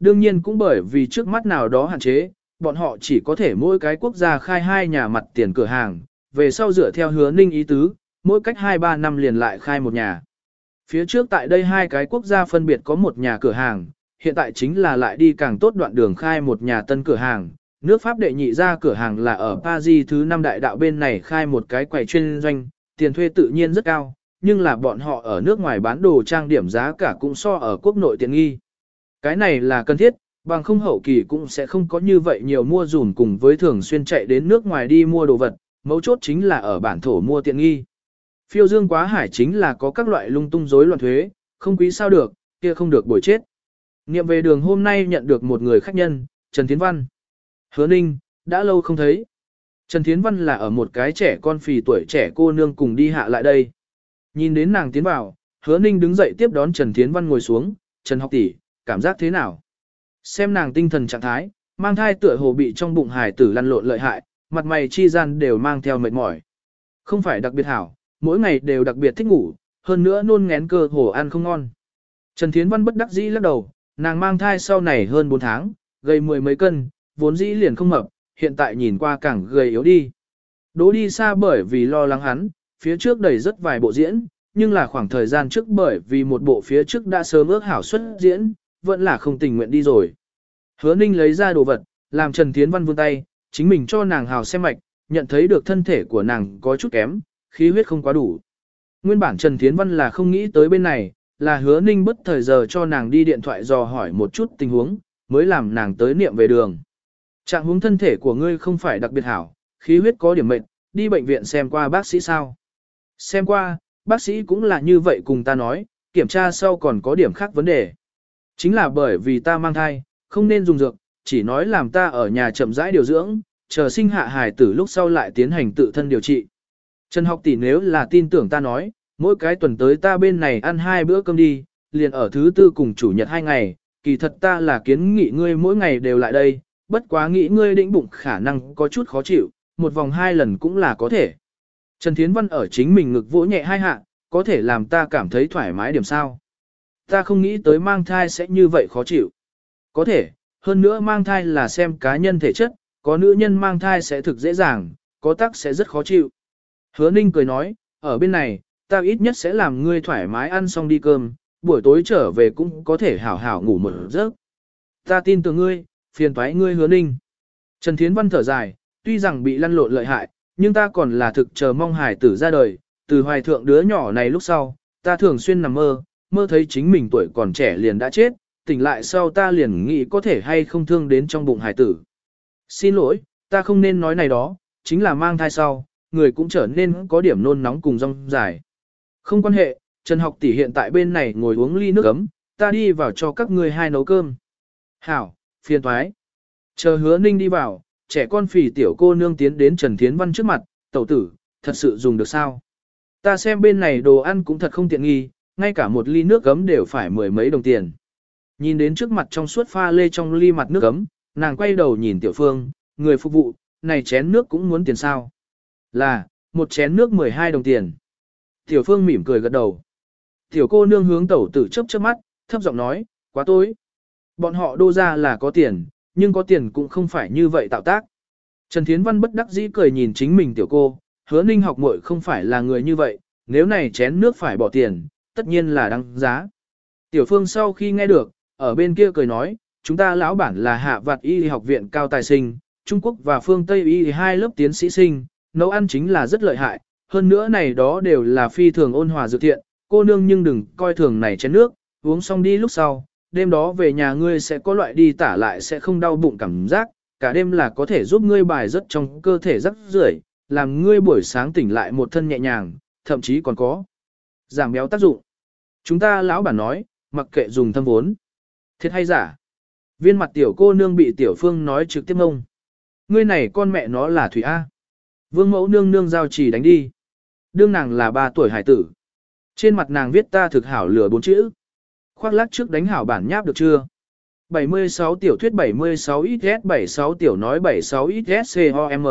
đương nhiên cũng bởi vì trước mắt nào đó hạn chế, bọn họ chỉ có thể mỗi cái quốc gia khai hai nhà mặt tiền cửa hàng, về sau dựa theo hứa ninh ý tứ, mỗi cách 2-3 năm liền lại khai một nhà. Phía trước tại đây hai cái quốc gia phân biệt có một nhà cửa hàng, hiện tại chính là lại đi càng tốt đoạn đường khai một nhà tân cửa hàng. Nước Pháp đệ nhị ra cửa hàng là ở Paris thứ năm đại đạo bên này khai một cái quầy chuyên doanh, tiền thuê tự nhiên rất cao, nhưng là bọn họ ở nước ngoài bán đồ trang điểm giá cả cũng so ở quốc nội tiện nghi. Cái này là cần thiết, bằng không hậu kỳ cũng sẽ không có như vậy nhiều mua dùn cùng với thường xuyên chạy đến nước ngoài đi mua đồ vật, mấu chốt chính là ở bản thổ mua tiện nghi. Phiêu dương quá hải chính là có các loại lung tung rối loạn thuế, không quý sao được, kia không được bồi chết. Nghiệm về đường hôm nay nhận được một người khách nhân, Trần Thiến Văn. Hứa Ninh, đã lâu không thấy. Trần Thiến Văn là ở một cái trẻ con phì tuổi trẻ cô nương cùng đi hạ lại đây. Nhìn đến nàng tiến vào, hứa Ninh đứng dậy tiếp đón Trần Thiến Văn ngồi xuống, Trần học tỷ, cảm giác thế nào? Xem nàng tinh thần trạng thái, mang thai tựa hồ bị trong bụng hải tử lăn lộn lợi hại, mặt mày chi gian đều mang theo mệt mỏi. Không phải đặc biệt hảo, mỗi ngày đều đặc biệt thích ngủ, hơn nữa nôn ngén cơ hồ ăn không ngon. Trần Thiến Văn bất đắc dĩ lắc đầu, nàng mang thai sau này hơn 4 tháng, gầy mười mấy cân, vốn dĩ liền không mập, hiện tại nhìn qua càng gầy yếu đi. Đỗ đi xa bởi vì lo lắng hắn, phía trước đầy rất vài bộ diễn, nhưng là khoảng thời gian trước bởi vì một bộ phía trước đã sớm ước hảo xuất diễn, vẫn là không tình nguyện đi rồi. Hứa Ninh lấy ra đồ vật, làm Trần Thiến Văn vươn tay, chính mình cho nàng hào xem mạch, nhận thấy được thân thể của nàng có chút kém, khí huyết không quá đủ. Nguyên bản Trần Thiến Văn là không nghĩ tới bên này, là hứa ninh bất thời giờ cho nàng đi điện thoại dò hỏi một chút tình huống, mới làm nàng tới niệm về đường. Trạng huống thân thể của ngươi không phải đặc biệt hảo, khí huyết có điểm mệnh, đi bệnh viện xem qua bác sĩ sao. Xem qua, bác sĩ cũng là như vậy cùng ta nói, kiểm tra sau còn có điểm khác vấn đề. Chính là bởi vì ta mang thai, không nên dùng dược, chỉ nói làm ta ở nhà chậm rãi điều dưỡng, chờ sinh hạ hài tử lúc sau lại tiến hành tự thân điều trị. Trần học tỷ nếu là tin tưởng ta nói, mỗi cái tuần tới ta bên này ăn hai bữa cơm đi, liền ở thứ tư cùng chủ nhật hai ngày, kỳ thật ta là kiến nghị ngươi mỗi ngày đều lại đây, bất quá nghĩ ngươi định bụng khả năng có chút khó chịu, một vòng hai lần cũng là có thể. Trần Thiến Văn ở chính mình ngực vỗ nhẹ hai hạ, có thể làm ta cảm thấy thoải mái điểm sao. Ta không nghĩ tới mang thai sẽ như vậy khó chịu. Có thể, hơn nữa mang thai là xem cá nhân thể chất, có nữ nhân mang thai sẽ thực dễ dàng, có tắc sẽ rất khó chịu. Hứa Ninh cười nói, ở bên này, ta ít nhất sẽ làm ngươi thoải mái ăn xong đi cơm, buổi tối trở về cũng có thể hảo hảo ngủ một giấc. Ta tin tưởng ngươi, phiền toái ngươi hứa ninh. Trần Thiến Văn thở dài, tuy rằng bị lăn lộn lợi hại, nhưng ta còn là thực chờ mong hải tử ra đời, từ hoài thượng đứa nhỏ này lúc sau, ta thường xuyên nằm mơ, mơ thấy chính mình tuổi còn trẻ liền đã chết, tỉnh lại sau ta liền nghĩ có thể hay không thương đến trong bụng hải tử. Xin lỗi, ta không nên nói này đó, chính là mang thai sau, người cũng trở nên có điểm nôn nóng cùng rong dài. Không quan hệ, Trần học tỷ hiện tại bên này ngồi uống ly nước ấm, ta đi vào cho các ngươi hai nấu cơm. Hảo, phiền thoái. Chờ hứa ninh đi vào, trẻ con phì tiểu cô nương tiến đến Trần Thiến Văn trước mặt, tẩu tử, thật sự dùng được sao? Ta xem bên này đồ ăn cũng thật không tiện nghi, ngay cả một ly nước gấm đều phải mười mấy đồng tiền. Nhìn đến trước mặt trong suốt pha lê trong ly mặt nước gấm, nàng quay đầu nhìn tiểu phương, người phục vụ, này chén nước cũng muốn tiền sao? Là, một chén nước 12 đồng tiền. Tiểu phương mỉm cười gật đầu. Tiểu cô nương hướng tẩu tử chớp chớp mắt, thấp giọng nói, quá tối. Bọn họ đô ra là có tiền, nhưng có tiền cũng không phải như vậy tạo tác. Trần Thiến Văn bất đắc dĩ cười nhìn chính mình tiểu cô, hứa ninh học muội không phải là người như vậy, nếu này chén nước phải bỏ tiền, tất nhiên là đăng giá. Tiểu phương sau khi nghe được, ở bên kia cười nói, chúng ta lão bản là hạ vạt y học viện cao tài sinh, Trung Quốc và phương Tây y hai lớp tiến sĩ sinh, nấu ăn chính là rất lợi hại, hơn nữa này đó đều là phi thường ôn hòa dự thiện, cô nương nhưng đừng coi thường này chén nước, uống xong đi lúc sau, đêm đó về nhà ngươi sẽ có loại đi tả lại sẽ không đau bụng cảm giác, cả đêm là có thể giúp ngươi bài rất trong cơ thể rất rưởi, làm ngươi buổi sáng tỉnh lại một thân nhẹ nhàng, thậm chí còn có giảm béo tác dụng. Chúng ta lão bản nói, mặc kệ dùng thâm vốn. Thiệt hay giả? Viên mặt tiểu cô nương bị tiểu phương nói trực tiếp ngông. Ngươi này con mẹ nó là Thủy A. Vương mẫu nương nương giao chỉ đánh đi. Đương nàng là ba tuổi hải tử. Trên mặt nàng viết ta thực hảo lửa bốn chữ. Khoác lát trước đánh hảo bản nháp được chưa? 76 tiểu thuyết 76 XS 76 tiểu nói 76 XS COM.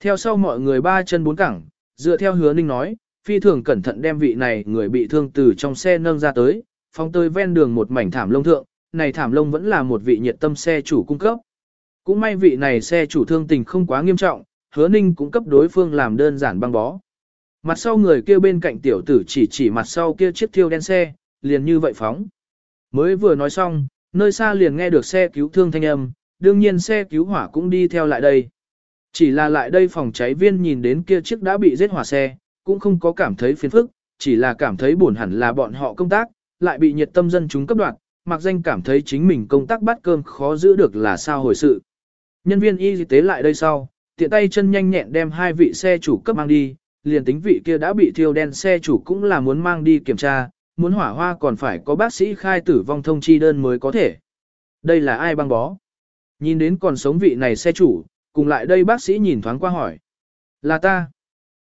Theo sau mọi người ba chân bốn cẳng, dựa theo hứa ninh nói, phi thường cẩn thận đem vị này người bị thương từ trong xe nâng ra tới, phóng tới ven đường một mảnh thảm lông thượng, này thảm lông vẫn là một vị nhiệt tâm xe chủ cung cấp. Cũng may vị này xe chủ thương tình không quá nghiêm trọng, hứa ninh cũng cấp đối phương làm đơn giản băng bó. Mặt sau người kia bên cạnh tiểu tử chỉ chỉ mặt sau kia chiếc thiêu đen xe, liền như vậy phóng. Mới vừa nói xong, nơi xa liền nghe được xe cứu thương thanh âm, đương nhiên xe cứu hỏa cũng đi theo lại đây. Chỉ là lại đây phòng cháy viên nhìn đến kia chiếc đã bị giết hỏa xe, cũng không có cảm thấy phiền phức, chỉ là cảm thấy buồn hẳn là bọn họ công tác, lại bị nhiệt tâm dân chúng cấp đoạt, mặc danh cảm thấy chính mình công tác bắt cơm khó giữ được là sao hồi sự. Nhân viên y tế lại đây sau, tiện tay chân nhanh nhẹn đem hai vị xe chủ cấp mang đi, liền tính vị kia đã bị thiêu đen xe chủ cũng là muốn mang đi kiểm tra, muốn hỏa hoa còn phải có bác sĩ khai tử vong thông chi đơn mới có thể. Đây là ai băng bó? Nhìn đến còn sống vị này xe chủ, cùng lại đây bác sĩ nhìn thoáng qua hỏi. Là ta.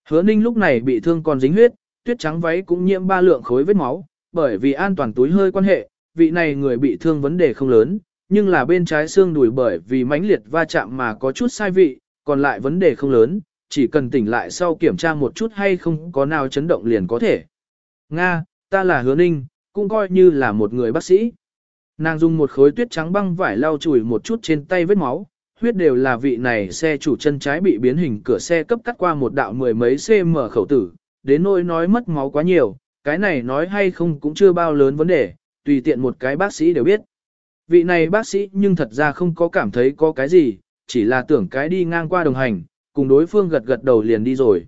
Hứa ninh lúc này bị thương còn dính huyết, tuyết trắng váy cũng nhiễm ba lượng khối vết máu, bởi vì an toàn túi hơi quan hệ, vị này người bị thương vấn đề không lớn, nhưng là bên trái xương đùi bởi vì mãnh liệt va chạm mà có chút sai vị, còn lại vấn đề không lớn, chỉ cần tỉnh lại sau kiểm tra một chút hay không có nào chấn động liền có thể. Nga, ta là hứa ninh, cũng coi như là một người bác sĩ. Nàng dùng một khối tuyết trắng băng vải lau chùi một chút trên tay vết máu, huyết đều là vị này xe chủ chân trái bị biến hình cửa xe cấp cắt qua một đạo mười mấy cm khẩu tử, đến nỗi nói mất máu quá nhiều, cái này nói hay không cũng chưa bao lớn vấn đề, tùy tiện một cái bác sĩ đều biết. Vị này bác sĩ nhưng thật ra không có cảm thấy có cái gì, chỉ là tưởng cái đi ngang qua đồng hành, cùng đối phương gật gật đầu liền đi rồi.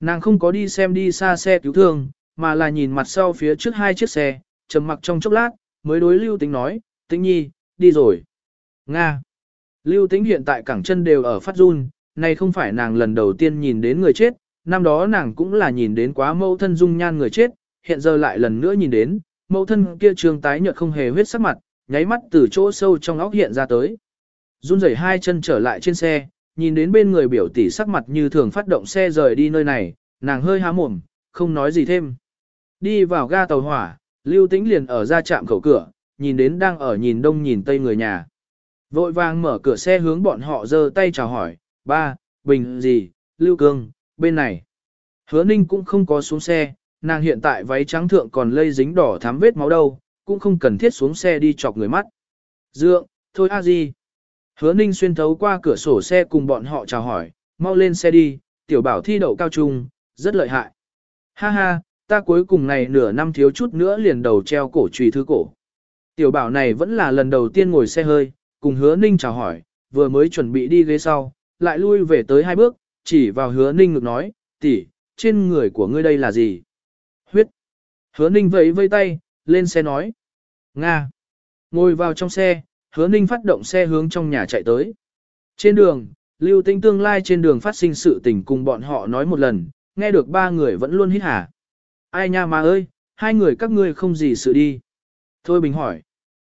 Nàng không có đi xem đi xa xe cứu thương, mà là nhìn mặt sau phía trước hai chiếc xe, trầm mặc trong chốc lát, mới đối Lưu tính nói, Tĩnh Nhi, đi rồi. Nga. Lưu Tĩnh hiện tại cẳng chân đều ở phát run, nay không phải nàng lần đầu tiên nhìn đến người chết, năm đó nàng cũng là nhìn đến quá mẫu thân dung nhan người chết, hiện giờ lại lần nữa nhìn đến, mẫu thân kia trường tái nhợt không hề huyết sắc mặt, nháy mắt từ chỗ sâu trong óc hiện ra tới. Run rẩy hai chân trở lại trên xe, nhìn đến bên người biểu tỷ sắc mặt như thường phát động xe rời đi nơi này, nàng hơi há mồm, không nói gì thêm. Đi vào ga tàu hỏa, Lưu Tĩnh liền ở ra trạm khẩu cửa, nhìn đến đang ở nhìn đông nhìn tây người nhà. Vội vàng mở cửa xe hướng bọn họ giơ tay chào hỏi, ba, bình gì, Lưu Cương, bên này. Hứa Ninh cũng không có xuống xe, nàng hiện tại váy trắng thượng còn lây dính đỏ thám vết máu đâu, cũng không cần thiết xuống xe đi chọc người mắt. Dượng, thôi a gì. Hứa Ninh xuyên thấu qua cửa sổ xe cùng bọn họ chào hỏi, mau lên xe đi, tiểu bảo thi đậu cao trung, rất lợi hại. Ha ha, ta cuối cùng này nửa năm thiếu chút nữa liền đầu treo cổ trùy thư cổ. Tiểu bảo này vẫn là lần đầu tiên ngồi xe hơi, cùng hứa ninh chào hỏi, vừa mới chuẩn bị đi ghế sau, lại lui về tới hai bước, chỉ vào hứa ninh ngực nói, tỷ, trên người của ngươi đây là gì? Huyết. Hứa ninh vẫy vây tay, lên xe nói. Nga. Ngồi vào trong xe, hứa ninh phát động xe hướng trong nhà chạy tới. Trên đường, lưu tinh tương lai trên đường phát sinh sự tình cùng bọn họ nói một lần, nghe được ba người vẫn luôn hít hả. Ai nha mà ơi, hai người các ngươi không gì sự đi. Thôi Bình hỏi.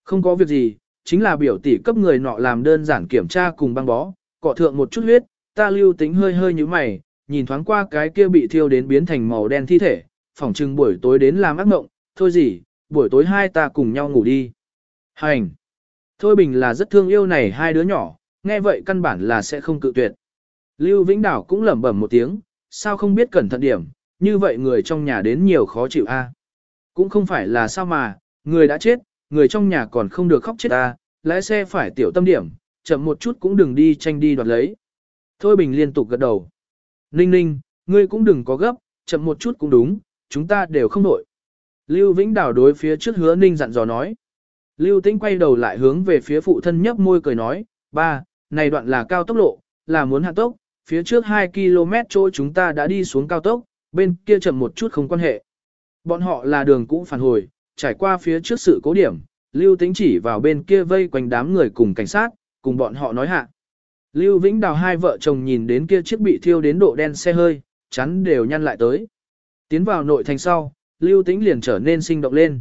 Không có việc gì, chính là biểu tỷ cấp người nọ làm đơn giản kiểm tra cùng băng bó, cọ thượng một chút huyết, ta lưu tính hơi hơi như mày, nhìn thoáng qua cái kia bị thiêu đến biến thành màu đen thi thể, phỏng chừng buổi tối đến làm ác mộng, thôi gì, buổi tối hai ta cùng nhau ngủ đi. Hành! Thôi Bình là rất thương yêu này hai đứa nhỏ, nghe vậy căn bản là sẽ không cự tuyệt. Lưu Vĩnh Đảo cũng lẩm bẩm một tiếng, sao không biết cẩn thận điểm, như vậy người trong nhà đến nhiều khó chịu a. Cũng không phải là sao mà, người đã chết, người trong nhà còn không được khóc chết ta, lái xe phải tiểu tâm điểm, chậm một chút cũng đừng đi tranh đi đoạt lấy. Thôi Bình liên tục gật đầu. Ninh ninh, ngươi cũng đừng có gấp, chậm một chút cũng đúng, chúng ta đều không nổi. Lưu Vĩnh Đảo đối phía trước hứa ninh dặn dò nói. Lưu Tĩnh quay đầu lại hướng về phía phụ thân nhấp môi cười nói, ba, này đoạn là cao tốc lộ, là muốn hạ tốc, phía trước 2 km chỗ chúng ta đã đi xuống cao tốc, bên kia chậm một chút không quan hệ. Bọn họ là đường cũ phản hồi, trải qua phía trước sự cố điểm, Lưu Tĩnh chỉ vào bên kia vây quanh đám người cùng cảnh sát, cùng bọn họ nói hạ. Lưu Vĩnh Đào hai vợ chồng nhìn đến kia chiếc bị thiêu đến độ đen xe hơi, chắn đều nhăn lại tới. Tiến vào nội thành sau, Lưu Tĩnh liền trở nên sinh động lên.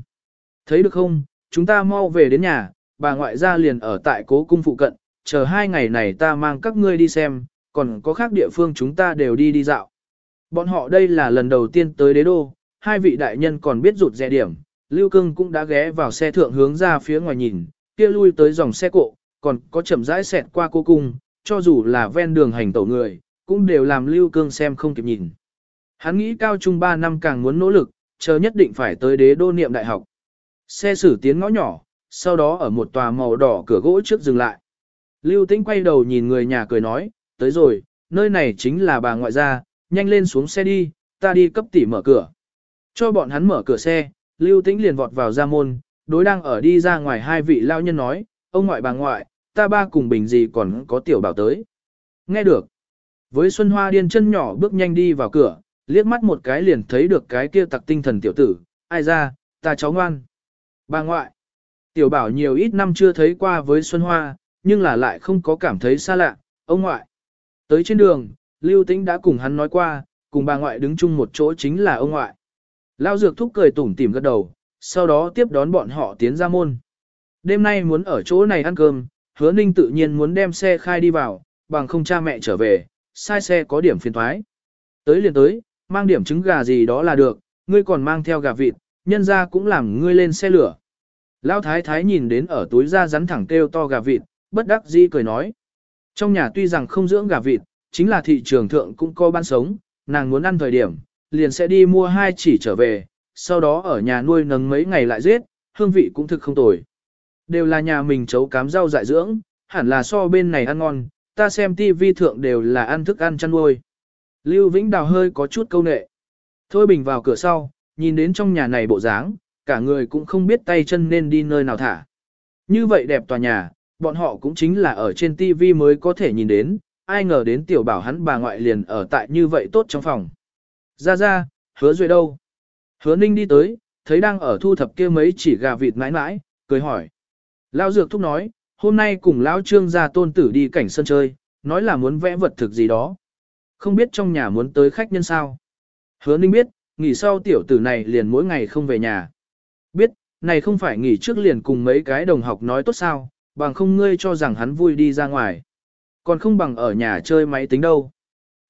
Thấy được không, chúng ta mau về đến nhà, bà ngoại gia liền ở tại cố cung phụ cận, chờ hai ngày này ta mang các ngươi đi xem, còn có khác địa phương chúng ta đều đi đi dạo. Bọn họ đây là lần đầu tiên tới đế đô, hai vị đại nhân còn biết rụt rè điểm, Lưu Cương cũng đã ghé vào xe thượng hướng ra phía ngoài nhìn, kia lui tới dòng xe cộ, còn có chậm rãi xẹt qua cô cung, cho dù là ven đường hành tẩu người, cũng đều làm Lưu Cương xem không kịp nhìn. Hắn nghĩ cao trung 3 năm càng muốn nỗ lực, chờ nhất định phải tới đế đô niệm đại học. Xe xử tiến ngõ nhỏ, sau đó ở một tòa màu đỏ cửa gỗ trước dừng lại. Lưu Tĩnh quay đầu nhìn người nhà cười nói, tới rồi, nơi này chính là bà ngoại gia, nhanh lên xuống xe đi, ta đi cấp tỷ mở cửa. Cho bọn hắn mở cửa xe, Lưu Tĩnh liền vọt vào ra môn, đối đang ở đi ra ngoài hai vị lao nhân nói, ông ngoại bà ngoại, ta ba cùng bình gì còn có tiểu bảo tới. Nghe được. Với Xuân Hoa điên chân nhỏ bước nhanh đi vào cửa, liếc mắt một cái liền thấy được cái kia tặc tinh thần tiểu tử, ai ra, ta cháu ngoan. Bà ngoại. Tiểu bảo nhiều ít năm chưa thấy qua với Xuân Hoa, nhưng là lại không có cảm thấy xa lạ, ông ngoại. Tới trên đường, Lưu Tĩnh đã cùng hắn nói qua, cùng bà ngoại đứng chung một chỗ chính là ông ngoại. Lao dược thúc cười tủm tỉm gật đầu, sau đó tiếp đón bọn họ tiến ra môn. Đêm nay muốn ở chỗ này ăn cơm, hứa ninh tự nhiên muốn đem xe khai đi vào, bằng không cha mẹ trở về, sai xe có điểm phiền thoái. Tới liền tới, mang điểm trứng gà gì đó là được, ngươi còn mang theo gà vịt, nhân ra cũng làm ngươi lên xe lửa. Lão thái thái nhìn đến ở túi ra rắn thẳng kêu to gà vịt, bất đắc dĩ cười nói. Trong nhà tuy rằng không dưỡng gà vịt, chính là thị trường thượng cũng có bán sống, nàng muốn ăn thời điểm, liền sẽ đi mua hai chỉ trở về, sau đó ở nhà nuôi nấng mấy ngày lại giết, hương vị cũng thực không tồi. Đều là nhà mình chấu cám rau dại dưỡng, hẳn là so bên này ăn ngon, ta xem tivi thượng đều là ăn thức ăn chăn nuôi. Lưu Vĩnh Đào hơi có chút câu nệ. Thôi bình vào cửa sau, nhìn đến trong nhà này bộ dáng, cả người cũng không biết tay chân nên đi nơi nào thả. Như vậy đẹp tòa nhà, bọn họ cũng chính là ở trên tivi mới có thể nhìn đến, ai ngờ đến tiểu bảo hắn bà ngoại liền ở tại như vậy tốt trong phòng. Ra ra, hứa duệ đâu? Hứa ninh đi tới, thấy đang ở thu thập kia mấy chỉ gà vịt mãi mãi, cười hỏi. Lao dược thúc nói, hôm nay cùng Lão trương gia tôn tử đi cảnh sân chơi, nói là muốn vẽ vật thực gì đó. Không biết trong nhà muốn tới khách nhân sao. Hứa ninh biết, nghỉ sau tiểu tử này liền mỗi ngày không về nhà. Biết, này không phải nghỉ trước liền cùng mấy cái đồng học nói tốt sao, bằng không ngươi cho rằng hắn vui đi ra ngoài. Còn không bằng ở nhà chơi máy tính đâu.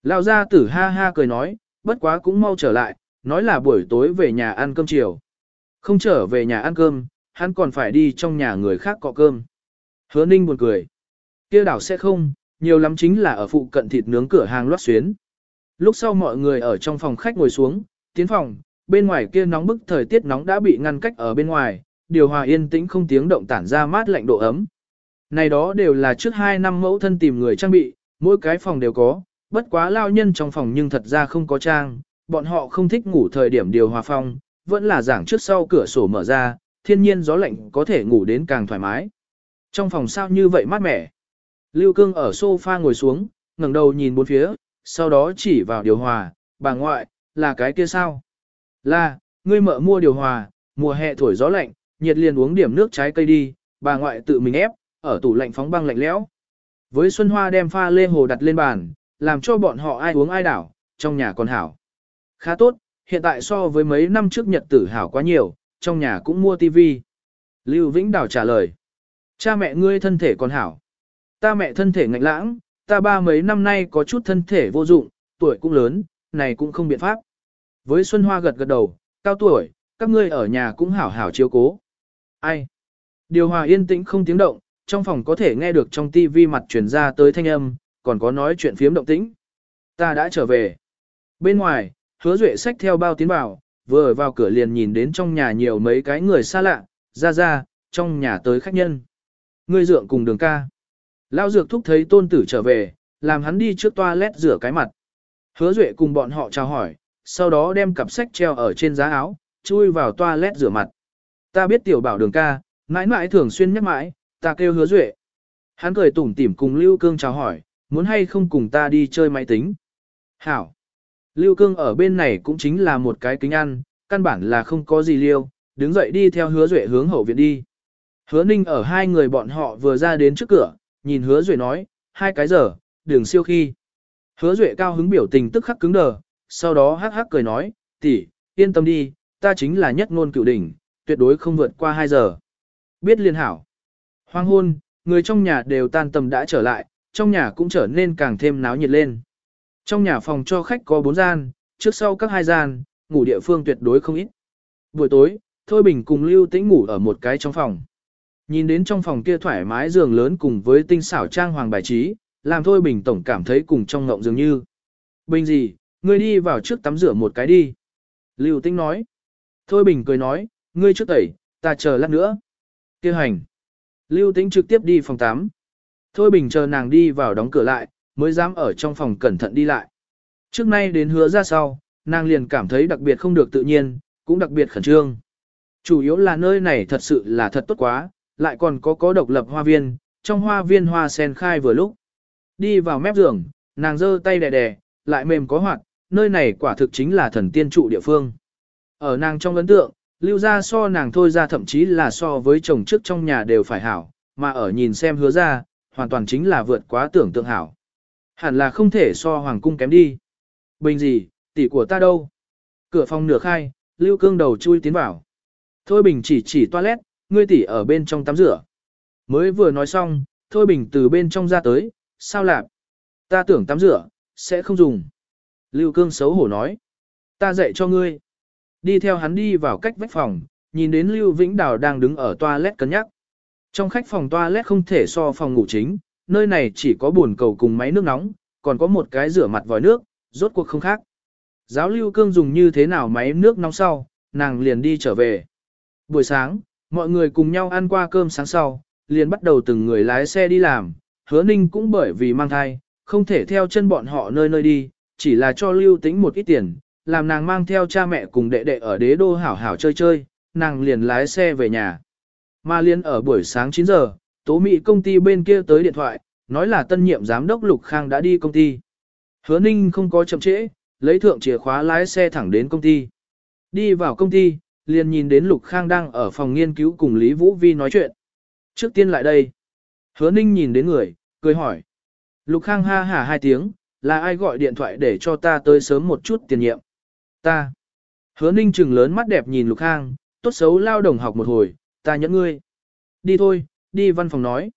Lão gia tử ha ha cười nói, bất quá cũng mau trở lại, nói là buổi tối về nhà ăn cơm chiều. Không trở về nhà ăn cơm, hắn còn phải đi trong nhà người khác cọ cơm. Hứa ninh buồn cười. kia đảo sẽ không, nhiều lắm chính là ở phụ cận thịt nướng cửa hàng loát xuyến. Lúc sau mọi người ở trong phòng khách ngồi xuống, tiến phòng, bên ngoài kia nóng bức thời tiết nóng đã bị ngăn cách ở bên ngoài, điều hòa yên tĩnh không tiếng động tản ra mát lạnh độ ấm. Này đó đều là trước 2 năm mẫu thân tìm người trang bị, mỗi cái phòng đều có, bất quá lao nhân trong phòng nhưng thật ra không có trang, bọn họ không thích ngủ thời điểm điều hòa phong, vẫn là giảng trước sau cửa sổ mở ra, thiên nhiên gió lạnh có thể ngủ đến càng thoải mái. Trong phòng sao như vậy mát mẻ. Lưu Cương ở sofa ngồi xuống, ngẩng đầu nhìn bốn phía, sau đó chỉ vào điều hòa, bà ngoại, là cái kia sao? Là, ngươi mợ mua điều hòa, mùa hè thổi gió lạnh, nhiệt liền uống điểm nước trái cây đi, bà ngoại tự mình ép, ở tủ lạnh phóng băng lạnh lẽo. Với Xuân Hoa đem pha lê hồ đặt lên bàn, làm cho bọn họ ai uống ai đảo, trong nhà còn hảo. Khá tốt, hiện tại so với mấy năm trước nhật tử hảo quá nhiều, trong nhà cũng mua tivi. Lưu Vĩnh Đào trả lời. Cha mẹ ngươi thân thể còn hảo. Ta mẹ thân thể ngạnh lãng, ta ba mấy năm nay có chút thân thể vô dụng, tuổi cũng lớn, này cũng không biện pháp. Với Xuân Hoa gật gật đầu, cao tuổi, các ngươi ở nhà cũng hảo hảo chiếu cố. Ai? Điều hòa yên tĩnh không tiếng động, trong phòng có thể nghe được trong tivi mặt truyền ra tới thanh âm, còn có nói chuyện phiếm động tĩnh. Ta đã trở về. Bên ngoài, hứa duệ sách theo bao tiến vào, vừa vào cửa liền nhìn đến trong nhà nhiều mấy cái người xa lạ, ra ra, trong nhà tới khách nhân. Ngươi dượng cùng đường ca. Lao dược thúc thấy tôn tử trở về, làm hắn đi trước toilet rửa cái mặt. Hứa duệ cùng bọn họ chào hỏi, sau đó đem cặp sách treo ở trên giá áo, chui vào toilet rửa mặt. Ta biết tiểu bảo đường ca, mãi mãi thường xuyên nhắc mãi, ta kêu hứa duệ. Hắn cười tủm tỉm cùng Lưu Cương chào hỏi, muốn hay không cùng ta đi chơi máy tính. Hảo. Lưu Cương ở bên này cũng chính là một cái kính ăn, căn bản là không có gì liêu, đứng dậy đi theo hứa duệ hướng hậu viện đi. Hứa ninh ở hai người bọn họ vừa ra đến trước cửa, nhìn hứa duệ nói, hai cái giờ, đường siêu khi. Hứa duệ cao hứng biểu tình tức khắc cứng đờ, sau đó hắc hắc cười nói, tỷ, yên tâm đi, ta chính là nhất ngôn cựu đỉnh, tuyệt đối không vượt qua hai giờ. Biết liên hảo. Hoang hôn, người trong nhà đều tan tầm đã trở lại, trong nhà cũng trở nên càng thêm náo nhiệt lên. Trong nhà phòng cho khách có bốn gian, trước sau các hai gian, ngủ địa phương tuyệt đối không ít. Buổi tối, Thôi Bình cùng Lưu Tĩnh ngủ ở một cái trong phòng. Nhìn đến trong phòng kia thoải mái giường lớn cùng với tinh xảo trang hoàng bài trí, làm Thôi Bình tổng cảm thấy cùng trong ngộng dường như. Bình gì, ngươi đi vào trước tắm rửa một cái đi. Lưu Tĩnh nói. Thôi Bình cười nói, ngươi trước tẩy, ta chờ lát nữa. Kêu hành. Lưu Tĩnh trực tiếp đi phòng 8. Thôi bình chờ nàng đi vào đóng cửa lại, mới dám ở trong phòng cẩn thận đi lại. Trước nay đến hứa ra sau, nàng liền cảm thấy đặc biệt không được tự nhiên, cũng đặc biệt khẩn trương. Chủ yếu là nơi này thật sự là thật tốt quá, lại còn có có độc lập hoa viên, trong hoa viên hoa sen khai vừa lúc. Đi vào mép giường, nàng giơ tay đè đè, lại mềm có hoạt, nơi này quả thực chính là thần tiên trụ địa phương. Ở nàng trong ấn tượng, lưu ra so nàng thôi ra thậm chí là so với chồng trước trong nhà đều phải hảo, mà ở nhìn xem hứa ra, hoàn toàn chính là vượt quá tưởng tượng hảo. Hẳn là không thể so hoàng cung kém đi. Bình gì, tỷ của ta đâu? Cửa phòng nửa khai, lưu cương đầu chui tiến vào. Thôi bình chỉ chỉ toilet, ngươi tỷ ở bên trong tắm rửa. Mới vừa nói xong, thôi bình từ bên trong ra tới, sao lạp? Ta tưởng tắm rửa, sẽ không dùng. Lưu cương xấu hổ nói. Ta dạy cho ngươi. Đi theo hắn đi vào cách vách phòng, nhìn đến Lưu Vĩnh Đào đang đứng ở toilet cân nhắc. Trong khách phòng toilet không thể so phòng ngủ chính, nơi này chỉ có bồn cầu cùng máy nước nóng, còn có một cái rửa mặt vòi nước, rốt cuộc không khác. Giáo Lưu Cương dùng như thế nào máy nước nóng sau, nàng liền đi trở về. Buổi sáng, mọi người cùng nhau ăn qua cơm sáng sau, liền bắt đầu từng người lái xe đi làm, hứa ninh cũng bởi vì mang thai, không thể theo chân bọn họ nơi nơi đi, chỉ là cho lưu tính một ít tiền, làm nàng mang theo cha mẹ cùng đệ đệ ở đế đô hảo hảo chơi chơi, nàng liền lái xe về nhà. Mà liên ở buổi sáng 9 giờ, tố mỹ công ty bên kia tới điện thoại, nói là tân nhiệm giám đốc Lục Khang đã đi công ty. Hứa ninh không có chậm trễ, lấy thượng chìa khóa lái xe thẳng đến công ty. Đi vào công ty, liền nhìn đến Lục Khang đang ở phòng nghiên cứu cùng Lý Vũ Vi nói chuyện. Trước tiên lại đây. Hứa ninh nhìn đến người, cười hỏi. Lục Khang ha hả hai tiếng, là ai gọi điện thoại để cho ta tới sớm một chút tiền nhiệm. Ta. Hứa ninh trừng lớn mắt đẹp nhìn Lục Khang, tốt xấu lao đồng học một hồi, ta nhẫn ngươi. Đi thôi, đi văn phòng nói.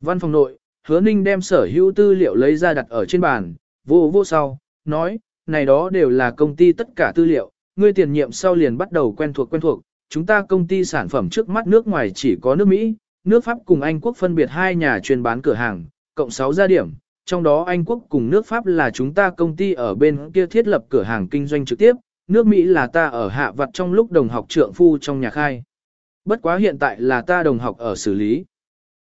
Văn phòng nội, hứa ninh đem sở hữu tư liệu lấy ra đặt ở trên bàn, vô vô sau, nói, này đó đều là công ty tất cả tư liệu, ngươi tiền nhiệm sau liền bắt đầu quen thuộc quen thuộc, chúng ta công ty sản phẩm trước mắt nước ngoài chỉ có nước Mỹ, nước Pháp cùng Anh Quốc phân biệt hai nhà chuyên bán cửa hàng, cộng 6 gia điểm, trong đó Anh Quốc cùng nước Pháp là chúng ta công ty ở bên kia thiết lập cửa hàng kinh doanh trực tiếp, nước Mỹ là ta ở hạ vặt trong lúc đồng học trượng phu trong nhà khai. Bất quá hiện tại là ta đồng học ở xử lý.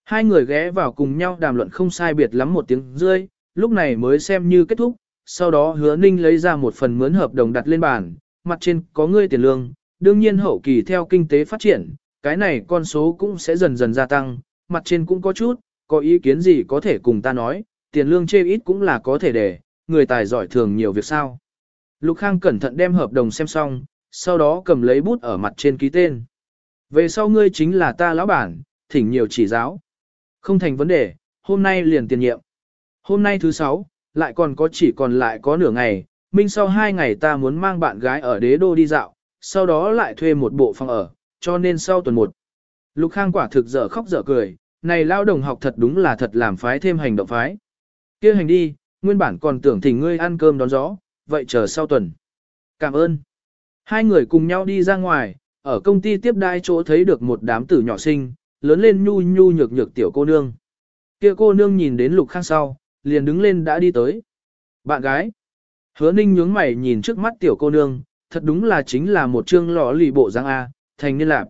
Hai người ghé vào cùng nhau đàm luận không sai biệt lắm một tiếng rơi, lúc này mới xem như kết thúc, sau đó hứa ninh lấy ra một phần mướn hợp đồng đặt lên bàn, mặt trên có ngươi tiền lương, đương nhiên hậu kỳ theo kinh tế phát triển, cái này con số cũng sẽ dần dần gia tăng, mặt trên cũng có chút, có ý kiến gì có thể cùng ta nói, tiền lương chê ít cũng là có thể để, người tài giỏi thường nhiều việc sao. Lục Khang cẩn thận đem hợp đồng xem xong, sau đó cầm lấy bút ở mặt trên ký tên. Về sau ngươi chính là ta lão bản, thỉnh nhiều chỉ giáo. Không thành vấn đề, hôm nay liền tiền nhiệm. Hôm nay thứ sáu, lại còn có chỉ còn lại có nửa ngày, minh sau hai ngày ta muốn mang bạn gái ở đế đô đi dạo, sau đó lại thuê một bộ phòng ở, cho nên sau tuần một. Lục Khang quả thực dở khóc dở cười, này lao đồng học thật đúng là thật làm phái thêm hành động phái. kia hành đi, nguyên bản còn tưởng thỉnh ngươi ăn cơm đón gió, vậy chờ sau tuần. Cảm ơn. Hai người cùng nhau đi ra ngoài, ở công ty tiếp đai chỗ thấy được một đám tử nhỏ sinh, lớn lên nhu nhu nhược nhược tiểu cô nương. Kia cô nương nhìn đến Lục Khang sau, liền đứng lên đã đi tới. Bạn gái. Hứa ninh nhướng mày nhìn trước mắt tiểu cô nương, thật đúng là chính là một chương lọ lì bộ giang A, thành niên lạp.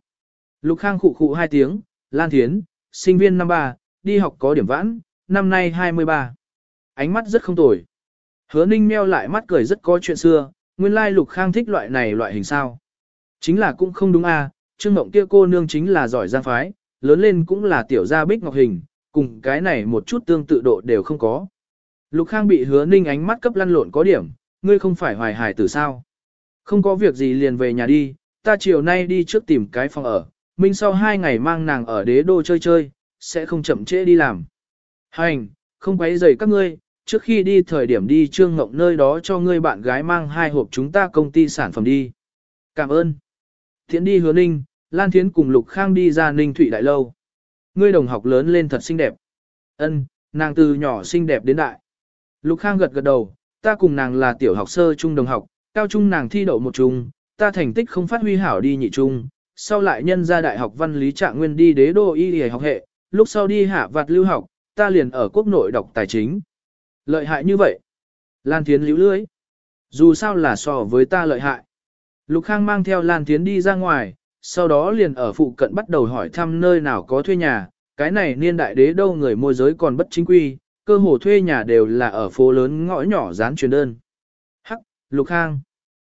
Lục Khang khụ khụ hai tiếng, Lan Thiến, sinh viên năm ba, đi học có điểm vãn, năm nay 23. Ánh mắt rất không tồi. Hứa ninh meo lại mắt cười rất có chuyện xưa, nguyên lai Lục Khang thích loại này loại hình sao. Chính là cũng không đúng a, Trương Mộng kia cô nương chính là giỏi giang phái, lớn lên cũng là tiểu gia bích ngọc hình, cùng cái này một chút tương tự độ đều không có. Lục Khang bị hứa ninh ánh mắt cấp lăn lộn có điểm, ngươi không phải hoài hải tử sao. Không có việc gì liền về nhà đi, ta chiều nay đi trước tìm cái phòng ở, minh sau hai ngày mang nàng ở đế đô chơi chơi, sẽ không chậm trễ đi làm. Hành, không quấy rầy các ngươi, trước khi đi thời điểm đi trương ngộng nơi đó cho ngươi bạn gái mang hai hộp chúng ta công ty sản phẩm đi. Cảm ơn. Thiện đi hứa ninh, Lan Thiến cùng Lục Khang đi ra ninh thụy đại lâu. Ngươi đồng học lớn lên thật xinh đẹp. Ân, nàng từ nhỏ xinh đẹp đến đại. Lục Khang gật gật đầu, ta cùng nàng là tiểu học sơ trung đồng học, cao trung nàng thi đậu một trung, ta thành tích không phát huy hảo đi nhị trung, sau lại nhân ra đại học văn lý trạng nguyên đi đế đô y y học hệ, lúc sau đi hạ vạt lưu học, ta liền ở quốc nội đọc tài chính. Lợi hại như vậy. Lan Thiến liễu lưới. Dù sao là so với ta lợi hại. Lục Khang mang theo Lan Thiến đi ra ngoài, sau đó liền ở phụ cận bắt đầu hỏi thăm nơi nào có thuê nhà, cái này niên đại đế đâu người môi giới còn bất chính quy, cơ hồ thuê nhà đều là ở phố lớn ngõ nhỏ dán truyền đơn. Hắc, Lục Khang.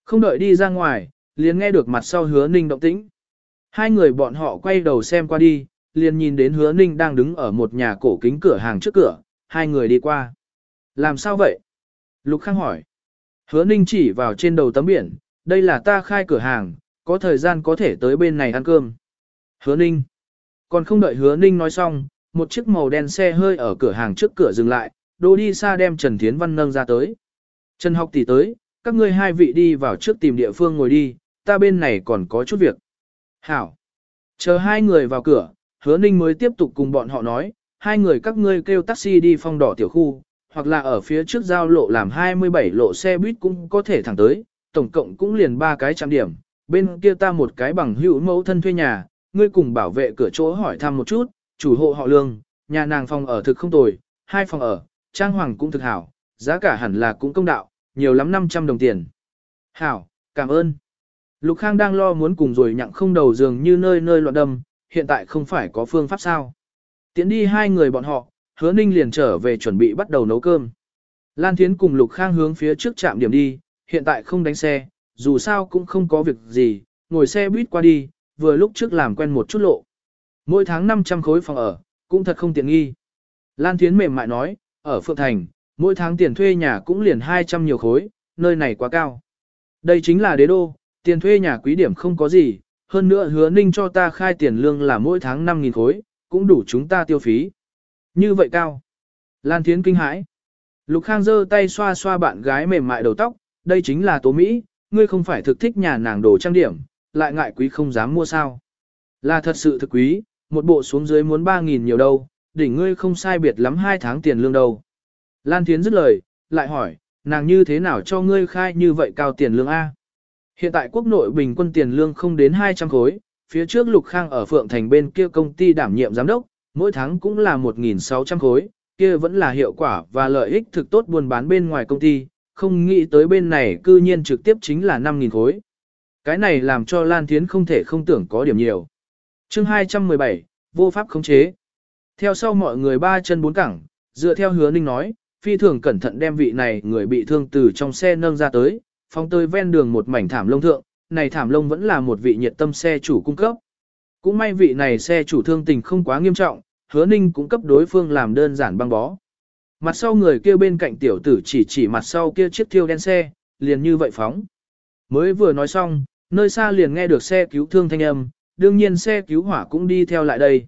Không đợi đi ra ngoài, liền nghe được mặt sau hứa ninh động tĩnh. Hai người bọn họ quay đầu xem qua đi, liền nhìn đến hứa ninh đang đứng ở một nhà cổ kính cửa hàng trước cửa, hai người đi qua. Làm sao vậy? Lục Khang hỏi. Hứa ninh chỉ vào trên đầu tấm biển, đây là ta khai cửa hàng, có thời gian có thể tới bên này ăn cơm. Hứa ninh. Còn không đợi hứa ninh nói xong, một chiếc màu đen xe hơi ở cửa hàng trước cửa dừng lại, đồ đi xa đem Trần Thiến Văn nâng ra tới. Trần học tỷ tới, các ngươi hai vị đi vào trước tìm địa phương ngồi đi, ta bên này còn có chút việc. Hảo. Chờ hai người vào cửa, hứa ninh mới tiếp tục cùng bọn họ nói, hai người các ngươi kêu taxi đi phong đỏ tiểu khu, hoặc là ở phía trước giao lộ làm 27 lộ xe buýt cũng có thể thẳng tới, tổng cộng cũng liền ba cái trạm điểm, bên kia ta một cái bằng hữu mẫu thân thuê nhà, ngươi cùng bảo vệ cửa chỗ hỏi thăm một chút, chủ hộ họ lương, nhà nàng phòng ở thực không tồi, hai phòng ở, trang hoàng cũng thực hảo, giá cả hẳn là cũng công đạo, nhiều lắm 500 đồng tiền. Hảo, cảm ơn. Lục Khang đang lo muốn cùng rồi nhặng không đầu giường như nơi nơi loạn đâm, hiện tại không phải có phương pháp sao. Tiến đi hai người bọn họ, hứa ninh liền trở về chuẩn bị bắt đầu nấu cơm. Lan Thiến cùng Lục Khang hướng phía trước trạm điểm đi, hiện tại không đánh xe, dù sao cũng không có việc gì, ngồi xe buýt qua đi, vừa lúc trước làm quen một chút lộ. Mỗi tháng 500 khối phòng ở, cũng thật không tiện nghi. Lan Thiến mềm mại nói, ở Phượng Thành, mỗi tháng tiền thuê nhà cũng liền 200 nhiều khối, nơi này quá cao. Đây chính là đế đô, tiền thuê nhà quý điểm không có gì, hơn nữa hứa ninh cho ta khai tiền lương là mỗi tháng 5.000 khối, cũng đủ chúng ta tiêu phí. Như vậy cao. Lan Thiến kinh hãi. Lục Khang giơ tay xoa xoa bạn gái mềm mại đầu tóc, đây chính là tố Mỹ, ngươi không phải thực thích nhà nàng đồ trang điểm, lại ngại quý không dám mua sao. Là thật sự thực quý, một bộ xuống dưới muốn 3.000 nhiều đâu, đỉnh ngươi không sai biệt lắm hai tháng tiền lương đâu. Lan Thiến dứt lời, lại hỏi, nàng như thế nào cho ngươi khai như vậy cao tiền lương A? Hiện tại quốc nội bình quân tiền lương không đến 200 khối, phía trước Lục Khang ở Phượng Thành bên kia công ty đảm nhiệm giám đốc, mỗi tháng cũng là 1.600 khối, kia vẫn là hiệu quả và lợi ích thực tốt buôn bán bên ngoài công ty, không nghĩ tới bên này cư nhiên trực tiếp chính là 5.000 khối. Cái này làm cho Lan Thiến không thể không tưởng có điểm nhiều. chương 217, vô pháp khống chế. Theo sau mọi người ba chân bốn cẳng, dựa theo hứa ninh nói, phi thường cẩn thận đem vị này người bị thương từ trong xe nâng ra tới, phóng tới ven đường một mảnh thảm lông thượng, này thảm lông vẫn là một vị nhiệt tâm xe chủ cung cấp. Cũng may vị này xe chủ thương tình không quá nghiêm trọng, hứa ninh cũng cấp đối phương làm đơn giản băng bó. Mặt sau người kia bên cạnh tiểu tử chỉ chỉ mặt sau kia chiếc thiêu đen xe, liền như vậy phóng. Mới vừa nói xong, nơi xa liền nghe được xe cứu thương thanh âm, đương nhiên xe cứu hỏa cũng đi theo lại đây.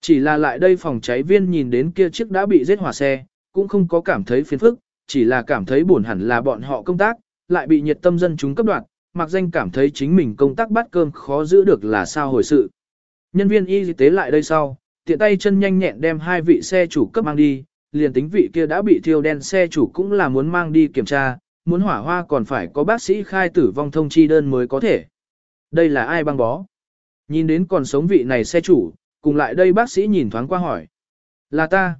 Chỉ là lại đây phòng cháy viên nhìn đến kia chiếc đã bị giết hỏa xe, cũng không có cảm thấy phiền phức, chỉ là cảm thấy buồn hẳn là bọn họ công tác, lại bị nhiệt tâm dân chúng cấp đoạt, mặc danh cảm thấy chính mình công tác bắt cơm khó giữ được là sao hồi sự. Nhân viên y tế lại đây sau, tiện tay chân nhanh nhẹn đem hai vị xe chủ cấp mang đi, liền tính vị kia đã bị thiêu đen xe chủ cũng là muốn mang đi kiểm tra, muốn hỏa hoa còn phải có bác sĩ khai tử vong thông chi đơn mới có thể. Đây là ai băng bó? Nhìn đến còn sống vị này xe chủ, cùng lại đây bác sĩ nhìn thoáng qua hỏi. Là ta.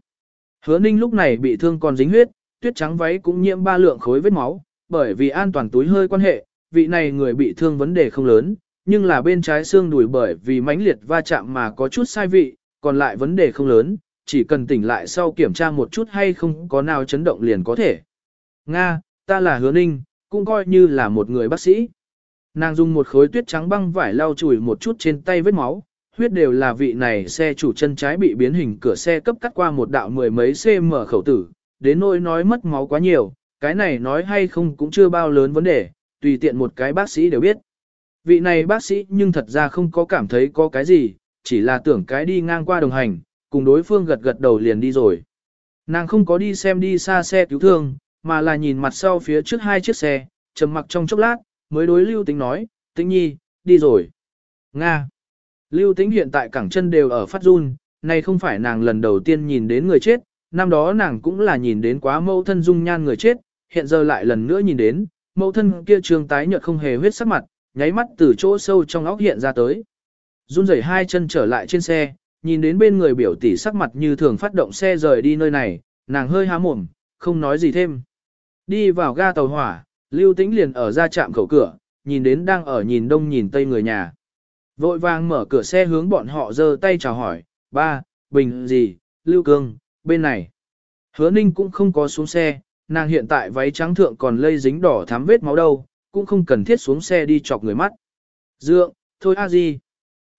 Hứa ninh lúc này bị thương còn dính huyết, tuyết trắng váy cũng nhiễm ba lượng khối vết máu, bởi vì an toàn túi hơi quan hệ, vị này người bị thương vấn đề không lớn, nhưng là bên trái xương đùi bởi vì mãnh liệt va chạm mà có chút sai vị, còn lại vấn đề không lớn, chỉ cần tỉnh lại sau kiểm tra một chút hay không có nào chấn động liền có thể. Nga, ta là hứa ninh, cũng coi như là một người bác sĩ. Nàng dùng một khối tuyết trắng băng vải lau chùi một chút trên tay vết máu, huyết đều là vị này xe chủ chân trái bị biến hình cửa xe cấp cắt qua một đạo mười mấy cm khẩu tử, đến nỗi nói mất máu quá nhiều, cái này nói hay không cũng chưa bao lớn vấn đề, tùy tiện một cái bác sĩ đều biết. Vị này bác sĩ nhưng thật ra không có cảm thấy có cái gì, chỉ là tưởng cái đi ngang qua đồng hành, cùng đối phương gật gật đầu liền đi rồi. Nàng không có đi xem đi xa xe cứu thương, mà là nhìn mặt sau phía trước hai chiếc xe, trầm mặc trong chốc lát, mới đối Lưu Tĩnh nói, Tĩnh Nhi, đi rồi. Nga. Lưu Tĩnh hiện tại cẳng chân đều ở phát run, này không phải nàng lần đầu tiên nhìn đến người chết, năm đó nàng cũng là nhìn đến quá mẫu thân dung nhan người chết, hiện giờ lại lần nữa nhìn đến, mẫu thân kia trường tái nhợt không hề huyết sắc mặt, nháy mắt từ chỗ sâu trong óc hiện ra tới. Run rẩy hai chân trở lại trên xe, nhìn đến bên người biểu tỷ sắc mặt như thường phát động xe rời đi nơi này, nàng hơi há mồm, không nói gì thêm. Đi vào ga tàu hỏa, Lưu Tĩnh liền ở ra trạm khẩu cửa, nhìn đến đang ở nhìn đông nhìn tây người nhà. Vội vàng mở cửa xe hướng bọn họ giơ tay chào hỏi, ba, bình gì, lưu cương, bên này. Hứa ninh cũng không có xuống xe, nàng hiện tại váy trắng thượng còn lây dính đỏ thám vết máu đâu, cũng không cần thiết xuống xe đi chọc người mắt. Dượng, thôi a gì.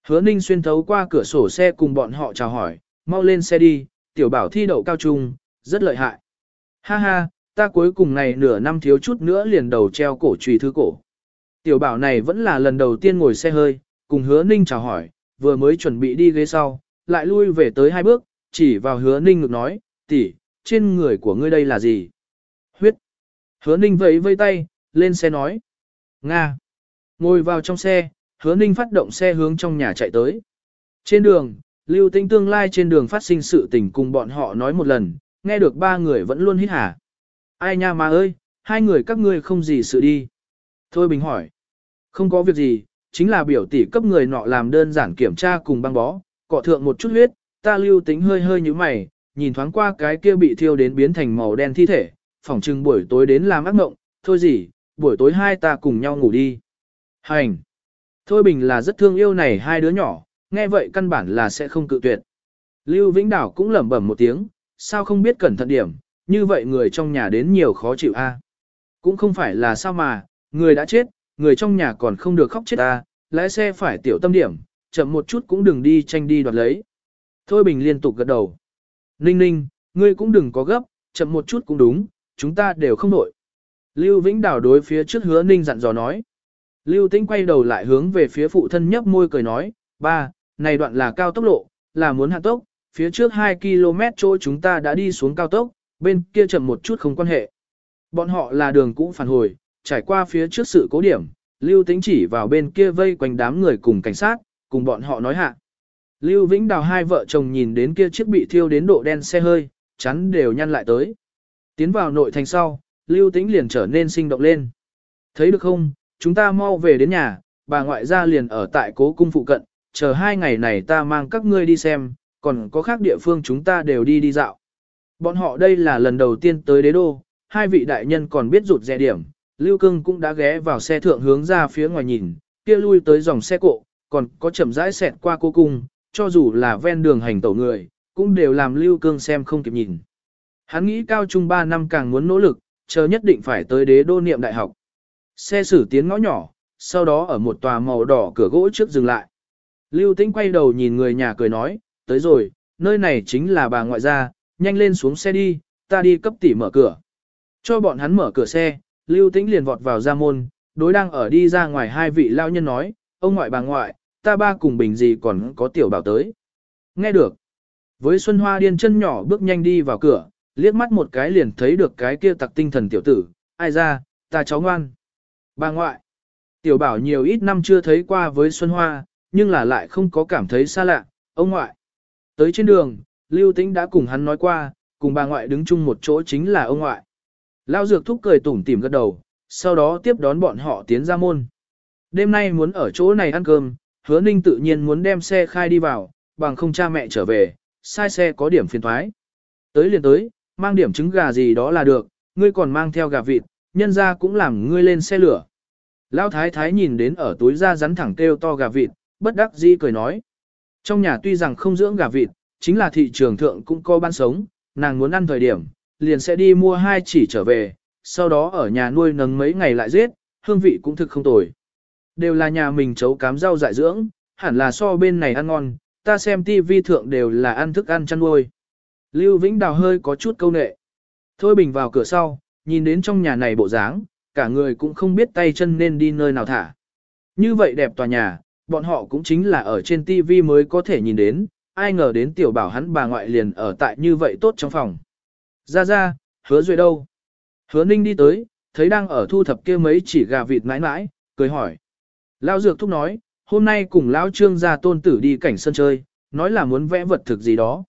Hứa ninh xuyên thấu qua cửa sổ xe cùng bọn họ chào hỏi, mau lên xe đi, tiểu bảo thi đậu cao trung, rất lợi hại. Ha ha, ta cuối cùng này nửa năm thiếu chút nữa liền đầu treo cổ trùy thư cổ. Tiểu bảo này vẫn là lần đầu tiên ngồi xe hơi, cùng hứa ninh chào hỏi, vừa mới chuẩn bị đi ghế sau, lại lui về tới hai bước, chỉ vào hứa ninh ngực nói, tỷ, trên người của ngươi đây là gì? Huyết. Hứa ninh vẫy vây tay, lên xe nói. Nga. Ngồi vào trong xe, hứa ninh phát động xe hướng trong nhà chạy tới. Trên đường, lưu tinh tương lai trên đường phát sinh sự tình cùng bọn họ nói một lần, nghe được ba người vẫn luôn hít hả. Ai nha mà ơi, hai người các ngươi không gì sự đi. Thôi Bình hỏi. Không có việc gì, chính là biểu tỷ cấp người nọ làm đơn giản kiểm tra cùng băng bó, cọ thượng một chút huyết, ta lưu tính hơi hơi như mày, nhìn thoáng qua cái kia bị thiêu đến biến thành màu đen thi thể, phỏng chừng buổi tối đến làm ác mộng, thôi gì, buổi tối hai ta cùng nhau ngủ đi. Hành! Thôi Bình là rất thương yêu này hai đứa nhỏ, nghe vậy căn bản là sẽ không cự tuyệt. Lưu Vĩnh Đảo cũng lẩm bẩm một tiếng, sao không biết cẩn thận điểm, như vậy người trong nhà đến nhiều khó chịu a. Cũng không phải là sao mà, người đã chết, người trong nhà còn không được khóc chết a, lái xe phải tiểu tâm điểm, chậm một chút cũng đừng đi tranh đi đoạt lấy. Thôi Bình liên tục gật đầu. Ninh ninh, ngươi cũng đừng có gấp, chậm một chút cũng đúng, chúng ta đều không nổi. Lưu Vĩnh Đảo đối phía trước hứa ninh dặn dò nói. Lưu Tĩnh quay đầu lại hướng về phía phụ thân nhấp môi cười nói, ba, này đoạn là cao tốc lộ, là muốn hạ tốc, phía trước 2 km chỗ chúng ta đã đi xuống cao tốc, bên kia chậm một chút không quan hệ. Bọn họ là đường cũ phản hồi, trải qua phía trước sự cố điểm, Lưu Tĩnh chỉ vào bên kia vây quanh đám người cùng cảnh sát, cùng bọn họ nói hạ. Lưu Vĩnh Đào hai vợ chồng nhìn đến kia chiếc bị thiêu đến độ đen xe hơi, chắn đều nhăn lại tới. Tiến vào nội thành sau, Lưu Tĩnh liền trở nên sinh động lên. Thấy được không, chúng ta mau về đến nhà, bà ngoại gia liền ở tại cố cung phụ cận, chờ hai ngày này ta mang các ngươi đi xem, còn có khác địa phương chúng ta đều đi đi dạo. Bọn họ đây là lần đầu tiên tới đế đô, hai vị đại nhân còn biết rụt rè điểm, Lưu Cương cũng đã ghé vào xe thượng hướng ra phía ngoài nhìn, kia lui tới dòng xe cộ, còn có chậm rãi xẹt qua cô cung, cho dù là ven đường hành tẩu người, cũng đều làm Lưu Cương xem không kịp nhìn. Hắn nghĩ cao trung 3 năm càng muốn nỗ lực, chờ nhất định phải tới đế đô niệm đại học. Xe xử tiến ngõ nhỏ, sau đó ở một tòa màu đỏ cửa gỗ trước dừng lại. Lưu Tĩnh quay đầu nhìn người nhà cười nói, tới rồi, nơi này chính là bà ngoại gia, nhanh lên xuống xe đi, ta đi cấp tỷ mở cửa. Cho bọn hắn mở cửa xe, Lưu Tĩnh liền vọt vào ra môn, đối đang ở đi ra ngoài hai vị lao nhân nói, ông ngoại bà ngoại, ta ba cùng bình gì còn có tiểu bảo tới. Nghe được. Với Xuân Hoa điên chân nhỏ bước nhanh đi vào cửa, liếc mắt một cái liền thấy được cái kia tặc tinh thần tiểu tử, ai ra, ta cháu ngoan. Bà ngoại. Tiểu bảo nhiều ít năm chưa thấy qua với Xuân Hoa, nhưng là lại không có cảm thấy xa lạ, ông ngoại. Tới trên đường, Lưu Tĩnh đã cùng hắn nói qua, cùng bà ngoại đứng chung một chỗ chính là ông ngoại. Lao dược thúc cười tủm tỉm gật đầu, sau đó tiếp đón bọn họ tiến ra môn. Đêm nay muốn ở chỗ này ăn cơm, hứa ninh tự nhiên muốn đem xe khai đi vào, bằng không cha mẹ trở về, sai xe có điểm phiền thoái. Tới liền tới, mang điểm trứng gà gì đó là được, ngươi còn mang theo gà vịt, nhân ra cũng làm ngươi lên xe lửa. Lão thái thái nhìn đến ở túi ra rắn thẳng kêu to gà vịt, bất đắc dĩ cười nói. Trong nhà tuy rằng không dưỡng gà vịt, chính là thị trường thượng cũng có ban sống, nàng muốn ăn thời điểm, liền sẽ đi mua hai chỉ trở về, sau đó ở nhà nuôi nấng mấy ngày lại giết, hương vị cũng thực không tồi. Đều là nhà mình chấu cám rau dại dưỡng, hẳn là so bên này ăn ngon, ta xem tivi thượng đều là ăn thức ăn chăn nuôi. Lưu Vĩnh Đào hơi có chút câu nệ. Thôi bình vào cửa sau, nhìn đến trong nhà này bộ dáng, cả người cũng không biết tay chân nên đi nơi nào thả. Như vậy đẹp tòa nhà, bọn họ cũng chính là ở trên TV mới có thể nhìn đến, ai ngờ đến tiểu bảo hắn bà ngoại liền ở tại như vậy tốt trong phòng. Ra ra, hứa duệ đâu? Hứa ninh đi tới, thấy đang ở thu thập kia mấy chỉ gà vịt mãi mãi, cười hỏi. lao dược thúc nói, hôm nay cùng lão trương gia tôn tử đi cảnh sân chơi, nói là muốn vẽ vật thực gì đó.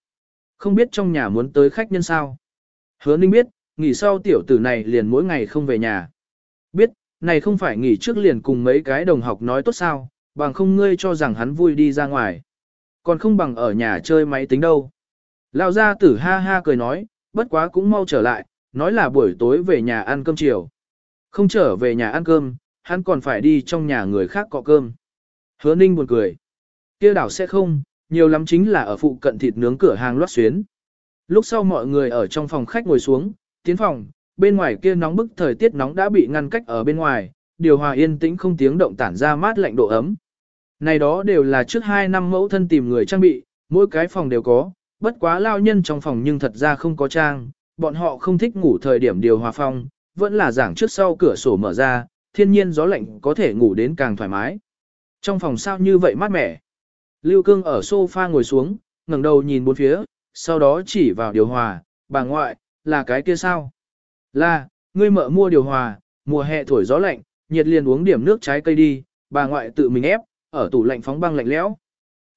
Không biết trong nhà muốn tới khách nhân sao. Hứa ninh biết, nghỉ sau tiểu tử này liền mỗi ngày không về nhà. Biết, này không phải nghỉ trước liền cùng mấy cái đồng học nói tốt sao, bằng không ngươi cho rằng hắn vui đi ra ngoài. Còn không bằng ở nhà chơi máy tính đâu. Lão gia tử ha ha cười nói, bất quá cũng mau trở lại, nói là buổi tối về nhà ăn cơm chiều. Không trở về nhà ăn cơm, hắn còn phải đi trong nhà người khác cọ cơm. Hứa ninh buồn cười. kia đảo sẽ không, nhiều lắm chính là ở phụ cận thịt nướng cửa hàng loát xuyến. Lúc sau mọi người ở trong phòng khách ngồi xuống, tiến phòng, bên ngoài kia nóng bức thời tiết nóng đã bị ngăn cách ở bên ngoài, điều hòa yên tĩnh không tiếng động tản ra mát lạnh độ ấm. Này đó đều là trước 2 năm mẫu thân tìm người trang bị, mỗi cái phòng đều có, bất quá lao nhân trong phòng nhưng thật ra không có trang, bọn họ không thích ngủ thời điểm điều hòa phòng vẫn là giảng trước sau cửa sổ mở ra, thiên nhiên gió lạnh có thể ngủ đến càng thoải mái. Trong phòng sao như vậy mát mẻ. Lưu Cương ở sofa ngồi xuống, ngẩng đầu nhìn bốn phía, sau đó chỉ vào điều hòa, bà ngoại, là cái kia sao? Là, ngươi mợ mua điều hòa, mùa hè thổi gió lạnh, nhiệt liền uống điểm nước trái cây đi, bà ngoại tự mình ép, ở tủ lạnh phóng băng lạnh lẽo.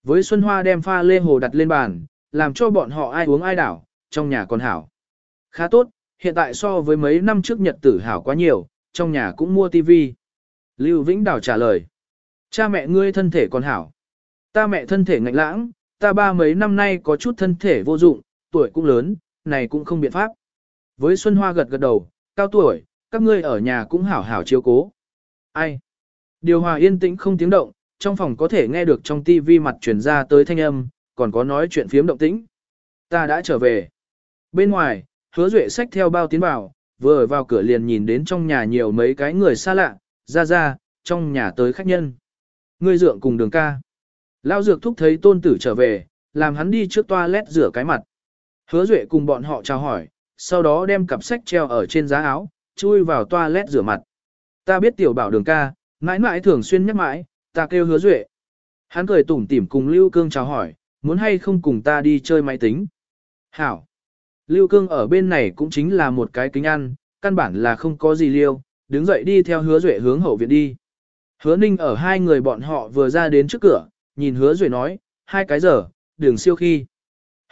Với Xuân Hoa đem pha lê hồ đặt lên bàn, làm cho bọn họ ai uống ai đảo, trong nhà còn hảo. Khá tốt, hiện tại so với mấy năm trước nhật tử hảo quá nhiều, trong nhà cũng mua tivi. Lưu Vĩnh Đào trả lời. Cha mẹ ngươi thân thể còn hảo. Ta mẹ thân thể ngạnh lãng, ta ba mấy năm nay có chút thân thể vô dụng, tuổi cũng lớn, này cũng không biện pháp. Với Xuân Hoa gật gật đầu, cao tuổi, các ngươi ở nhà cũng hảo hảo chiếu cố. Ai? Điều hòa yên tĩnh không tiếng động, trong phòng có thể nghe được trong tivi mặt truyền ra tới thanh âm, còn có nói chuyện phiếm động tĩnh. Ta đã trở về. Bên ngoài, hứa duệ sách theo bao tiến vào, vừa ở vào cửa liền nhìn đến trong nhà nhiều mấy cái người xa lạ, ra ra, trong nhà tới khách nhân. Ngươi dượng cùng đường ca. Lao dược thúc thấy tôn tử trở về, làm hắn đi trước toilet rửa cái mặt. Hứa duệ cùng bọn họ chào hỏi, sau đó đem cặp sách treo ở trên giá áo, chui vào toilet rửa mặt. Ta biết tiểu bảo đường ca, mãi mãi thường xuyên nhắc mãi, ta kêu hứa duệ. Hắn cười tủm tỉm cùng Lưu Cương chào hỏi, muốn hay không cùng ta đi chơi máy tính. Hảo. Lưu Cương ở bên này cũng chính là một cái kính ăn, căn bản là không có gì liêu, đứng dậy đi theo hứa duệ hướng hậu viện đi. Hứa ninh ở hai người bọn họ vừa ra đến trước cửa, nhìn hứa duệ nói, hai cái giờ, đường siêu khi.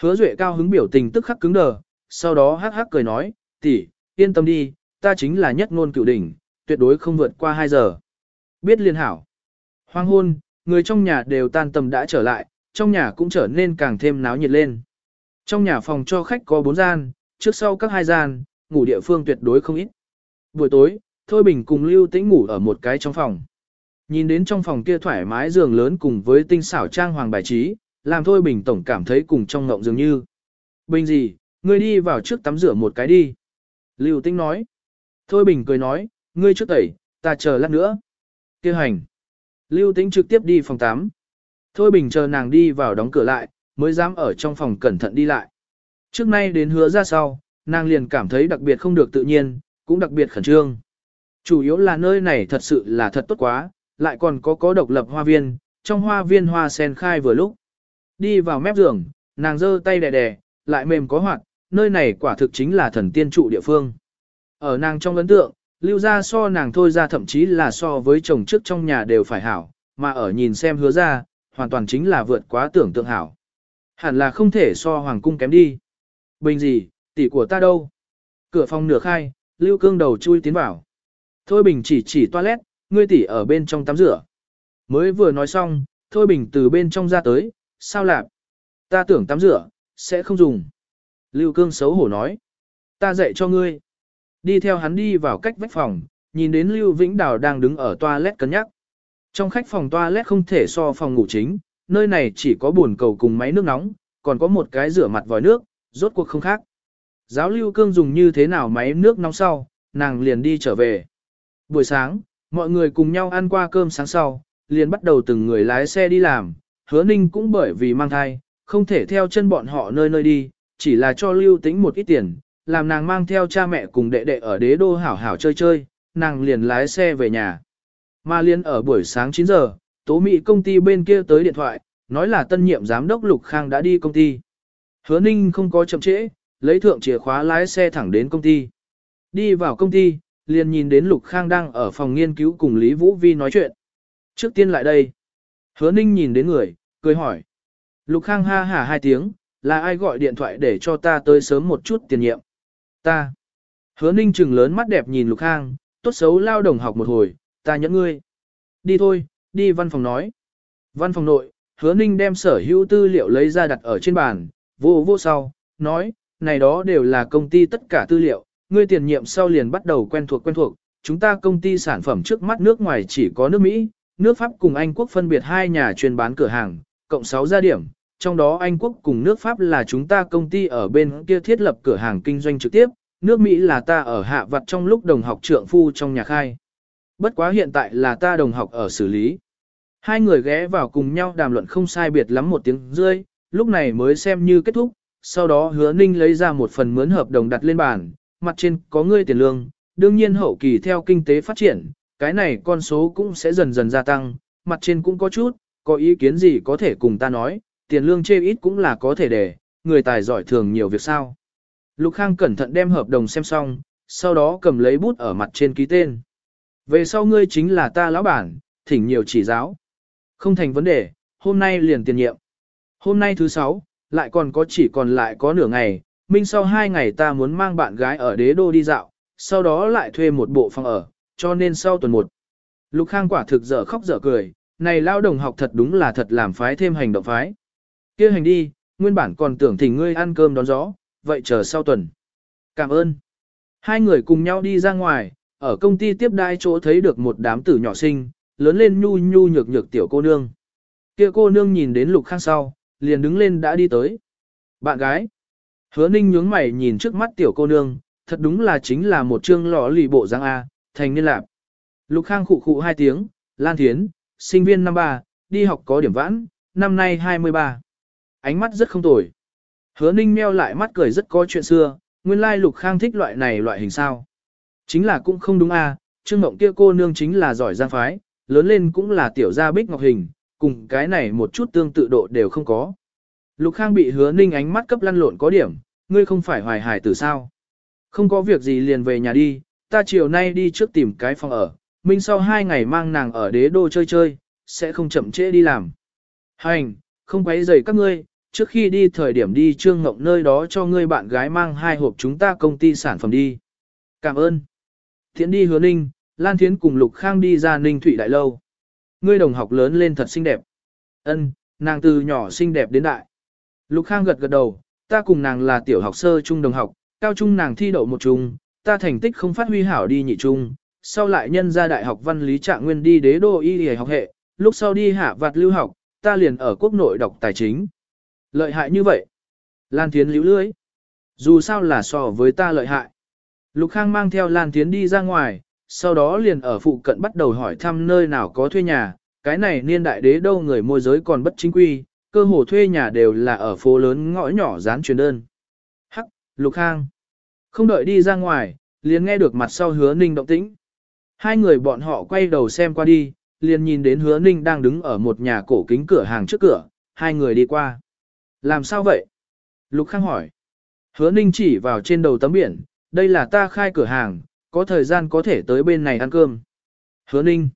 Hứa duệ cao hứng biểu tình tức khắc cứng đờ, sau đó hắc hắc cười nói, tỷ, yên tâm đi, ta chính là nhất ngôn cựu đỉnh, tuyệt đối không vượt qua hai giờ. Biết liên hảo. Hoang hôn, người trong nhà đều tan tầm đã trở lại, trong nhà cũng trở nên càng thêm náo nhiệt lên. Trong nhà phòng cho khách có bốn gian, trước sau các hai gian, ngủ địa phương tuyệt đối không ít. Buổi tối, Thôi Bình cùng Lưu Tĩnh ngủ ở một cái trong phòng. Nhìn đến trong phòng kia thoải mái giường lớn cùng với tinh xảo trang hoàng bài trí, làm Thôi Bình tổng cảm thấy cùng trong ngộng dường như. Bình gì, ngươi đi vào trước tắm rửa một cái đi. Lưu Tĩnh nói. Thôi Bình cười nói, ngươi trước tẩy, ta chờ lát nữa. Kêu hành. Lưu Tĩnh trực tiếp đi phòng tắm. Thôi Bình chờ nàng đi vào đóng cửa lại, mới dám ở trong phòng cẩn thận đi lại. Trước nay đến hứa ra sau, nàng liền cảm thấy đặc biệt không được tự nhiên, cũng đặc biệt khẩn trương. Chủ yếu là nơi này thật sự là thật tốt quá, lại còn có có độc lập hoa viên, trong hoa viên hoa sen khai vừa lúc. Đi vào mép giường, nàng giơ tay đè đè, lại mềm có hoạt, nơi này quả thực chính là thần tiên trụ địa phương. Ở nàng trong ấn tượng, lưu ra so nàng thôi ra thậm chí là so với chồng trước trong nhà đều phải hảo, mà ở nhìn xem hứa ra, hoàn toàn chính là vượt quá tưởng tượng hảo. Hẳn là không thể so hoàng cung kém đi. Bình gì, tỷ của ta đâu? Cửa phòng nửa khai, lưu cương đầu chui tiến vào. Thôi bình chỉ chỉ toilet, ngươi tỷ ở bên trong tắm rửa. Mới vừa nói xong, thôi bình từ bên trong ra tới, sao lạp? Ta tưởng tắm rửa, sẽ không dùng. Lưu cương xấu hổ nói. Ta dạy cho ngươi. Đi theo hắn đi vào cách vách phòng, nhìn đến Lưu Vĩnh Đào đang đứng ở toilet cân nhắc. Trong khách phòng toilet không thể so phòng ngủ chính, nơi này chỉ có buồn cầu cùng máy nước nóng, còn có một cái rửa mặt vòi nước, rốt cuộc không khác. Giáo lưu cương dùng như thế nào máy nước nóng sau, nàng liền đi trở về. Buổi sáng, mọi người cùng nhau ăn qua cơm sáng sau, liền bắt đầu từng người lái xe đi làm, hứa ninh cũng bởi vì mang thai, không thể theo chân bọn họ nơi nơi đi, chỉ là cho lưu tính một ít tiền, làm nàng mang theo cha mẹ cùng đệ đệ ở đế đô hảo hảo chơi chơi, nàng liền lái xe về nhà. Mà liền ở buổi sáng 9 giờ, tố mỹ công ty bên kia tới điện thoại, nói là tân nhiệm giám đốc Lục Khang đã đi công ty. Hứa Ninh không có chậm trễ, lấy thượng chìa khóa lái xe thẳng đến công ty. Đi vào công ty, liền nhìn đến Lục Khang đang ở phòng nghiên cứu cùng Lý Vũ Vi nói chuyện. Trước tiên lại đây. Hứa Ninh nhìn đến người, cười hỏi. Lục Khang ha hả hai tiếng, là ai gọi điện thoại để cho ta tới sớm một chút tiền nhiệm. Ta. Hứa Ninh trừng lớn mắt đẹp nhìn Lục Khang, tốt xấu lao đồng học một hồi, ta nhẫn ngươi. Đi thôi, đi văn phòng nói. Văn phòng nội, hứa ninh đem sở hữu tư liệu lấy ra đặt ở trên bàn, vô vô sau, nói, này đó đều là công ty tất cả tư liệu, ngươi tiền nhiệm sau liền bắt đầu quen thuộc quen thuộc, chúng ta công ty sản phẩm trước mắt nước ngoài chỉ có nước Mỹ, nước Pháp cùng Anh quốc phân biệt hai nhà chuyên bán cửa hàng, cộng 6 gia điểm, trong đó Anh quốc cùng nước Pháp là chúng ta công ty ở bên kia thiết lập cửa hàng kinh doanh trực tiếp, nước Mỹ là ta ở hạ vặt trong lúc đồng học trượng phu trong nhà khai. Bất quá hiện tại là ta đồng học ở xử lý. Hai người ghé vào cùng nhau đàm luận không sai biệt lắm một tiếng rơi, lúc này mới xem như kết thúc, sau đó hứa ninh lấy ra một phần mướn hợp đồng đặt lên bàn, mặt trên có ngươi tiền lương, đương nhiên hậu kỳ theo kinh tế phát triển, cái này con số cũng sẽ dần dần gia tăng, mặt trên cũng có chút, có ý kiến gì có thể cùng ta nói, tiền lương chê ít cũng là có thể để, người tài giỏi thường nhiều việc sao. Lục Khang cẩn thận đem hợp đồng xem xong, sau đó cầm lấy bút ở mặt trên ký tên. Về sau ngươi chính là ta lão bản, thỉnh nhiều chỉ giáo. Không thành vấn đề, hôm nay liền tiền nhiệm. Hôm nay thứ sáu, lại còn có chỉ còn lại có nửa ngày, minh sau hai ngày ta muốn mang bạn gái ở đế đô đi dạo, sau đó lại thuê một bộ phòng ở, cho nên sau tuần một. Lục Khang quả thực dở khóc dở cười, này lao đồng học thật đúng là thật làm phái thêm hành động phái. kia hành đi, nguyên bản còn tưởng thỉnh ngươi ăn cơm đón gió, vậy chờ sau tuần. Cảm ơn. Hai người cùng nhau đi ra ngoài, ở công ty tiếp đai chỗ thấy được một đám tử nhỏ sinh, lớn lên nhu nhu nhược nhược tiểu cô nương. Kia cô nương nhìn đến Lục Khang sau, liền đứng lên đã đi tới. Bạn gái. Hứa ninh nhướng mày nhìn trước mắt tiểu cô nương, thật đúng là chính là một chương lọ lì bộ giang A, thành niên lạc. Lục Khang khụ khụ hai tiếng, Lan Thiến, sinh viên năm ba, đi học có điểm vãn, năm nay 23. Ánh mắt rất không tồi. Hứa ninh meo lại mắt cười rất có chuyện xưa, nguyên lai Lục Khang thích loại này loại hình sao. Chính là cũng không đúng a, Trương Mộng kia cô nương chính là giỏi giang phái, lớn lên cũng là tiểu gia bích ngọc hình, cùng cái này một chút tương tự độ đều không có. Lục Khang bị hứa ninh ánh mắt cấp lăn lộn có điểm, ngươi không phải hoài hải tử sao. Không có việc gì liền về nhà đi, ta chiều nay đi trước tìm cái phòng ở, minh sau hai ngày mang nàng ở đế đô chơi chơi, sẽ không chậm trễ đi làm. Hành, không quấy rầy các ngươi, trước khi đi thời điểm đi trương ngộng nơi đó cho ngươi bạn gái mang hai hộp chúng ta công ty sản phẩm đi. Cảm ơn. Thiện đi hứa ninh, Lan Thiến cùng Lục Khang đi ra ninh thủy đại lâu. Ngươi đồng học lớn lên thật xinh đẹp. Ân, nàng từ nhỏ xinh đẹp đến đại. Lục Khang gật gật đầu, ta cùng nàng là tiểu học sơ trung đồng học, cao trung nàng thi đậu một trung, ta thành tích không phát huy hảo đi nhị trung, sau lại nhân ra đại học văn lý trạng nguyên đi đế đô y y học hệ, lúc sau đi hạ vạt lưu học, ta liền ở quốc nội đọc tài chính. Lợi hại như vậy. Lan Thiến liễu lưới. Dù sao là so với ta lợi hại. Lục Khang mang theo Lan Thiến đi ra ngoài, sau đó liền ở phụ cận bắt đầu hỏi thăm nơi nào có thuê nhà, cái này niên đại đế đâu người môi giới còn bất chính quy, cơ hồ thuê nhà đều là ở phố lớn ngõ nhỏ dán truyền đơn. Hắc, Lục Khang. Không đợi đi ra ngoài, liền nghe được mặt sau hứa ninh động tĩnh. Hai người bọn họ quay đầu xem qua đi, liền nhìn đến hứa ninh đang đứng ở một nhà cổ kính cửa hàng trước cửa, hai người đi qua. Làm sao vậy? Lục Khang hỏi. Hứa ninh chỉ vào trên đầu tấm biển, đây là ta khai cửa hàng, có thời gian có thể tới bên này ăn cơm. Hứa ninh.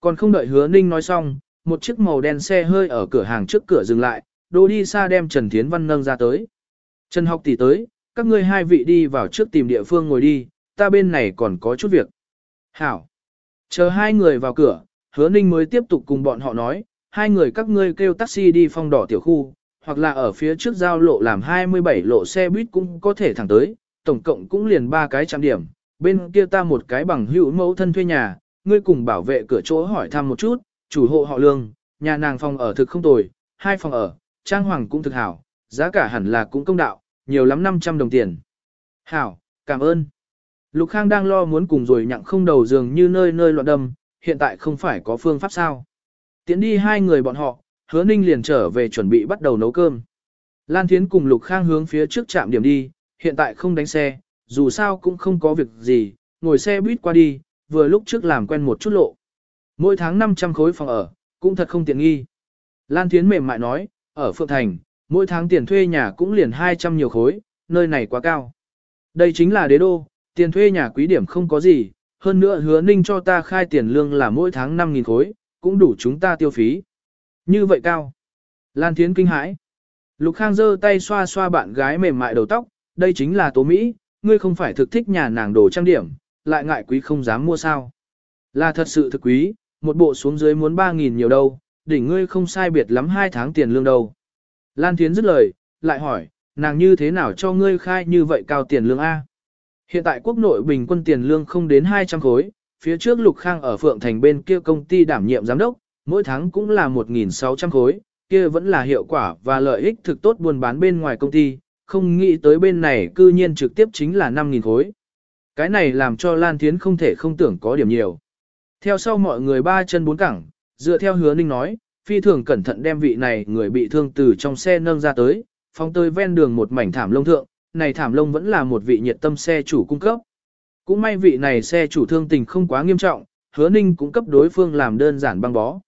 Còn không đợi hứa ninh nói xong, một chiếc màu đen xe hơi ở cửa hàng trước cửa dừng lại, đồ đi xa đem Trần Thiến Văn nâng ra tới. Trần học tỷ tới, các ngươi hai vị đi vào trước tìm địa phương ngồi đi, ta bên này còn có chút việc. Hảo. Chờ hai người vào cửa, hứa ninh mới tiếp tục cùng bọn họ nói, hai người các ngươi kêu taxi đi phong đỏ tiểu khu, hoặc là ở phía trước giao lộ làm 27 lộ xe buýt cũng có thể thẳng tới, tổng cộng cũng liền ba cái trạm điểm, bên kia ta một cái bằng hữu mẫu thân thuê nhà, ngươi cùng bảo vệ cửa chỗ hỏi thăm một chút, chủ hộ họ lương, nhà nàng phòng ở thực không tồi, hai phòng ở, trang hoàng cũng thực hảo, giá cả hẳn là cũng công đạo, nhiều lắm 500 đồng tiền. Hảo, cảm ơn. Lục Khang đang lo muốn cùng rồi nhặng không đầu giường như nơi nơi loạn đâm, hiện tại không phải có phương pháp sao. Tiến đi hai người bọn họ, hứa ninh liền trở về chuẩn bị bắt đầu nấu cơm. Lan Thiến cùng Lục Khang hướng phía trước trạm điểm đi, hiện tại không đánh xe, dù sao cũng không có việc gì, ngồi xe buýt qua đi, vừa lúc trước làm quen một chút lộ. Mỗi tháng 500 khối phòng ở, cũng thật không tiện nghi. Lan Thiến mềm mại nói, ở Phượng Thành, mỗi tháng tiền thuê nhà cũng liền 200 nhiều khối, nơi này quá cao. Đây chính là đế đô, tiền thuê nhà quý điểm không có gì, hơn nữa hứa ninh cho ta khai tiền lương là mỗi tháng 5.000 khối, cũng đủ chúng ta tiêu phí. Như vậy cao. Lan Thiến kinh hãi. Lục Khang giơ tay xoa xoa bạn gái mềm mại đầu tóc, đây chính là tố Mỹ, ngươi không phải thực thích nhà nàng đồ trang điểm, lại ngại quý không dám mua sao. Là thật sự thực quý, một bộ xuống dưới muốn 3.000 nhiều đâu, đỉnh ngươi không sai biệt lắm hai tháng tiền lương đâu. Lan Thiến dứt lời, lại hỏi, nàng như thế nào cho ngươi khai như vậy cao tiền lương A? Hiện tại quốc nội bình quân tiền lương không đến 200 khối, phía trước Lục Khang ở Phượng Thành bên kia công ty đảm nhiệm giám đốc, mỗi tháng cũng là 1.600 khối, kia vẫn là hiệu quả và lợi ích thực tốt buôn bán bên ngoài công ty, không nghĩ tới bên này cư nhiên trực tiếp chính là 5.000 khối. Cái này làm cho Lan Thiến không thể không tưởng có điểm nhiều. Theo sau mọi người ba chân bốn cẳng, dựa theo hứa ninh nói, phi thường cẩn thận đem vị này người bị thương từ trong xe nâng ra tới, phóng tới ven đường một mảnh thảm lông thượng, này thảm lông vẫn là một vị nhiệt tâm xe chủ cung cấp. Cũng may vị này xe chủ thương tình không quá nghiêm trọng, hứa ninh cũng cấp đối phương làm đơn giản băng bó.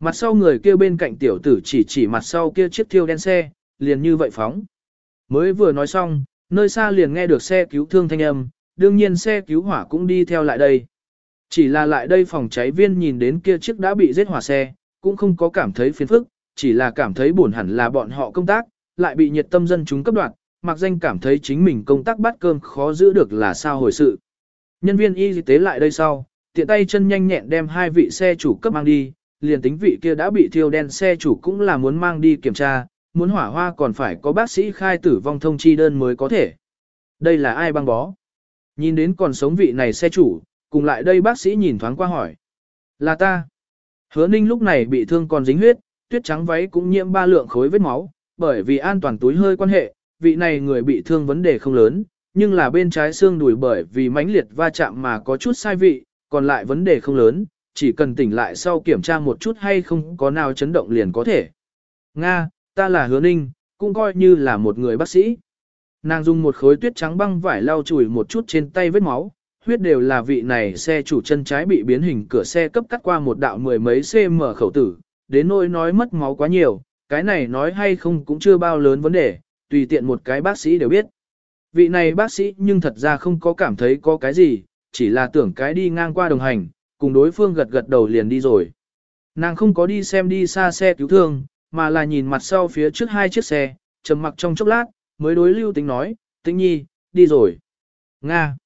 Mặt sau người kia bên cạnh tiểu tử chỉ chỉ mặt sau kia chiếc thiêu đen xe, liền như vậy phóng. Mới vừa nói xong, nơi xa liền nghe được xe cứu thương thanh âm, đương nhiên xe cứu hỏa cũng đi theo lại đây. Chỉ là lại đây phòng cháy viên nhìn đến kia chiếc đã bị giết hỏa xe, cũng không có cảm thấy phiền phức, chỉ là cảm thấy buồn hẳn là bọn họ công tác, lại bị nhiệt tâm dân chúng cấp đoạt, mặc danh cảm thấy chính mình công tác bắt cơm khó giữ được là sao hồi sự. Nhân viên y tế lại đây sau, tiện tay chân nhanh nhẹn đem hai vị xe chủ cấp mang đi, liền tính vị kia đã bị thiêu đen xe chủ cũng là muốn mang đi kiểm tra, muốn hỏa hoa còn phải có bác sĩ khai tử vong thông chi đơn mới có thể. Đây là ai băng bó? Nhìn đến còn sống vị này xe chủ, cùng lại đây bác sĩ nhìn thoáng qua hỏi. Là ta. Hứa ninh lúc này bị thương còn dính huyết, tuyết trắng váy cũng nhiễm ba lượng khối vết máu, bởi vì an toàn túi hơi quan hệ, vị này người bị thương vấn đề không lớn, nhưng là bên trái xương đùi bởi vì mãnh liệt va chạm mà có chút sai vị, còn lại vấn đề không lớn, chỉ cần tỉnh lại sau kiểm tra một chút hay không có nào chấn động liền có thể. Nga, ta là hứa ninh, cũng coi như là một người bác sĩ. Nàng dùng một khối tuyết trắng băng vải lau chùi một chút trên tay vết máu, huyết đều là vị này xe chủ chân trái bị biến hình cửa xe cấp cắt qua một đạo mười mấy cm khẩu tử, đến nỗi nói mất máu quá nhiều, cái này nói hay không cũng chưa bao lớn vấn đề, tùy tiện một cái bác sĩ đều biết. Vị này bác sĩ nhưng thật ra không có cảm thấy có cái gì, chỉ là tưởng cái đi ngang qua đồng hành, cùng đối phương gật gật đầu liền đi rồi. Nàng không có đi xem đi xa xe cứu thương, mà là nhìn mặt sau phía trước hai chiếc xe, trầm mặc trong chốc lát, mới đối Lưu tính nói, Tĩnh Nhi, đi rồi. Nga.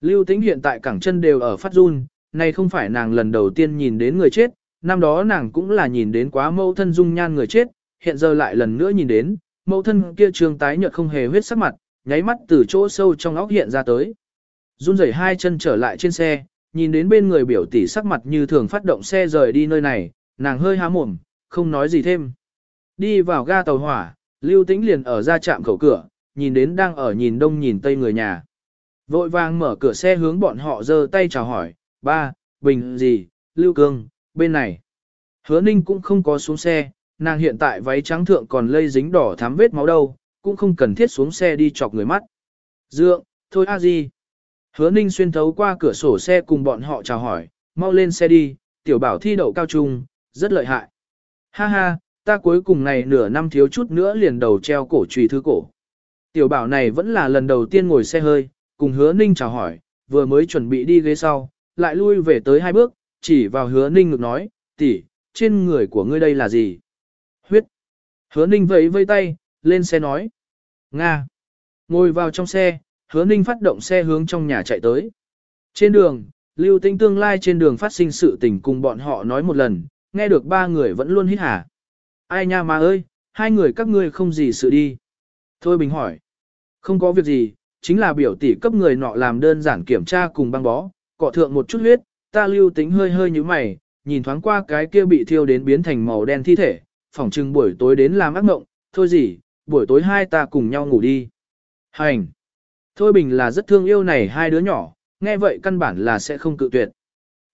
Lưu Tĩnh hiện tại cẳng chân đều ở phát run, này không phải nàng lần đầu tiên nhìn đến người chết, năm đó nàng cũng là nhìn đến quá mâu thân dung nhan người chết, hiện giờ lại lần nữa nhìn đến, mâu thân kia trường tái nhợt không hề huyết sắc mặt, nháy mắt từ chỗ sâu trong óc hiện ra tới. Run rẩy hai chân trở lại trên xe, nhìn đến bên người biểu tỷ sắc mặt như thường phát động xe rời đi nơi này, nàng hơi há mồm, không nói gì thêm. Đi vào ga tàu hỏa, Lưu Tĩnh liền ở ra trạm khẩu cửa, nhìn đến đang ở nhìn đông nhìn tây người nhà. Vội vàng mở cửa xe hướng bọn họ giơ tay chào hỏi, ba, bình gì, Lưu Cương, bên này. Hứa Ninh cũng không có xuống xe, nàng hiện tại váy trắng thượng còn lây dính đỏ thắm vết máu đâu, cũng không cần thiết xuống xe đi chọc người mắt. Dượng, thôi a gì. Hứa Ninh xuyên thấu qua cửa sổ xe cùng bọn họ chào hỏi, mau lên xe đi, tiểu bảo thi đậu cao trung, rất lợi hại. Ha ha, ta cuối cùng này nửa năm thiếu chút nữa liền đầu treo cổ trùy thư cổ. Tiểu bảo này vẫn là lần đầu tiên ngồi xe hơi, cùng hứa ninh chào hỏi, vừa mới chuẩn bị đi ghế sau, lại lui về tới hai bước, chỉ vào hứa ninh ngực nói, tỷ, trên người của ngươi đây là gì? Huyết. Hứa ninh vẫy vây tay, lên xe nói. Nga. Ngồi vào trong xe, hứa ninh phát động xe hướng trong nhà chạy tới. Trên đường, lưu tinh tương lai trên đường phát sinh sự tình cùng bọn họ nói một lần, nghe được ba người vẫn luôn hít hả. Ai nha mà ơi, hai người các ngươi không gì sự đi. Thôi Bình hỏi. Không có việc gì, chính là biểu tỷ cấp người nọ làm đơn giản kiểm tra cùng băng bó, cọ thượng một chút huyết, ta lưu tính hơi hơi như mày, nhìn thoáng qua cái kia bị thiêu đến biến thành màu đen thi thể, phỏng chừng buổi tối đến làm ác mộng, thôi gì, buổi tối hai ta cùng nhau ngủ đi. Hành! Thôi Bình là rất thương yêu này hai đứa nhỏ, nghe vậy căn bản là sẽ không cự tuyệt.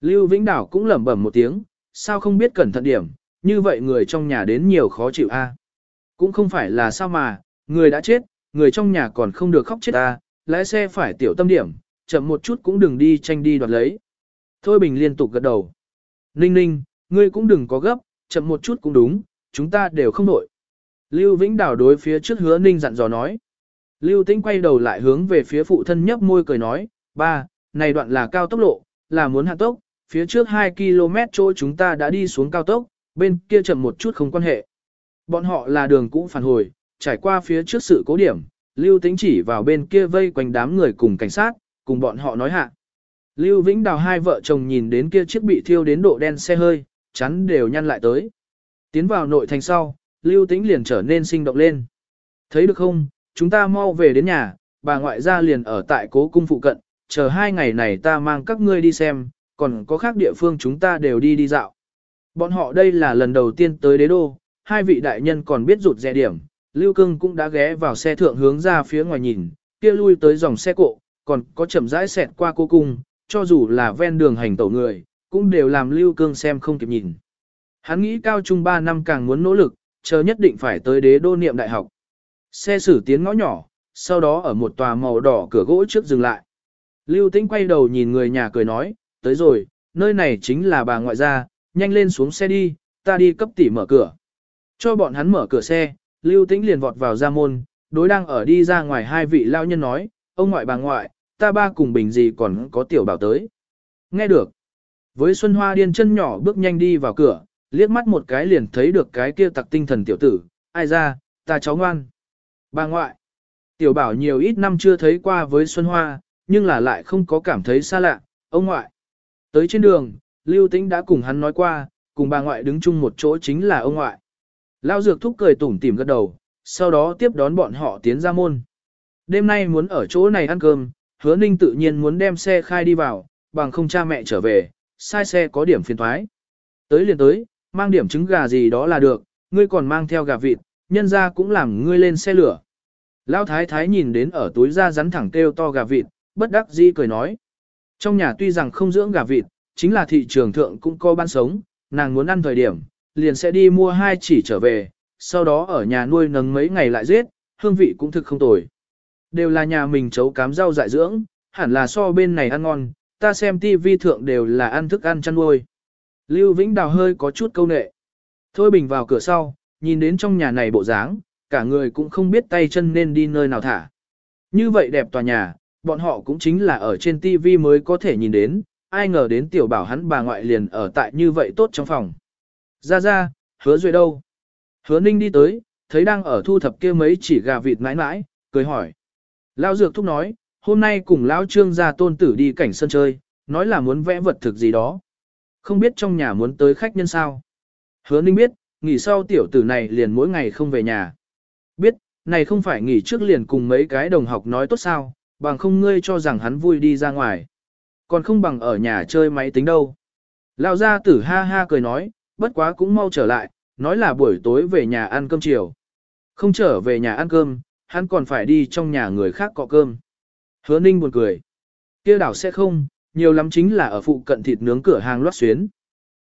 Lưu Vĩnh Đảo cũng lẩm bẩm một tiếng, sao không biết cẩn thận điểm, như vậy người trong nhà đến nhiều khó chịu a. Cũng không phải là sao mà, người đã chết, người trong nhà còn không được khóc chết ta, lái xe phải tiểu tâm điểm, chậm một chút cũng đừng đi tranh đi đoạt lấy. Thôi Bình liên tục gật đầu. Ninh ninh, ngươi cũng đừng có gấp, chậm một chút cũng đúng, chúng ta đều không nổi. Lưu Vĩnh Đảo đối phía trước hứa ninh dặn dò nói. Lưu Tĩnh quay đầu lại hướng về phía phụ thân nhấp môi cười nói, ba, này đoạn là cao tốc lộ, là muốn hạ tốc, phía trước 2 km chỗ chúng ta đã đi xuống cao tốc, bên kia chậm một chút không quan hệ. Bọn họ là đường cũ phản hồi, trải qua phía trước sự cố điểm, Lưu Tĩnh chỉ vào bên kia vây quanh đám người cùng cảnh sát, cùng bọn họ nói hạ. Lưu Vĩnh Đào hai vợ chồng nhìn đến kia chiếc bị thiêu đến độ đen xe hơi, chắn đều nhăn lại tới. Tiến vào nội thành sau, Lưu Tĩnh liền trở nên sinh động lên. Thấy được không, chúng ta mau về đến nhà, bà ngoại gia liền ở tại cố cung phụ cận, chờ hai ngày này ta mang các ngươi đi xem, còn có khác địa phương chúng ta đều đi đi dạo. Bọn họ đây là lần đầu tiên tới đế đô, hai vị đại nhân còn biết rụt rè điểm, Lưu Cương cũng đã ghé vào xe thượng hướng ra phía ngoài nhìn, kia lui tới dòng xe cộ, còn có chậm rãi xẹt qua cô cung, cho dù là ven đường hành tẩu người, cũng đều làm Lưu Cương xem không kịp nhìn. Hắn nghĩ cao trung 3 năm càng muốn nỗ lực, chờ nhất định phải tới đế đô niệm đại học. Xe xử tiến ngõ nhỏ, sau đó ở một tòa màu đỏ cửa gỗ trước dừng lại. Lưu Tĩnh quay đầu nhìn người nhà cười nói, tới rồi, nơi này chính là bà ngoại gia, nhanh lên xuống xe đi, ta đi cấp tỷ mở cửa. Cho bọn hắn mở cửa xe, Lưu Tĩnh liền vọt vào ra môn, đối đang ở đi ra ngoài hai vị lao nhân nói, ông ngoại bà ngoại, ta ba cùng bình gì còn có tiểu bảo tới. Nghe được. Với Xuân Hoa điên chân nhỏ bước nhanh đi vào cửa, liếc mắt một cái liền thấy được cái kia tặc tinh thần tiểu tử, ai ra, ta cháu ngoan. Bà ngoại. Tiểu bảo nhiều ít năm chưa thấy qua với Xuân Hoa, nhưng là lại không có cảm thấy xa lạ, ông ngoại. Tới trên đường, Lưu Tĩnh đã cùng hắn nói qua, cùng bà ngoại đứng chung một chỗ chính là ông ngoại. Lao dược thúc cười tủm tỉm gật đầu, sau đó tiếp đón bọn họ tiến ra môn. Đêm nay muốn ở chỗ này ăn cơm, hứa ninh tự nhiên muốn đem xe khai đi vào, bằng không cha mẹ trở về, sai xe có điểm phiền thoái. Tới liền tới, mang điểm trứng gà gì đó là được, ngươi còn mang theo gà vịt, nhân ra cũng làm ngươi lên xe lửa. Lão thái thái nhìn đến ở túi ra rắn thẳng kêu to gà vịt, bất đắc dĩ cười nói. Trong nhà tuy rằng không dưỡng gà vịt, chính là thị trường thượng cũng có ban sống, nàng muốn ăn thời điểm, liền sẽ đi mua hai chỉ trở về, sau đó ở nhà nuôi nấng mấy ngày lại giết, hương vị cũng thực không tồi. Đều là nhà mình chấu cám rau dại dưỡng, hẳn là so bên này ăn ngon, ta xem tivi thượng đều là ăn thức ăn chăn nuôi. Lưu Vĩnh Đào hơi có chút câu nệ. Thôi bình vào cửa sau, nhìn đến trong nhà này bộ dáng, cả người cũng không biết tay chân nên đi nơi nào thả. Như vậy đẹp tòa nhà, bọn họ cũng chính là ở trên TV mới có thể nhìn đến, ai ngờ đến tiểu bảo hắn bà ngoại liền ở tại như vậy tốt trong phòng. Ra ra, hứa duệ đâu? Hứa ninh đi tới, thấy đang ở thu thập kia mấy chỉ gà vịt mãi mãi, cười hỏi. Lao dược thúc nói, hôm nay cùng Lão trương gia tôn tử đi cảnh sân chơi, nói là muốn vẽ vật thực gì đó. Không biết trong nhà muốn tới khách nhân sao. Hứa ninh biết, nghỉ sau tiểu tử này liền mỗi ngày không về nhà. Biết, này không phải nghỉ trước liền cùng mấy cái đồng học nói tốt sao, bằng không ngươi cho rằng hắn vui đi ra ngoài. Còn không bằng ở nhà chơi máy tính đâu. Lão gia tử ha ha cười nói, bất quá cũng mau trở lại, nói là buổi tối về nhà ăn cơm chiều. Không trở về nhà ăn cơm, hắn còn phải đi trong nhà người khác cọ cơm. Hứa ninh buồn cười. kia đảo sẽ không, nhiều lắm chính là ở phụ cận thịt nướng cửa hàng loát xuyến.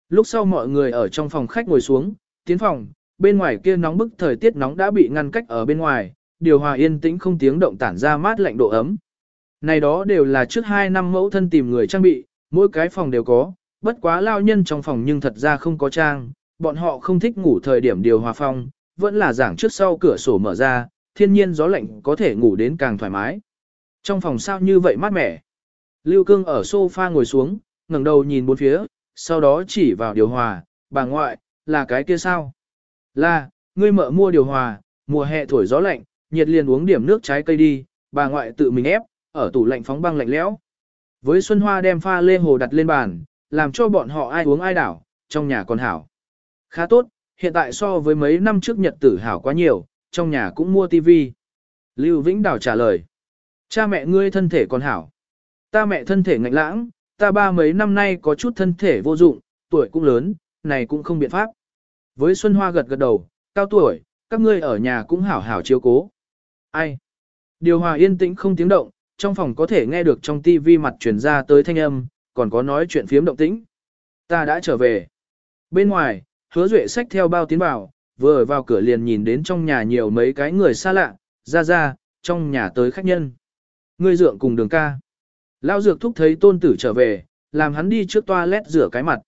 Lúc sau mọi người ở trong phòng khách ngồi xuống, tiến phòng, bên ngoài kia nóng bức thời tiết nóng đã bị ngăn cách ở bên ngoài, điều hòa yên tĩnh không tiếng động tản ra mát lạnh độ ấm. Này đó đều là trước 2 năm mẫu thân tìm người trang bị, mỗi cái phòng đều có, bất quá lao nhân trong phòng nhưng thật ra không có trang, bọn họ không thích ngủ thời điểm điều hòa phong, vẫn là giảng trước sau cửa sổ mở ra, thiên nhiên gió lạnh có thể ngủ đến càng thoải mái. Trong phòng sao như vậy mát mẻ. Lưu Cương ở sofa ngồi xuống, ngẩng đầu nhìn bốn phía, sau đó chỉ vào điều hòa, bà ngoại, là cái kia sao? Là, ngươi mợ mua điều hòa, mùa hè thổi gió lạnh, nhiệt liền uống điểm nước trái cây đi, bà ngoại tự mình ép, ở tủ lạnh phóng băng lạnh lẽo. Với Xuân Hoa đem pha lê hồ đặt lên bàn, làm cho bọn họ ai uống ai đảo, trong nhà còn hảo. Khá tốt, hiện tại so với mấy năm trước nhật tử hảo quá nhiều, trong nhà cũng mua tivi. Lưu Vĩnh Đào trả lời. Cha mẹ ngươi thân thể còn hảo. Ta mẹ thân thể ngạnh lãng, ta ba mấy năm nay có chút thân thể vô dụng, tuổi cũng lớn, này cũng không biện pháp. Với Xuân Hoa gật gật đầu, cao tuổi, các ngươi ở nhà cũng hảo hảo chiếu cố. Ai? Điều hòa yên tĩnh không tiếng động, trong phòng có thể nghe được trong tivi mặt truyền ra tới thanh âm, còn có nói chuyện phiếm động tĩnh. Ta đã trở về. Bên ngoài, hứa duệ sách theo bao tiến vào, vừa vào cửa liền nhìn đến trong nhà nhiều mấy cái người xa lạ, ra ra, trong nhà tới khách nhân. Ngươi dượng cùng đường ca. Lao dược thúc thấy tôn tử trở về, làm hắn đi trước toilet rửa cái mặt.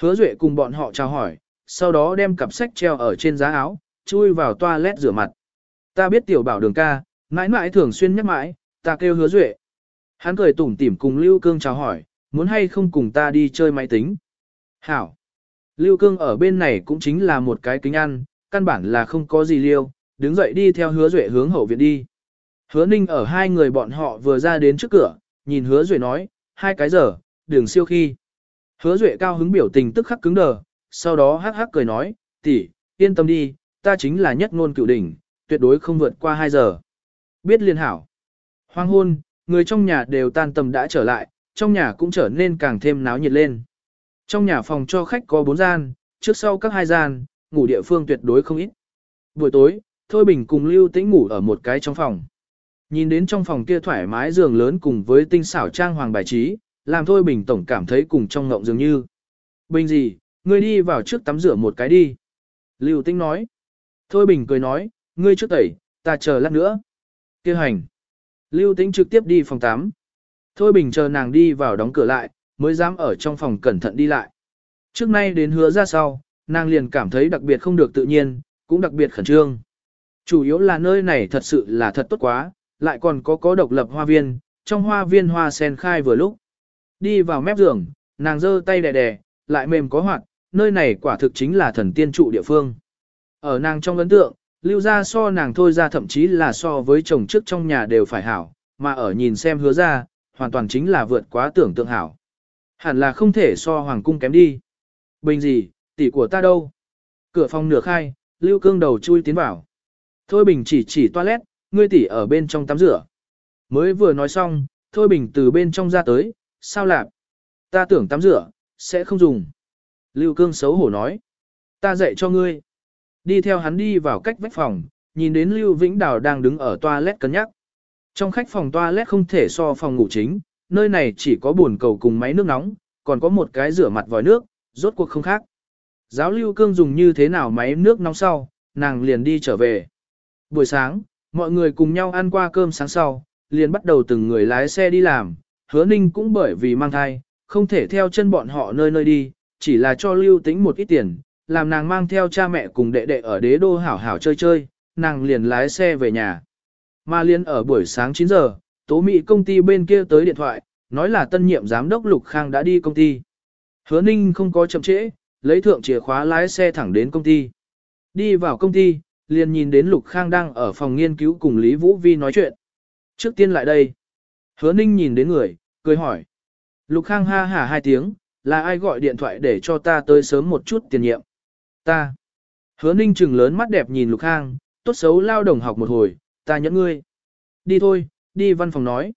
Hứa duệ cùng bọn họ chào hỏi, sau đó đem cặp sách treo ở trên giá áo, chui vào toilet rửa mặt. Ta biết tiểu bảo đường ca, mãi mãi thường xuyên nhắc mãi, ta kêu hứa duệ. Hắn cười tủm tỉm cùng Lưu Cương chào hỏi, muốn hay không cùng ta đi chơi máy tính. Hảo. Lưu Cương ở bên này cũng chính là một cái kính ăn, căn bản là không có gì liêu, đứng dậy đi theo hứa duệ hướng hậu viện đi. Hứa ninh ở hai người bọn họ vừa ra đến trước cửa, nhìn hứa duệ nói, hai cái giờ, đường siêu khi. Hứa duệ cao hứng biểu tình tức khắc cứng đờ, sau đó hắc hắc cười nói, tỷ, yên tâm đi, ta chính là nhất ngôn cựu đỉnh, tuyệt đối không vượt qua hai giờ. Biết liên hảo. Hoang hôn, người trong nhà đều tan tầm đã trở lại, trong nhà cũng trở nên càng thêm náo nhiệt lên. Trong nhà phòng cho khách có bốn gian, trước sau các hai gian, ngủ địa phương tuyệt đối không ít. Buổi tối, Thôi Bình cùng Lưu Tĩnh ngủ ở một cái trong phòng. Nhìn đến trong phòng kia thoải mái giường lớn cùng với tinh xảo trang hoàng bài trí, làm Thôi Bình tổng cảm thấy cùng trong ngộng dường như. Bình gì, ngươi đi vào trước tắm rửa một cái đi. Lưu Tĩnh nói. Thôi Bình cười nói, ngươi trước tẩy, ta chờ lát nữa. Kêu hành. Lưu Tĩnh trực tiếp đi phòng tắm. Thôi Bình chờ nàng đi vào đóng cửa lại, mới dám ở trong phòng cẩn thận đi lại. Trước nay đến hứa ra sau, nàng liền cảm thấy đặc biệt không được tự nhiên, cũng đặc biệt khẩn trương. Chủ yếu là nơi này thật sự là thật tốt quá, lại còn có có độc lập hoa viên, trong hoa viên hoa sen khai vừa lúc. Đi vào mép giường, nàng giơ tay đè đè, lại mềm có hoạt, nơi này quả thực chính là thần tiên trụ địa phương. Ở nàng trong ấn tượng, lưu ra so nàng thôi ra thậm chí là so với chồng trước trong nhà đều phải hảo, mà ở nhìn xem hứa ra, hoàn toàn chính là vượt quá tưởng tượng hảo. Hẳn là không thể so hoàng cung kém đi. Bình gì, tỷ của ta đâu? Cửa phòng nửa khai, lưu cương đầu chui tiến vào. Thôi bình chỉ chỉ toilet, ngươi tỷ ở bên trong tắm rửa. Mới vừa nói xong, thôi bình từ bên trong ra tới, sao lạp? Ta tưởng tắm rửa, sẽ không dùng. Lưu cương xấu hổ nói. Ta dạy cho ngươi. Đi theo hắn đi vào cách vách phòng, nhìn đến Lưu Vĩnh Đào đang đứng ở toilet cân nhắc. Trong khách phòng toilet không thể so phòng ngủ chính, nơi này chỉ có bồn cầu cùng máy nước nóng, còn có một cái rửa mặt vòi nước, rốt cuộc không khác. Giáo lưu cương dùng như thế nào máy nước nóng sau, nàng liền đi trở về. Buổi sáng, mọi người cùng nhau ăn qua cơm sáng sau, liền bắt đầu từng người lái xe đi làm, hứa ninh cũng bởi vì mang thai, không thể theo chân bọn họ nơi nơi đi, chỉ là cho lưu tính một ít tiền, làm nàng mang theo cha mẹ cùng đệ đệ ở đế đô hảo hảo chơi chơi, nàng liền lái xe về nhà. Mà liên ở buổi sáng 9 giờ, tố mỹ công ty bên kia tới điện thoại, nói là tân nhiệm giám đốc Lục Khang đã đi công ty. Hứa Ninh không có chậm trễ, lấy thượng chìa khóa lái xe thẳng đến công ty. Đi vào công ty, liền nhìn đến Lục Khang đang ở phòng nghiên cứu cùng Lý Vũ Vi nói chuyện. Trước tiên lại đây. Hứa Ninh nhìn đến người, cười hỏi. Lục Khang ha hả hai tiếng, là ai gọi điện thoại để cho ta tới sớm một chút tiền nhiệm. Ta. Hứa Ninh trừng lớn mắt đẹp nhìn Lục Khang, tốt xấu lao đồng học một hồi, ta nhẫn ngươi. Đi thôi, đi văn phòng nói.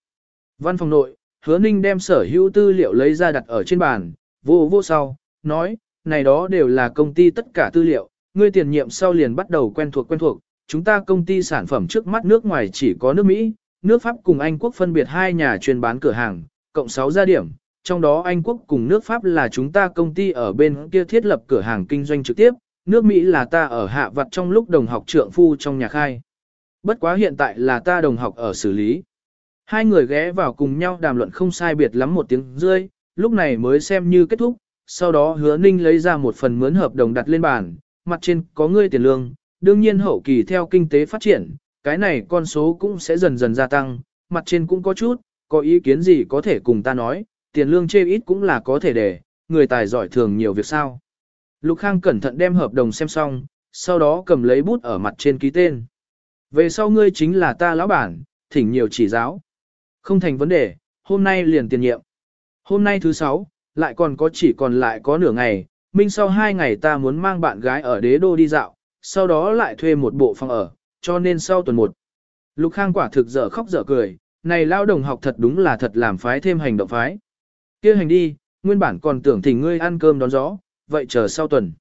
Văn phòng nội, hứa ninh đem sở hữu tư liệu lấy ra đặt ở trên bàn, vô vô sau, nói, này đó đều là công ty tất cả tư liệu, ngươi tiền nhiệm sau liền bắt đầu quen thuộc quen thuộc, chúng ta công ty sản phẩm trước mắt nước ngoài chỉ có nước Mỹ, nước Pháp cùng Anh Quốc phân biệt hai nhà chuyên bán cửa hàng, cộng 6 gia điểm, trong đó Anh Quốc cùng nước Pháp là chúng ta công ty ở bên kia thiết lập cửa hàng kinh doanh trực tiếp, nước Mỹ là ta ở hạ vặt trong lúc đồng học trượng phu trong nhà khai. Bất quá hiện tại là ta đồng học ở xử lý. Hai người ghé vào cùng nhau đàm luận không sai biệt lắm một tiếng rơi, lúc này mới xem như kết thúc, sau đó hứa ninh lấy ra một phần mướn hợp đồng đặt lên bàn, mặt trên có ngươi tiền lương, đương nhiên hậu kỳ theo kinh tế phát triển, cái này con số cũng sẽ dần dần gia tăng, mặt trên cũng có chút, có ý kiến gì có thể cùng ta nói, tiền lương chê ít cũng là có thể để, người tài giỏi thường nhiều việc sao. Lục Khang cẩn thận đem hợp đồng xem xong, sau đó cầm lấy bút ở mặt trên ký tên. Về sau ngươi chính là ta lão bản, thỉnh nhiều chỉ giáo. Không thành vấn đề, hôm nay liền tiền nhiệm. Hôm nay thứ sáu, lại còn có chỉ còn lại có nửa ngày, minh sau hai ngày ta muốn mang bạn gái ở đế đô đi dạo, sau đó lại thuê một bộ phòng ở, cho nên sau tuần một. Lục Khang quả thực dở khóc dở cười, này lao đồng học thật đúng là thật làm phái thêm hành động phái. kia hành đi, nguyên bản còn tưởng thỉnh ngươi ăn cơm đón gió, vậy chờ sau tuần.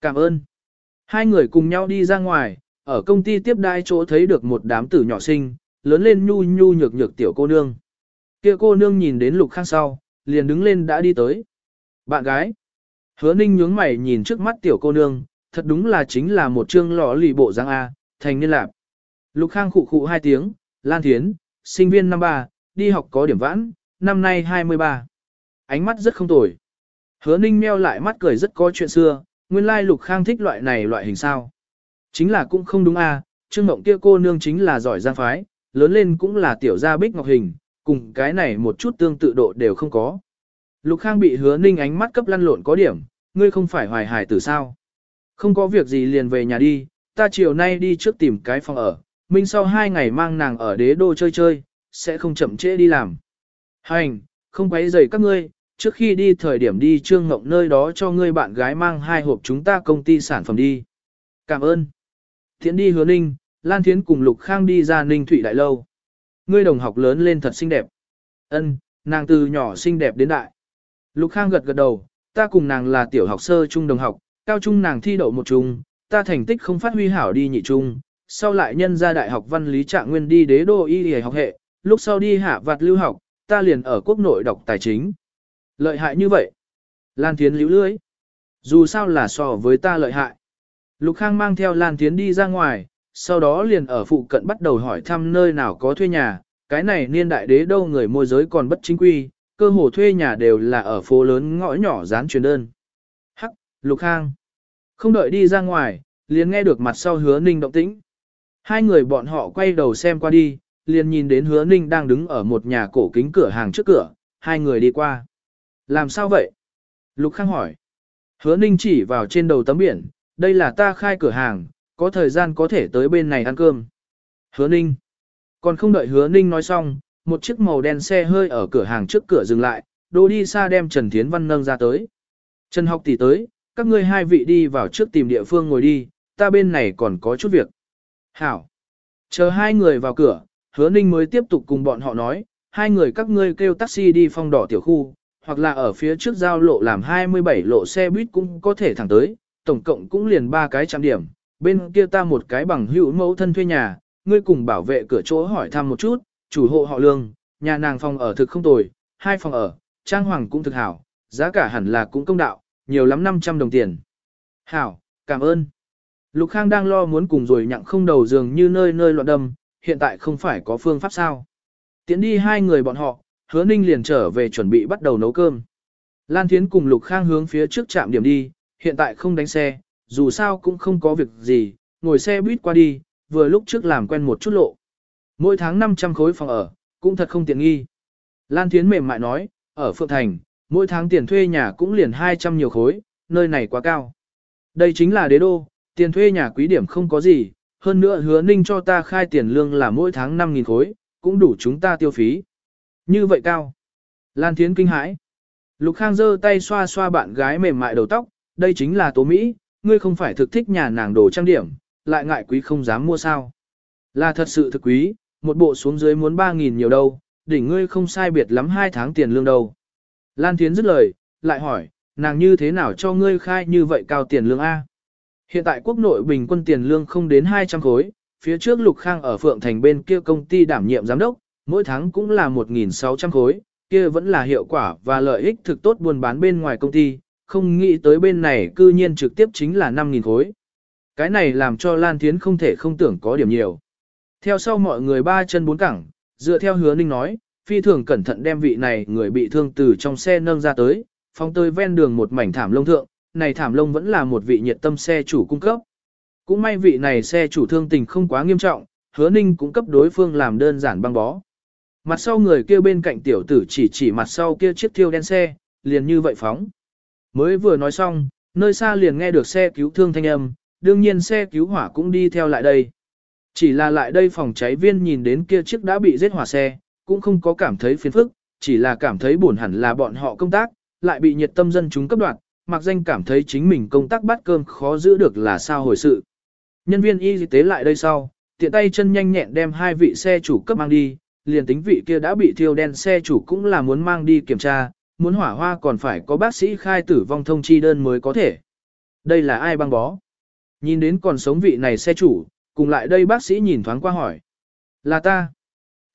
Cảm ơn. Hai người cùng nhau đi ra ngoài, ở công ty tiếp đai chỗ thấy được một đám tử nhỏ sinh, lớn lên nhu nhu nhược nhược tiểu cô nương. Kia cô nương nhìn đến lục khang sau, liền đứng lên đã đi tới. Bạn gái. Hứa ninh nhướng mày nhìn trước mắt tiểu cô nương, thật đúng là chính là một chương lọ lì bộ giang A, thành niên lạc. Lục khang khụ khụ hai tiếng, Lan Thiến, sinh viên năm ba, đi học có điểm vãn, năm nay 23. Ánh mắt rất không tồi. Hứa ninh meo lại mắt cười rất có chuyện xưa, nguyên lai lục khang thích loại này loại hình sao. Chính là cũng không đúng a, Trương Mộng kia cô nương chính là giỏi giang phái, lớn lên cũng là tiểu gia bích ngọc hình, cùng cái này một chút tương tự độ đều không có. Lục Khang bị hứa ninh ánh mắt cấp lăn lộn có điểm, ngươi không phải hoài hài tử sao. Không có việc gì liền về nhà đi, ta chiều nay đi trước tìm cái phòng ở, minh sau hai ngày mang nàng ở đế đô chơi chơi, sẽ không chậm trễ đi làm. Hành, không quấy rầy các ngươi, trước khi đi thời điểm đi trương ngộng nơi đó cho ngươi bạn gái mang hai hộp chúng ta công ty sản phẩm đi. Cảm ơn. Thiện đi hứa ninh, Lan Thiến cùng Lục Khang đi ra ninh thủy đại lâu. Ngươi đồng học lớn lên thật xinh đẹp. Ân, nàng từ nhỏ xinh đẹp đến đại. Lục Khang gật gật đầu, ta cùng nàng là tiểu học sơ trung đồng học, cao trung nàng thi đậu một trung, ta thành tích không phát huy hảo đi nhị trung, sau lại nhân ra đại học văn lý trạng nguyên đi đế đô y y học hệ, lúc sau đi hạ vạt lưu học, ta liền ở quốc nội đọc tài chính. Lợi hại như vậy. Lan Thiến líu lưới. Dù sao là so với ta lợi hại. Lục Khang mang theo Lan Thiến đi ra ngoài, sau đó liền ở phụ cận bắt đầu hỏi thăm nơi nào có thuê nhà, cái này niên đại đế đâu người môi giới còn bất chính quy, cơ hồ thuê nhà đều là ở phố lớn ngõ nhỏ dán truyền đơn. Hắc, Lục Khang. Không đợi đi ra ngoài, liền nghe được mặt sau hứa ninh động tĩnh. Hai người bọn họ quay đầu xem qua đi, liền nhìn đến hứa ninh đang đứng ở một nhà cổ kính cửa hàng trước cửa, hai người đi qua. Làm sao vậy? Lục Khang hỏi. Hứa ninh chỉ vào trên đầu tấm biển, đây là ta khai cửa hàng, có thời gian có thể tới bên này ăn cơm. Hứa ninh. Còn không đợi hứa ninh nói xong, một chiếc màu đen xe hơi ở cửa hàng trước cửa dừng lại, đồ đi xa đem Trần Thiến Văn nâng ra tới. Trần học tỷ tới, các ngươi hai vị đi vào trước tìm địa phương ngồi đi, ta bên này còn có chút việc. Hảo. Chờ hai người vào cửa, hứa ninh mới tiếp tục cùng bọn họ nói, hai người các ngươi kêu taxi đi phong đỏ tiểu khu, hoặc là ở phía trước giao lộ làm 27 lộ xe buýt cũng có thể thẳng tới, tổng cộng cũng liền ba cái trạm điểm, bên kia ta một cái bằng hữu mẫu thân thuê nhà, ngươi cùng bảo vệ cửa chỗ hỏi thăm một chút, chủ hộ họ lương, nhà nàng phòng ở thực không tồi, hai phòng ở, trang hoàng cũng thực hảo, giá cả hẳn là cũng công đạo, nhiều lắm 500 đồng tiền. Hảo, cảm ơn. Lục Khang đang lo muốn cùng rồi nhặng không đầu giường như nơi nơi loạn đâm, hiện tại không phải có phương pháp sao. Tiến đi hai người bọn họ, hứa ninh liền trở về chuẩn bị bắt đầu nấu cơm. Lan Thiến cùng Lục Khang hướng phía trước trạm điểm đi, hiện tại không đánh xe, dù sao cũng không có việc gì, ngồi xe buýt qua đi, vừa lúc trước làm quen một chút lộ. Mỗi tháng 500 khối phòng ở, cũng thật không tiện nghi. Lan Thiến mềm mại nói, ở Phượng Thành, mỗi tháng tiền thuê nhà cũng liền 200 nhiều khối, nơi này quá cao. Đây chính là đế đô, tiền thuê nhà quý điểm không có gì, hơn nữa hứa ninh cho ta khai tiền lương là mỗi tháng 5.000 khối, cũng đủ chúng ta tiêu phí. Như vậy cao. Lan Thiến kinh hãi. Lục Khang giơ tay xoa xoa bạn gái mềm mại đầu tóc, đây chính là tố Mỹ, ngươi không phải thực thích nhà nàng đồ trang điểm, lại ngại quý không dám mua sao. Là thật sự thực quý, một bộ xuống dưới muốn 3.000 nhiều đâu, đỉnh ngươi không sai biệt lắm hai tháng tiền lương đâu. Lan Thiến dứt lời, lại hỏi, nàng như thế nào cho ngươi khai như vậy cao tiền lương A? Hiện tại quốc nội bình quân tiền lương không đến 200 khối, phía trước Lục Khang ở Phượng Thành bên kia công ty đảm nhiệm giám đốc, mỗi tháng cũng là 1.600 khối, kia vẫn là hiệu quả và lợi ích thực tốt buôn bán bên ngoài công ty, không nghĩ tới bên này cư nhiên trực tiếp chính là 5.000 khối. Cái này làm cho Lan Thiến không thể không tưởng có điểm nhiều. Theo sau mọi người ba chân bốn cẳng, dựa theo hứa ninh nói, phi thường cẩn thận đem vị này người bị thương từ trong xe nâng ra tới, phóng tới ven đường một mảnh thảm lông thượng, này thảm lông vẫn là một vị nhiệt tâm xe chủ cung cấp. Cũng may vị này xe chủ thương tình không quá nghiêm trọng, hứa ninh cũng cấp đối phương làm đơn giản băng bó. Mặt sau người kia bên cạnh tiểu tử chỉ chỉ mặt sau kia chiếc thiêu đen xe, liền như vậy phóng. Mới vừa nói xong, nơi xa liền nghe được xe cứu thương thanh âm, đương nhiên xe cứu hỏa cũng đi theo lại đây. Chỉ là lại đây phòng cháy viên nhìn đến kia chiếc đã bị giết hỏa xe, cũng không có cảm thấy phiền phức, chỉ là cảm thấy buồn hẳn là bọn họ công tác, lại bị nhiệt tâm dân chúng cấp đoạt, mặc danh cảm thấy chính mình công tác bắt cơm khó giữ được là sao hồi sự. Nhân viên y tế lại đây sau, tiện tay chân nhanh nhẹn đem hai vị xe chủ cấp mang đi, liền tính vị kia đã bị thiêu đen xe chủ cũng là muốn mang đi kiểm tra, muốn hỏa hoa còn phải có bác sĩ khai tử vong thông chi đơn mới có thể. Đây là ai băng bó? Nhìn đến còn sống vị này xe chủ, cùng lại đây bác sĩ nhìn thoáng qua hỏi. Là ta.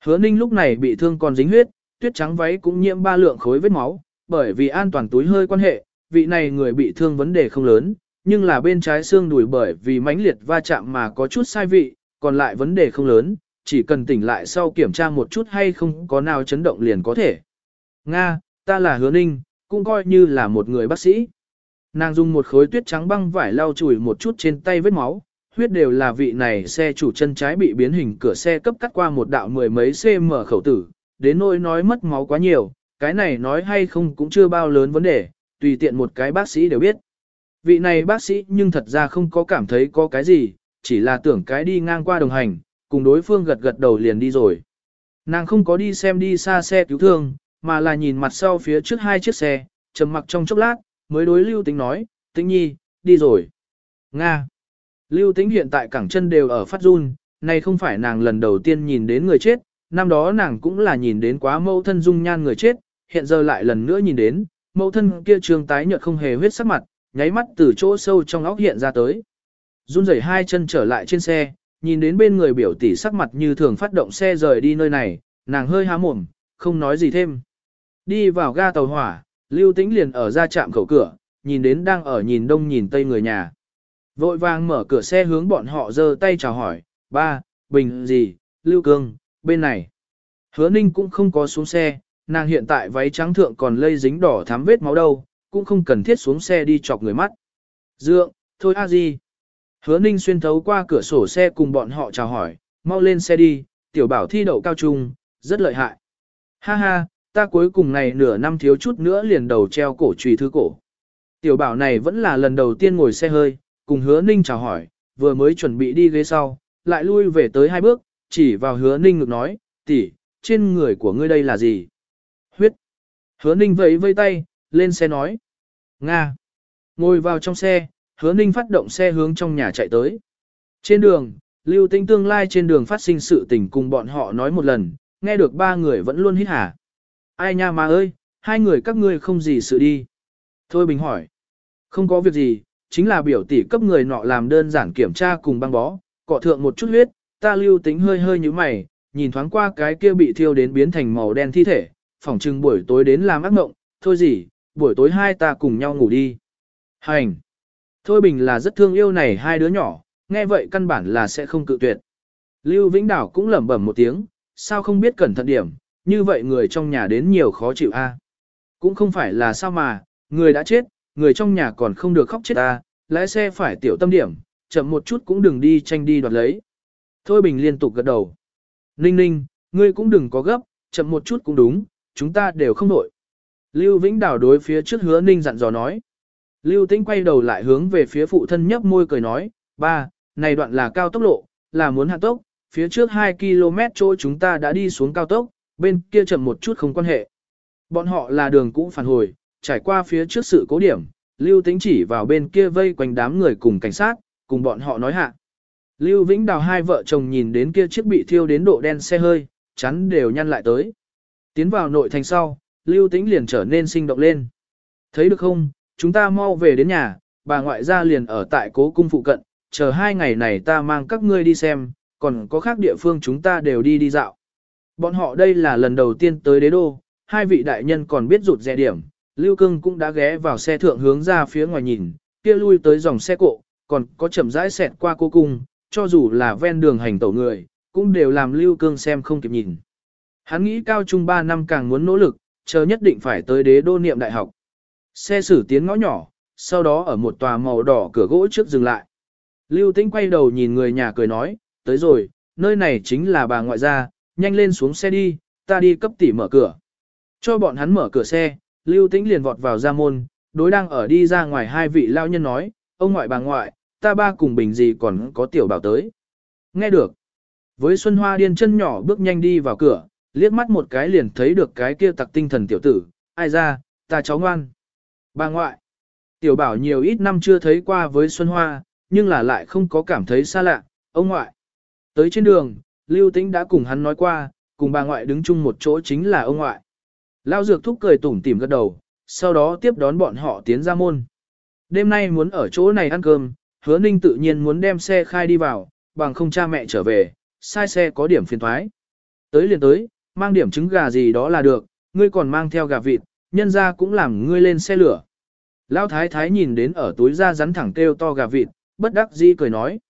Hứa ninh lúc này bị thương còn dính huyết, tuyết trắng váy cũng nhiễm ba lượng khối vết máu, bởi vì an toàn túi hơi quan hệ, vị này người bị thương vấn đề không lớn, nhưng là bên trái xương đùi bởi vì mãnh liệt va chạm mà có chút sai vị, còn lại vấn đề không lớn, chỉ cần tỉnh lại sau kiểm tra một chút hay không có nào chấn động liền có thể. Nga, ta là hứa ninh, cũng coi như là một người bác sĩ. Nàng dùng một khối tuyết trắng băng vải lau chùi một chút trên tay vết máu, huyết đều là vị này xe chủ chân trái bị biến hình cửa xe cấp cắt qua một đạo mười mấy cm khẩu tử, đến nỗi nói mất máu quá nhiều, cái này nói hay không cũng chưa bao lớn vấn đề, tùy tiện một cái bác sĩ đều biết. Vị này bác sĩ nhưng thật ra không có cảm thấy có cái gì, chỉ là tưởng cái đi ngang qua đồng hành, cùng đối phương gật gật đầu liền đi rồi. Nàng không có đi xem đi xa xe cứu thương, mà là nhìn mặt sau phía trước hai chiếc xe, trầm mặc trong chốc lát, mới đối Lưu Tĩnh nói, Tĩnh Nhi, đi rồi. Nga. Lưu Tĩnh hiện tại cẳng chân đều ở phát run, này không phải nàng lần đầu tiên nhìn đến người chết, năm đó nàng cũng là nhìn đến quá mẫu thân dung nhan người chết, hiện giờ lại lần nữa nhìn đến, mẫu thân kia trường tái nhợt không hề huyết sắc mặt, nháy mắt từ chỗ sâu trong óc hiện ra tới. Run rẩy hai chân trở lại trên xe, nhìn đến bên người biểu tỷ sắc mặt như thường phát động xe rời đi nơi này, nàng hơi há mồm, không nói gì thêm. Đi vào ga tàu hỏa, Lưu Tĩnh liền ở ra trạm khẩu cửa, nhìn đến đang ở nhìn đông nhìn tây người nhà. Vội vàng mở cửa xe hướng bọn họ giơ tay chào hỏi, ba, bình gì, Lưu Cương, bên này. Hứa Ninh cũng không có xuống xe, nàng hiện tại váy trắng thượng còn lây dính đỏ thám vết máu đâu, cũng không cần thiết xuống xe đi chọc người mắt. Dượng, thôi a gì. Hứa Ninh xuyên thấu qua cửa sổ xe cùng bọn họ chào hỏi, mau lên xe đi, tiểu bảo thi đậu cao trung, rất lợi hại. Ha ha, ta cuối cùng này nửa năm thiếu chút nữa liền đầu treo cổ trùy thư cổ. Tiểu bảo này vẫn là lần đầu tiên ngồi xe hơi, cùng hứa ninh chào hỏi, vừa mới chuẩn bị đi ghế sau, lại lui về tới hai bước, chỉ vào hứa ninh ngực nói, tỷ, trên người của ngươi đây là gì? Huyết. Hứa ninh vẫy vây tay, lên xe nói. Nga. Ngồi vào trong xe, hứa ninh phát động xe hướng trong nhà chạy tới. Trên đường, lưu tinh tương lai trên đường phát sinh sự tình cùng bọn họ nói một lần, nghe được ba người vẫn luôn hít hả. Ai nha mà ơi, hai người các ngươi không gì sự đi. Thôi Bình hỏi. Không có việc gì, chính là biểu tỷ cấp người nọ làm đơn giản kiểm tra cùng băng bó, cọ thượng một chút huyết, ta lưu tính hơi hơi như mày, nhìn thoáng qua cái kia bị thiêu đến biến thành màu đen thi thể, phỏng chừng buổi tối đến làm ác mộng, thôi gì, buổi tối hai ta cùng nhau ngủ đi. Hành! Thôi Bình là rất thương yêu này hai đứa nhỏ, nghe vậy căn bản là sẽ không cự tuyệt. Lưu Vĩnh Đảo cũng lẩm bẩm một tiếng, sao không biết cẩn thận điểm, như vậy người trong nhà đến nhiều khó chịu a. Cũng không phải là sao mà, người đã chết, người trong nhà còn không được khóc chết ta, lái xe phải tiểu tâm điểm, chậm một chút cũng đừng đi tranh đi đoạt lấy. Thôi Bình liên tục gật đầu. Ninh ninh, ngươi cũng đừng có gấp, chậm một chút cũng đúng, chúng ta đều không nổi. Lưu Vĩnh Đảo đối phía trước hứa ninh dặn dò nói. Lưu Tĩnh quay đầu lại hướng về phía phụ thân nhấp môi cười nói, ba, này đoạn là cao tốc lộ, là muốn hạ tốc, phía trước 2 km chỗ chúng ta đã đi xuống cao tốc, bên kia chậm một chút không quan hệ. Bọn họ là đường cũ phản hồi, trải qua phía trước sự cố điểm, Lưu Tĩnh chỉ vào bên kia vây quanh đám người cùng cảnh sát, cùng bọn họ nói hạ. Lưu Vĩnh Đào hai vợ chồng nhìn đến kia chiếc bị thiêu đến độ đen xe hơi, chắn đều nhăn lại tới. Tiến vào nội thành sau, Lưu Tĩnh liền trở nên sinh động lên. Thấy được không, chúng ta mau về đến nhà, bà ngoại gia liền ở tại cố cung phụ cận, chờ hai ngày này ta mang các ngươi đi xem, còn có khác địa phương chúng ta đều đi đi dạo. Bọn họ đây là lần đầu tiên tới đế đô, hai vị đại nhân còn biết rụt rè điểm, Lưu Cương cũng đã ghé vào xe thượng hướng ra phía ngoài nhìn, kia lui tới dòng xe cộ, còn có chậm rãi xẹt qua cô cung, cho dù là ven đường hành tẩu người, cũng đều làm Lưu Cương xem không kịp nhìn. Hắn nghĩ cao trung 3 năm càng muốn nỗ lực, chờ nhất định phải tới đế đô niệm đại học. Xe xử tiến ngõ nhỏ, sau đó ở một tòa màu đỏ cửa gỗ trước dừng lại. Lưu Tĩnh quay đầu nhìn người nhà cười nói, tới rồi, nơi này chính là bà ngoại gia, nhanh lên xuống xe đi, ta đi cấp tỷ mở cửa. Cho bọn hắn mở cửa xe, Lưu Tĩnh liền vọt vào ra môn, đối đang ở đi ra ngoài hai vị lao nhân nói, ông ngoại bà ngoại, ta ba cùng bình gì còn có tiểu bảo tới. Nghe được. Với Xuân Hoa điên chân nhỏ bước nhanh đi vào cửa, liếc mắt một cái liền thấy được cái kia tặc tinh thần tiểu tử, ai ra, ta cháu ngoan. Bà ngoại. Tiểu bảo nhiều ít năm chưa thấy qua với Xuân Hoa, nhưng là lại không có cảm thấy xa lạ, ông ngoại. Tới trên đường, Lưu Tĩnh đã cùng hắn nói qua, cùng bà ngoại đứng chung một chỗ chính là ông ngoại. Lao dược thúc cười tủm tỉm gật đầu, sau đó tiếp đón bọn họ tiến ra môn. Đêm nay muốn ở chỗ này ăn cơm, hứa ninh tự nhiên muốn đem xe khai đi vào, bằng không cha mẹ trở về, sai xe có điểm phiền thoái. Tới liền tới, mang điểm trứng gà gì đó là được, ngươi còn mang theo gà vịt, nhân ra cũng làm ngươi lên xe lửa. Lão thái thái nhìn đến ở túi ra rắn thẳng kêu to gà vịt, bất đắc dĩ cười nói.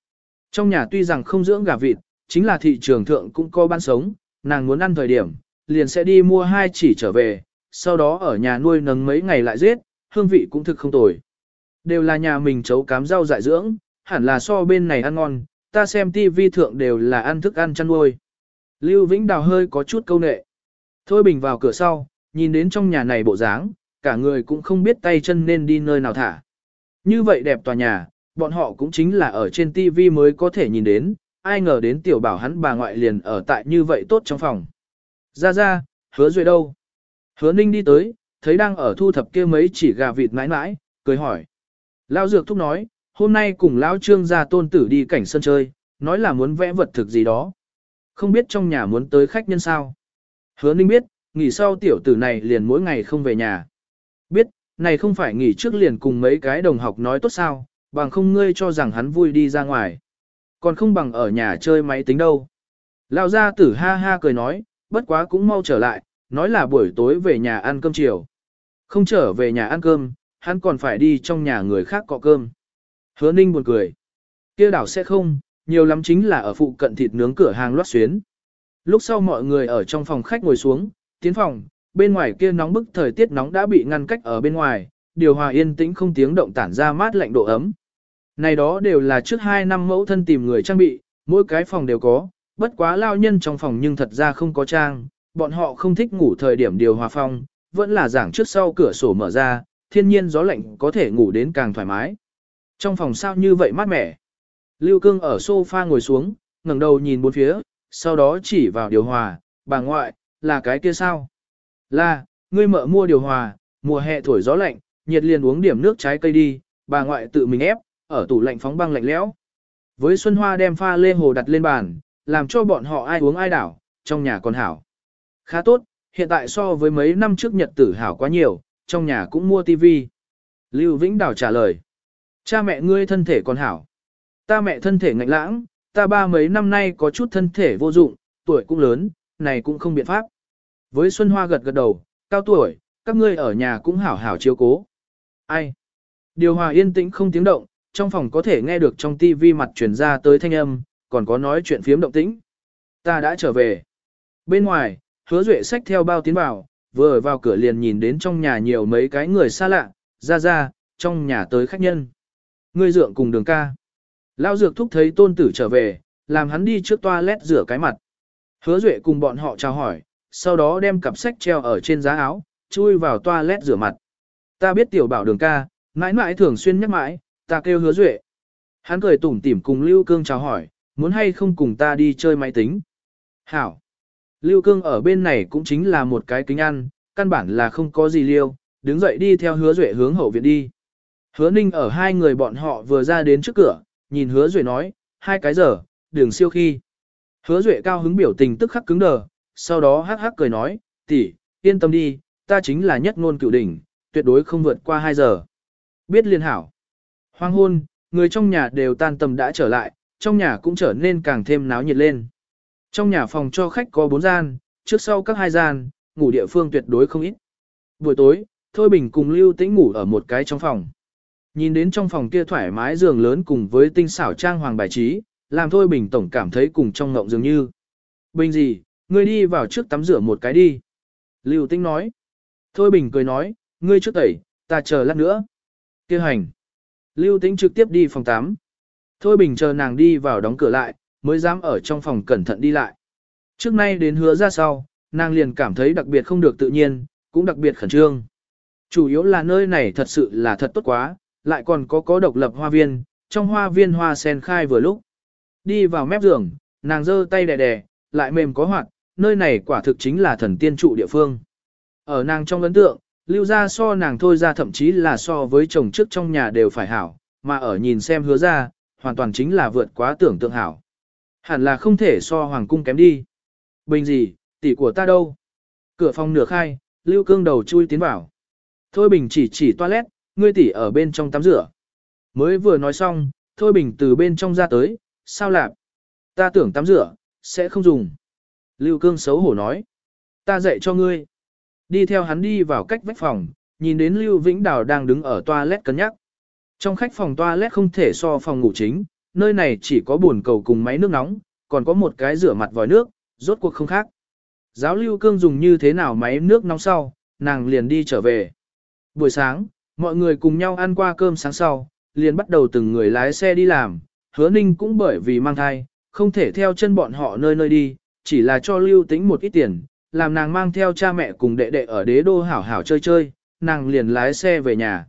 Trong nhà tuy rằng không dưỡng gà vịt, chính là thị trường thượng cũng có bán sống, nàng muốn ăn thời điểm, liền sẽ đi mua hai chỉ trở về, sau đó ở nhà nuôi nấng mấy ngày lại giết, hương vị cũng thực không tồi. Đều là nhà mình chấu cám rau dại dưỡng, hẳn là so bên này ăn ngon, ta xem tivi thượng đều là ăn thức ăn chăn nuôi. Lưu Vĩnh Đào hơi có chút câu nệ. Thôi bình vào cửa sau, nhìn đến trong nhà này bộ dáng, cả người cũng không biết tay chân nên đi nơi nào thả. Như vậy đẹp tòa nhà, bọn họ cũng chính là ở trên tivi mới có thể nhìn đến, ai ngờ đến tiểu bảo hắn bà ngoại liền ở tại như vậy tốt trong phòng. Ra ra, hứa duệ đâu? Hứa ninh đi tới, thấy đang ở thu thập kia mấy chỉ gà vịt mãi mãi, cười hỏi. Lão dược thúc nói, hôm nay cùng lão trương gia tôn tử đi cảnh sân chơi, nói là muốn vẽ vật thực gì đó. Không biết trong nhà muốn tới khách nhân sao. Hứa ninh biết, nghỉ sau tiểu tử này liền mỗi ngày không về nhà. Biết, này không phải nghỉ trước liền cùng mấy cái đồng học nói tốt sao, bằng không ngươi cho rằng hắn vui đi ra ngoài. Còn không bằng ở nhà chơi máy tính đâu. Lão gia tử ha ha cười nói, bất quá cũng mau trở lại, nói là buổi tối về nhà ăn cơm chiều. Không trở về nhà ăn cơm, hắn còn phải đi trong nhà người khác cọ cơm. Hứa ninh buồn cười. kia đảo sẽ không, nhiều lắm chính là ở phụ cận thịt nướng cửa hàng loát xuyến. Lúc sau mọi người ở trong phòng khách ngồi xuống, tiến phòng, bên ngoài kia nóng bức thời tiết nóng đã bị ngăn cách ở bên ngoài, điều hòa yên tĩnh không tiếng động tản ra mát lạnh độ ấm. Này đó đều là trước 2 năm mẫu thân tìm người trang bị, mỗi cái phòng đều có, bất quá lao nhân trong phòng nhưng thật ra không có trang, bọn họ không thích ngủ thời điểm điều hòa phong, vẫn là giảng trước sau cửa sổ mở ra, thiên nhiên gió lạnh có thể ngủ đến càng thoải mái. Trong phòng sao như vậy mát mẻ. Lưu Cương ở sofa ngồi xuống, ngẩng đầu nhìn bốn phía, sau đó chỉ vào điều hòa, bà ngoại, là cái kia sao? Là, ngươi mợ mua điều hòa, mùa hè thổi gió lạnh, nhiệt liền uống điểm nước trái cây đi, bà ngoại tự mình ép, ở tủ lạnh phóng băng lạnh lẽo. Với Xuân Hoa đem pha lê hồ đặt lên bàn, làm cho bọn họ ai uống ai đảo, trong nhà còn hảo. Khá tốt, hiện tại so với mấy năm trước nhật tử hảo quá nhiều, trong nhà cũng mua tivi. Lưu Vĩnh Đào trả lời. Cha mẹ ngươi thân thể còn hảo. Ta mẹ thân thể ngạnh lãng, ta ba mấy năm nay có chút thân thể vô dụng, tuổi cũng lớn, này cũng không biện pháp. Với Xuân Hoa gật gật đầu, cao tuổi, các ngươi ở nhà cũng hảo hảo chiếu cố. Ai? Điều hòa yên tĩnh không tiếng động, trong phòng có thể nghe được trong tivi mặt truyền ra tới thanh âm, còn có nói chuyện phiếm động tĩnh. Ta đã trở về. Bên ngoài, hứa duệ sách theo bao tiến vào, vừa vào cửa liền nhìn đến trong nhà nhiều mấy cái người xa lạ, ra ra, trong nhà tới khách nhân. Ngươi dượng cùng đường ca. Lao dược thúc thấy tôn tử trở về, làm hắn đi trước toilet rửa cái mặt. Hứa duệ cùng bọn họ chào hỏi, sau đó đem cặp sách treo ở trên giá áo, chui vào toilet rửa mặt. Ta biết tiểu bảo đường ca, mãi mãi thường xuyên nhắc mãi, ta kêu hứa duệ. Hắn cười tủm tỉm cùng Lưu Cương chào hỏi, muốn hay không cùng ta đi chơi máy tính. Hảo. Lưu Cương ở bên này cũng chính là một cái kính ăn, căn bản là không có gì liêu, đứng dậy đi theo hứa duệ hướng hậu viện đi. Hứa ninh ở hai người bọn họ vừa ra đến trước cửa, nhìn hứa duệ nói, hai cái giờ, đường siêu khi. Hứa duệ cao hứng biểu tình tức khắc cứng đờ, sau đó hắc hắc cười nói, tỷ, yên tâm đi, ta chính là nhất ngôn cựu đỉnh, tuyệt đối không vượt qua hai giờ. Biết liên hảo. Hoang hôn, người trong nhà đều tan tầm đã trở lại, trong nhà cũng trở nên càng thêm náo nhiệt lên. Trong nhà phòng cho khách có bốn gian, trước sau các hai gian, ngủ địa phương tuyệt đối không ít. Buổi tối, Thôi Bình cùng Lưu Tĩnh ngủ ở một cái trong phòng. Nhìn đến trong phòng kia thoải mái giường lớn cùng với tinh xảo trang hoàng bài trí, làm Thôi Bình tổng cảm thấy cùng trong ngộng dường như. Bình gì, ngươi đi vào trước tắm rửa một cái đi. Lưu Tĩnh nói. Thôi Bình cười nói, ngươi trước tẩy, ta chờ lát nữa. Kêu hành. Lưu Tĩnh trực tiếp đi phòng tắm. Thôi Bình chờ nàng đi vào đóng cửa lại, mới dám ở trong phòng cẩn thận đi lại. Trước nay đến hứa ra sau, nàng liền cảm thấy đặc biệt không được tự nhiên, cũng đặc biệt khẩn trương. Chủ yếu là nơi này thật sự là thật tốt quá, lại còn có có độc lập hoa viên, trong hoa viên hoa sen khai vừa lúc. Đi vào mép giường, nàng giơ tay đè đè, lại mềm có hoạt, nơi này quả thực chính là thần tiên trụ địa phương. Ở nàng trong ấn tượng, lưu ra so nàng thôi ra thậm chí là so với chồng trước trong nhà đều phải hảo, mà ở nhìn xem hứa ra, hoàn toàn chính là vượt quá tưởng tượng hảo. Hẳn là không thể so hoàng cung kém đi. Bình gì, tỷ của ta đâu? Cửa phòng nửa khai, lưu cương đầu chui tiến vào. Thôi bình chỉ chỉ toilet, ngươi tỷ ở bên trong tắm rửa. Mới vừa nói xong, thôi bình từ bên trong ra tới, sao lạp? Ta tưởng tắm rửa, sẽ không dùng. Lưu cương xấu hổ nói. Ta dạy cho ngươi. Đi theo hắn đi vào cách vách phòng, nhìn đến Lưu Vĩnh Đào đang đứng ở toilet cân nhắc. Trong khách phòng toilet không thể so phòng ngủ chính, nơi này chỉ có bồn cầu cùng máy nước nóng, còn có một cái rửa mặt vòi nước, rốt cuộc không khác. Giáo lưu cương dùng như thế nào máy nước nóng sau, nàng liền đi trở về. Buổi sáng, mọi người cùng nhau ăn qua cơm sáng sau, liền bắt đầu từng người lái xe đi làm, hứa ninh cũng bởi vì mang thai, không thể theo chân bọn họ nơi nơi đi, chỉ là cho lưu tính một ít tiền, làm nàng mang theo cha mẹ cùng đệ đệ ở đế đô hảo hảo chơi chơi, nàng liền lái xe về nhà.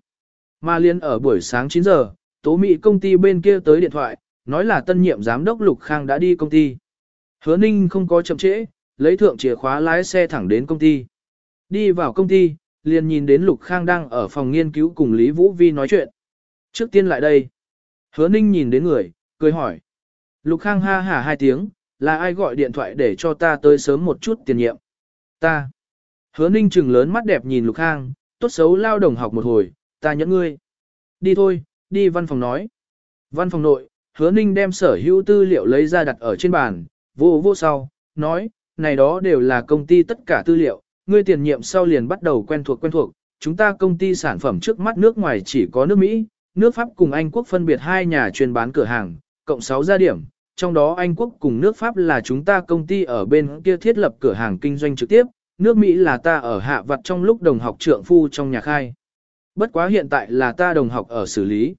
Mà liên ở buổi sáng 9 giờ, tố mỹ công ty bên kia tới điện thoại, nói là tân nhiệm giám đốc Lục Khang đã đi công ty. Hứa Ninh không có chậm trễ, lấy thượng chìa khóa lái xe thẳng đến công ty. Đi vào công ty, liền nhìn đến Lục Khang đang ở phòng nghiên cứu cùng Lý Vũ Vi nói chuyện. Trước tiên lại đây. Hứa Ninh nhìn đến người, cười hỏi. Lục Khang ha hả hai tiếng, là ai gọi điện thoại để cho ta tới sớm một chút tiền nhiệm. Ta. Hứa Ninh trừng lớn mắt đẹp nhìn Lục Khang, tốt xấu lao đồng học một hồi, ta nhẫn ngươi. Đi thôi, đi văn phòng nói. Văn phòng nội, hứa ninh đem sở hữu tư liệu lấy ra đặt ở trên bàn, vô vô sau, nói, này đó đều là công ty tất cả tư liệu, ngươi tiền nhiệm sau liền bắt đầu quen thuộc quen thuộc, chúng ta công ty sản phẩm trước mắt nước ngoài chỉ có nước Mỹ, nước Pháp cùng Anh quốc phân biệt hai nhà chuyên bán cửa hàng, cộng 6 gia điểm, trong đó Anh quốc cùng nước Pháp là chúng ta công ty ở bên kia thiết lập cửa hàng kinh doanh trực tiếp, nước Mỹ là ta ở hạ vặt trong lúc đồng học trượng phu trong nhà khai. Bất quá hiện tại là ta đồng học ở xử lý.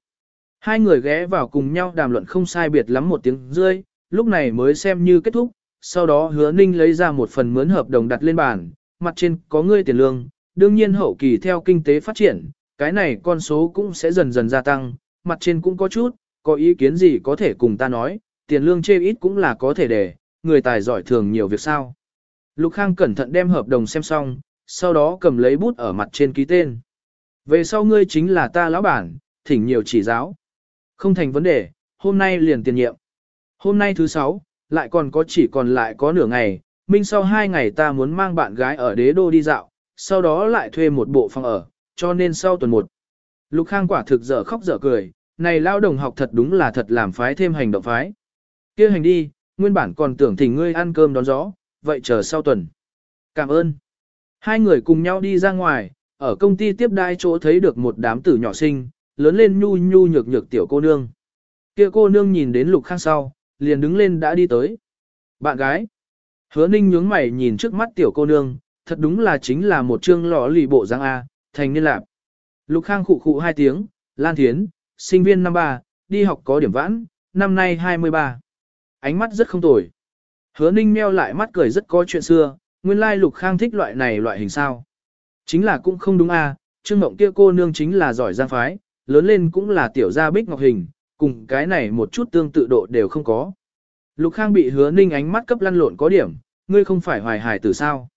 Hai người ghé vào cùng nhau đàm luận không sai biệt lắm một tiếng rơi, lúc này mới xem như kết thúc, sau đó hứa ninh lấy ra một phần mướn hợp đồng đặt lên bàn, mặt trên có ngươi tiền lương, đương nhiên hậu kỳ theo kinh tế phát triển, cái này con số cũng sẽ dần dần gia tăng, mặt trên cũng có chút, có ý kiến gì có thể cùng ta nói, tiền lương chê ít cũng là có thể để, người tài giỏi thường nhiều việc sao. Lục Khang cẩn thận đem hợp đồng xem xong, sau đó cầm lấy bút ở mặt trên ký tên. Về sau ngươi chính là ta lão bản, thỉnh nhiều chỉ giáo. Không thành vấn đề, hôm nay liền tiền nhiệm. Hôm nay thứ sáu, lại còn có chỉ còn lại có nửa ngày, minh sau hai ngày ta muốn mang bạn gái ở đế đô đi dạo, sau đó lại thuê một bộ phòng ở, cho nên sau tuần một. Lục Khang quả thực dở khóc dở cười, này lao đồng học thật đúng là thật làm phái thêm hành động phái kia hành đi, nguyên bản còn tưởng thỉnh ngươi ăn cơm đón gió, vậy chờ sau tuần. Cảm ơn. Hai người cùng nhau đi ra ngoài, ở công ty tiếp đai chỗ thấy được một đám tử nhỏ sinh, lớn lên nhu nhu nhược nhược tiểu cô nương. Kia cô nương nhìn đến Lục Khang sau, liền đứng lên đã đi tới. Bạn gái. Hứa ninh nhướng mày nhìn trước mắt tiểu cô nương, thật đúng là chính là một chương lọ lì bộ giang A, thành niên lạp. Lục Khang khụ khụ hai tiếng, Lan Thiến, sinh viên năm ba, đi học có điểm vãn, năm nay 23. Ánh mắt rất không tồi. Hứa ninh meo lại mắt cười rất có chuyện xưa, nguyên lai Lục Khang thích loại này loại hình sao. Chính là cũng không đúng a, Trương Ngộng kia cô nương chính là giỏi giang phái, lớn lên cũng là tiểu gia bích ngọc hình, cùng cái này một chút tương tự độ đều không có. Lục Khang bị hứa ninh ánh mắt cấp lăn lộn có điểm, ngươi không phải hoài hải tử sao.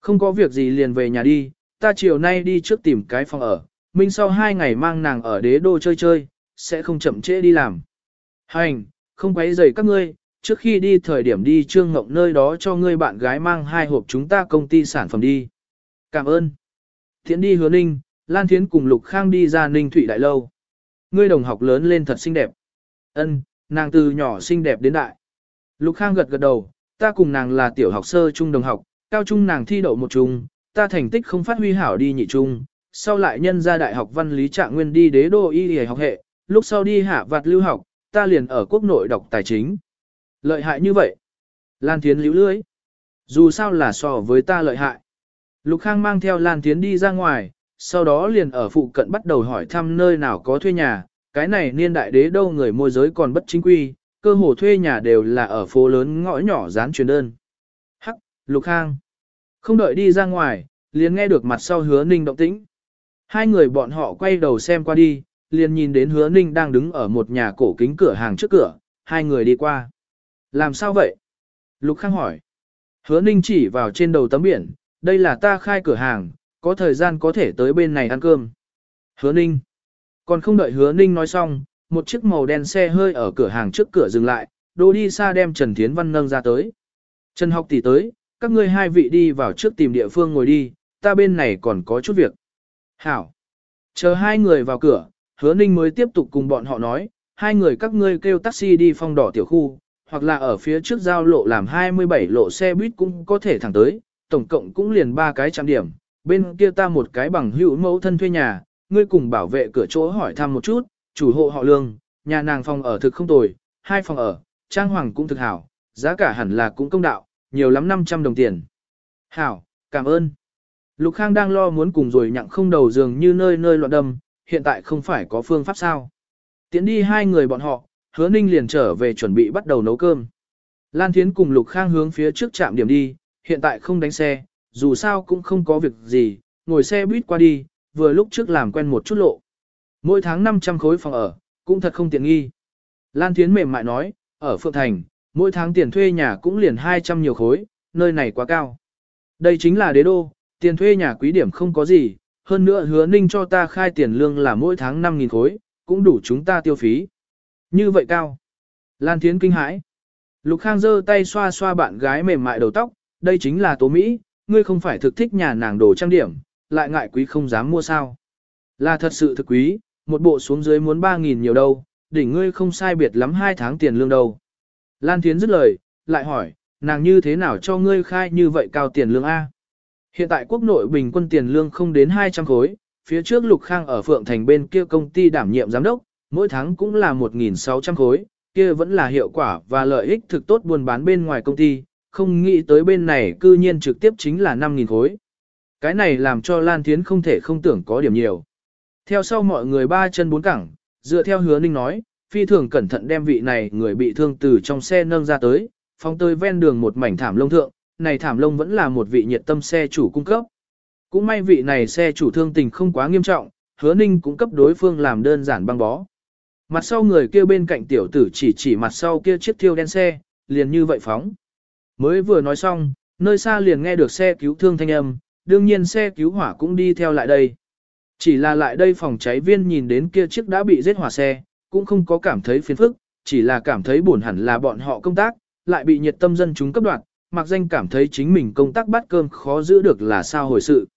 Không có việc gì liền về nhà đi, ta chiều nay đi trước tìm cái phòng ở, minh sau hai ngày mang nàng ở đế đô chơi chơi, sẽ không chậm trễ đi làm. Hành, không quấy rầy các ngươi, trước khi đi thời điểm đi trương ngộng nơi đó cho ngươi bạn gái mang hai hộp chúng ta công ty sản phẩm đi. Cảm ơn. Thiện đi hứa ninh, Lan Thiến cùng Lục Khang đi ra ninh thủy đại lâu. Ngươi đồng học lớn lên thật xinh đẹp. Ân, nàng từ nhỏ xinh đẹp đến đại. Lục Khang gật gật đầu, ta cùng nàng là tiểu học sơ trung đồng học, cao trung nàng thi đậu một trung, ta thành tích không phát huy hảo đi nhị trung, sau lại nhân ra đại học văn lý trạng nguyên đi đế đô y y học hệ, lúc sau đi hạ vạt lưu học, ta liền ở quốc nội đọc tài chính. Lợi hại như vậy. Lan Thiến liễu lưới. Dù sao là so với ta lợi hại. Lục Khang mang theo Lan Thiến đi ra ngoài, sau đó liền ở phụ cận bắt đầu hỏi thăm nơi nào có thuê nhà, cái này niên đại đế đâu người môi giới còn bất chính quy, cơ hồ thuê nhà đều là ở phố lớn ngõ nhỏ dán truyền đơn. Hắc, Lục Khang. Không đợi đi ra ngoài, liền nghe được mặt sau hứa ninh động tĩnh. Hai người bọn họ quay đầu xem qua đi, liền nhìn đến hứa ninh đang đứng ở một nhà cổ kính cửa hàng trước cửa, hai người đi qua. Làm sao vậy? Lục Khang hỏi. Hứa ninh chỉ vào trên đầu tấm biển, đây là ta khai cửa hàng, có thời gian có thể tới bên này ăn cơm. Hứa ninh. Còn không đợi hứa ninh nói xong, một chiếc màu đen xe hơi ở cửa hàng trước cửa dừng lại, đồ đi xa đem Trần Thiến Văn nâng ra tới. Trần học tỷ tới, các ngươi hai vị đi vào trước tìm địa phương ngồi đi, ta bên này còn có chút việc. Hảo. Chờ hai người vào cửa, hứa ninh mới tiếp tục cùng bọn họ nói, hai người các ngươi kêu taxi đi phong đỏ tiểu khu, hoặc là ở phía trước giao lộ làm 27 lộ xe buýt cũng có thể thẳng tới, tổng cộng cũng liền ba cái trạm điểm, bên kia ta một cái bằng hữu mẫu thân thuê nhà, ngươi cùng bảo vệ cửa chỗ hỏi thăm một chút, chủ hộ họ lương, nhà nàng phòng ở thực không tồi, hai phòng ở, trang hoàng cũng thực hảo, giá cả hẳn là cũng công đạo, nhiều lắm 500 đồng tiền. Hảo, cảm ơn. Lục Khang đang lo muốn cùng rồi nhặng không đầu giường như nơi nơi loạn đâm, hiện tại không phải có phương pháp sao. Tiến đi hai người bọn họ, hứa ninh liền trở về chuẩn bị bắt đầu nấu cơm. Lan Thiến cùng Lục Khang hướng phía trước trạm điểm đi, hiện tại không đánh xe, dù sao cũng không có việc gì, ngồi xe buýt qua đi, vừa lúc trước làm quen một chút lộ. Mỗi tháng 500 khối phòng ở, cũng thật không tiện nghi. Lan Thiến mềm mại nói, ở Phượng Thành, mỗi tháng tiền thuê nhà cũng liền 200 nhiều khối, nơi này quá cao. Đây chính là đế đô, tiền thuê nhà quý điểm không có gì, hơn nữa hứa ninh cho ta khai tiền lương là mỗi tháng 5.000 khối, cũng đủ chúng ta tiêu phí. Như vậy cao. Lan Thiến kinh hãi. Lục Khang giơ tay xoa xoa bạn gái mềm mại đầu tóc, đây chính là tố Mỹ, ngươi không phải thực thích nhà nàng đồ trang điểm, lại ngại quý không dám mua sao. Là thật sự thực quý, một bộ xuống dưới muốn 3.000 nhiều đâu, đỉnh ngươi không sai biệt lắm hai tháng tiền lương đâu. Lan Thiến dứt lời, lại hỏi, nàng như thế nào cho ngươi khai như vậy cao tiền lương A? Hiện tại quốc nội bình quân tiền lương không đến 200 khối, phía trước Lục Khang ở Phượng Thành bên kia công ty đảm nhiệm giám đốc, mỗi tháng cũng là 1.600 khối, kia vẫn là hiệu quả và lợi ích thực tốt buôn bán bên ngoài công ty, không nghĩ tới bên này cư nhiên trực tiếp chính là 5.000 khối. Cái này làm cho Lan Thiến không thể không tưởng có điểm nhiều. Theo sau mọi người ba chân bốn cẳng, dựa theo hứa ninh nói, phi thường cẩn thận đem vị này người bị thương từ trong xe nâng ra tới, phóng tới ven đường một mảnh thảm lông thượng, này thảm lông vẫn là một vị nhiệt tâm xe chủ cung cấp. Cũng may vị này xe chủ thương tình không quá nghiêm trọng, hứa ninh cũng cấp đối phương làm đơn giản băng bó. Mặt sau người kia bên cạnh tiểu tử chỉ chỉ mặt sau kia chiếc thiêu đen xe, liền như vậy phóng. Mới vừa nói xong, nơi xa liền nghe được xe cứu thương thanh âm, đương nhiên xe cứu hỏa cũng đi theo lại đây. Chỉ là lại đây phòng cháy viên nhìn đến kia chiếc đã bị giết hỏa xe, cũng không có cảm thấy phiền phức, chỉ là cảm thấy buồn hẳn là bọn họ công tác, lại bị nhiệt tâm dân chúng cấp đoạt, mặc danh cảm thấy chính mình công tác bắt cơm khó giữ được là sao hồi sự.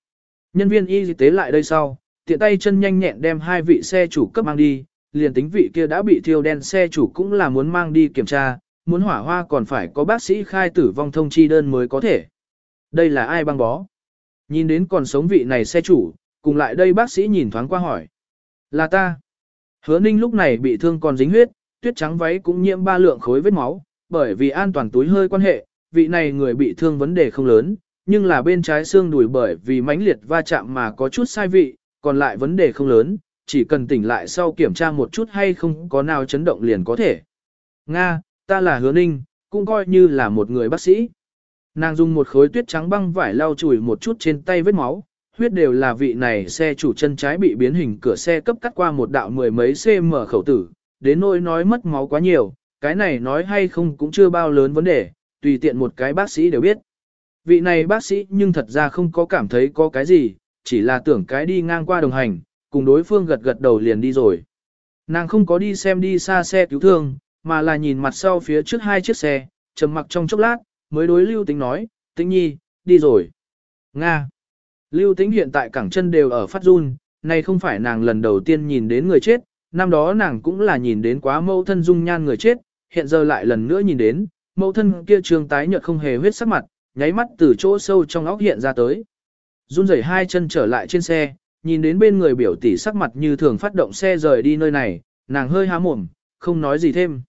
Nhân viên y tế lại đây sau, tiện tay chân nhanh nhẹn đem hai vị xe chủ cấp mang đi, liền tính vị kia đã bị thiêu đen xe chủ cũng là muốn mang đi kiểm tra, muốn hỏa hoa còn phải có bác sĩ khai tử vong thông chi đơn mới có thể. Đây là ai băng bó? Nhìn đến còn sống vị này xe chủ, cùng lại đây bác sĩ nhìn thoáng qua hỏi. Là ta. Hứa ninh lúc này bị thương còn dính huyết, tuyết trắng váy cũng nhiễm ba lượng khối vết máu, bởi vì an toàn túi hơi quan hệ, vị này người bị thương vấn đề không lớn, nhưng là bên trái xương đùi bởi vì mãnh liệt va chạm mà có chút sai vị, còn lại vấn đề không lớn, chỉ cần tỉnh lại sau kiểm tra một chút hay không có nào chấn động liền có thể. Nga, ta là hứa ninh, cũng coi như là một người bác sĩ. Nàng dùng một khối tuyết trắng băng vải lau chùi một chút trên tay vết máu, huyết đều là vị này xe chủ chân trái bị biến hình cửa xe cấp cắt qua một đạo mười mấy cm khẩu tử, đến nỗi nói mất máu quá nhiều, cái này nói hay không cũng chưa bao lớn vấn đề, tùy tiện một cái bác sĩ đều biết. Vị này bác sĩ nhưng thật ra không có cảm thấy có cái gì, chỉ là tưởng cái đi ngang qua đồng hành, cùng đối phương gật gật đầu liền đi rồi. Nàng không có đi xem đi xa xe cứu thương, mà là nhìn mặt sau phía trước hai chiếc xe, trầm mặc trong chốc lát, mới đối Lưu Tĩnh nói, Tĩnh Nhi, đi rồi. Nga. Lưu Tĩnh hiện tại cẳng chân đều ở phát run, này không phải nàng lần đầu tiên nhìn đến người chết, năm đó nàng cũng là nhìn đến quá mâu thân dung nhan người chết, hiện giờ lại lần nữa nhìn đến, mâu thân kia trường tái nhợt không hề huyết sắc mặt, nháy mắt từ chỗ sâu trong óc hiện ra tới. Run rẩy hai chân trở lại trên xe, nhìn đến bên người biểu tỷ sắc mặt như thường phát động xe rời đi nơi này, nàng hơi há mồm, không nói gì thêm.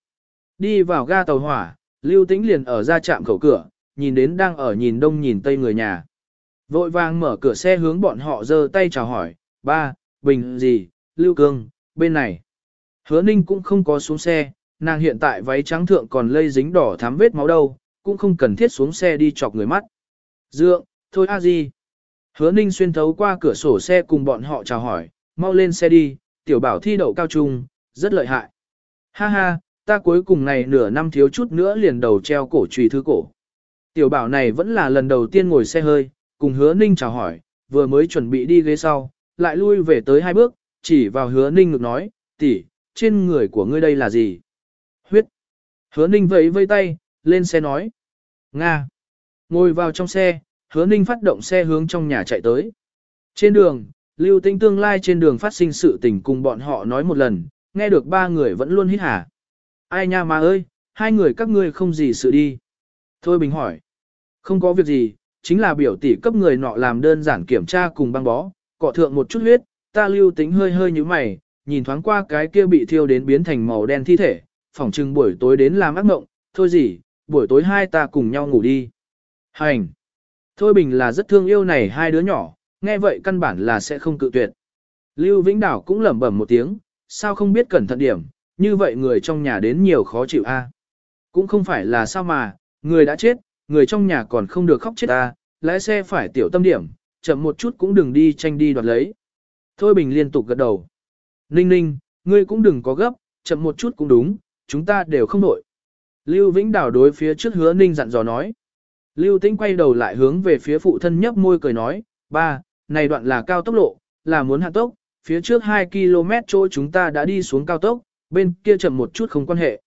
Đi vào ga tàu hỏa, Lưu Tĩnh liền ở ra trạm khẩu cửa, nhìn đến đang ở nhìn đông nhìn tây người nhà. Vội vàng mở cửa xe hướng bọn họ giơ tay chào hỏi, ba, bình gì, Lưu Cương, bên này. Hứa Ninh cũng không có xuống xe, nàng hiện tại váy trắng thượng còn lây dính đỏ thắm vết máu đâu, cũng không cần thiết xuống xe đi chọc người mắt. Dượng, thôi a gì. Hứa Ninh xuyên thấu qua cửa sổ xe cùng bọn họ chào hỏi, mau lên xe đi, tiểu bảo thi đậu cao trung, rất lợi hại. Ha ha, ta cuối cùng này nửa năm thiếu chút nữa liền đầu treo cổ trùy thư cổ. Tiểu bảo này vẫn là lần đầu tiên ngồi xe hơi, cùng hứa ninh chào hỏi, vừa mới chuẩn bị đi ghế sau, lại lui về tới hai bước, chỉ vào hứa ninh ngực nói, tỷ, trên người của ngươi đây là gì? Huyết. Hứa ninh vẫy vây tay, lên xe nói. Nga. Ngồi vào trong xe, hứa ninh phát động xe hướng trong nhà chạy tới. Trên đường, lưu tinh tương lai trên đường phát sinh sự tình cùng bọn họ nói một lần, nghe được ba người vẫn luôn hít hả. Ai nha mà ơi, hai người các ngươi không gì sự đi. Thôi Bình hỏi. Không có việc gì, chính là biểu tỷ cấp người nọ làm đơn giản kiểm tra cùng băng bó, cọ thượng một chút huyết, ta lưu tính hơi hơi như mày, nhìn thoáng qua cái kia bị thiêu đến biến thành màu đen thi thể, phỏng chừng buổi tối đến làm ác mộng, thôi gì, buổi tối hai ta cùng nhau ngủ đi. Hành! Thôi Bình là rất thương yêu này hai đứa nhỏ, nghe vậy căn bản là sẽ không cự tuyệt. Lưu Vĩnh Đảo cũng lẩm bẩm một tiếng, sao không biết cẩn thận điểm, như vậy người trong nhà đến nhiều khó chịu a. Cũng không phải là sao mà, người đã chết, người trong nhà còn không được khóc chết a, lái xe phải tiểu tâm điểm, chậm một chút cũng đừng đi tranh đi đoạt lấy. Thôi Bình liên tục gật đầu. Ninh ninh, ngươi cũng đừng có gấp, chậm một chút cũng đúng, chúng ta đều không nổi. Lưu Vĩnh Đảo đối phía trước hứa ninh dặn dò nói. Lưu Tĩnh quay đầu lại hướng về phía phụ thân nhấp môi cười nói, ba, này đoạn là cao tốc lộ, là muốn hạ tốc, phía trước 2 km chỗ chúng ta đã đi xuống cao tốc, bên kia chậm một chút không quan hệ.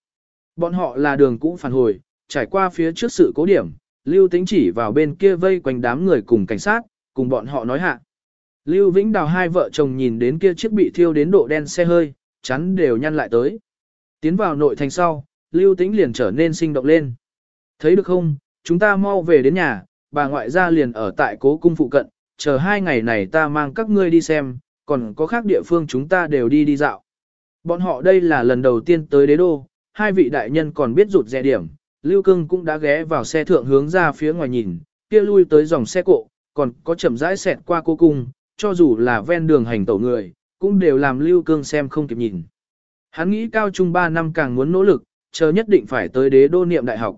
Bọn họ là đường cũ phản hồi, trải qua phía trước sự cố điểm, Lưu Tĩnh chỉ vào bên kia vây quanh đám người cùng cảnh sát, cùng bọn họ nói hạ. Lưu Vĩnh Đào hai vợ chồng nhìn đến kia chiếc bị thiêu đến độ đen xe hơi, chắn đều nhăn lại tới. Tiến vào nội thành sau, Lưu Tĩnh liền trở nên sinh động lên. Thấy được không, chúng ta mau về đến nhà, bà ngoại gia liền ở tại cố cung phụ cận, chờ hai ngày này ta mang các ngươi đi xem, còn có khác địa phương chúng ta đều đi đi dạo. Bọn họ đây là lần đầu tiên tới đế đô, hai vị đại nhân còn biết rụt rẻ điểm, Lưu Cưng cũng đã ghé vào xe thượng hướng ra phía ngoài nhìn, kia lui tới dòng xe cộ, còn có chậm rãi xẹt qua cô cung, cho dù là ven đường hành tẩu người, cũng đều làm Lưu Cương xem không kịp nhìn. Hắn nghĩ cao trung 3 năm càng muốn nỗ lực, chờ nhất định phải tới đế đô niệm đại học.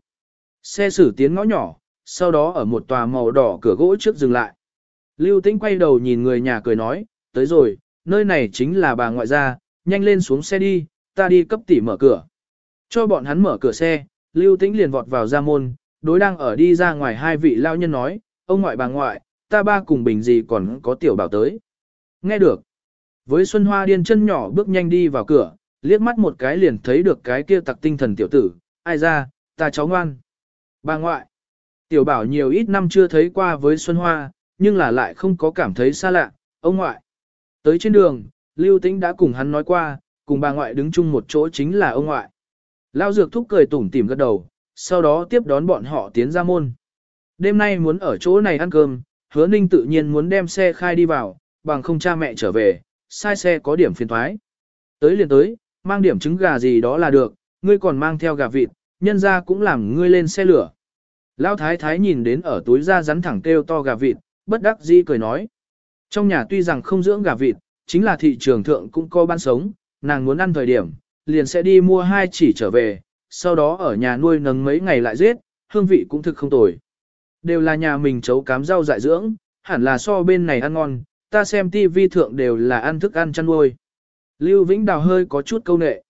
Xe xử tiến ngõ nhỏ, sau đó ở một tòa màu đỏ cửa gỗ trước dừng lại. Lưu Tĩnh quay đầu nhìn người nhà cười nói, tới rồi, nơi này chính là bà ngoại gia, nhanh lên xuống xe đi, ta đi cấp tỷ mở cửa. Cho bọn hắn mở cửa xe, Lưu Tĩnh liền vọt vào ra môn, đối đang ở đi ra ngoài hai vị lao nhân nói, ông ngoại bà ngoại, ta ba cùng bình gì còn có tiểu bảo tới. Nghe được. Với Xuân Hoa điên chân nhỏ bước nhanh đi vào cửa, liếc mắt một cái liền thấy được cái kia tặc tinh thần tiểu tử, ai ra, ta cháu ngoan. Bà ngoại. Tiểu bảo nhiều ít năm chưa thấy qua với Xuân Hoa, nhưng là lại không có cảm thấy xa lạ, ông ngoại. Tới trên đường, Lưu Tĩnh đã cùng hắn nói qua, cùng bà ngoại đứng chung một chỗ chính là ông ngoại. Lao dược thúc cười tủm tỉm gật đầu, sau đó tiếp đón bọn họ tiến ra môn. Đêm nay muốn ở chỗ này ăn cơm, hứa ninh tự nhiên muốn đem xe khai đi vào, bằng không cha mẹ trở về, sai xe có điểm phiền thoái. Tới liền tới, mang điểm trứng gà gì đó là được, ngươi còn mang theo gà vịt, nhân ra cũng làm ngươi lên xe lửa. Lão thái thái nhìn đến ở túi ra rắn thẳng kêu to gà vịt, bất đắc dĩ cười nói. Trong nhà tuy rằng không dưỡng gà vịt, chính là thị trường thượng cũng có ban sống, nàng muốn ăn thời điểm, liền sẽ đi mua hai chỉ trở về, sau đó ở nhà nuôi nấng mấy ngày lại giết, hương vị cũng thực không tồi. Đều là nhà mình chấu cám rau dại dưỡng, hẳn là so bên này ăn ngon, ta xem tivi thượng đều là ăn thức ăn chăn nuôi. Lưu Vĩnh Đào hơi có chút câu nệ.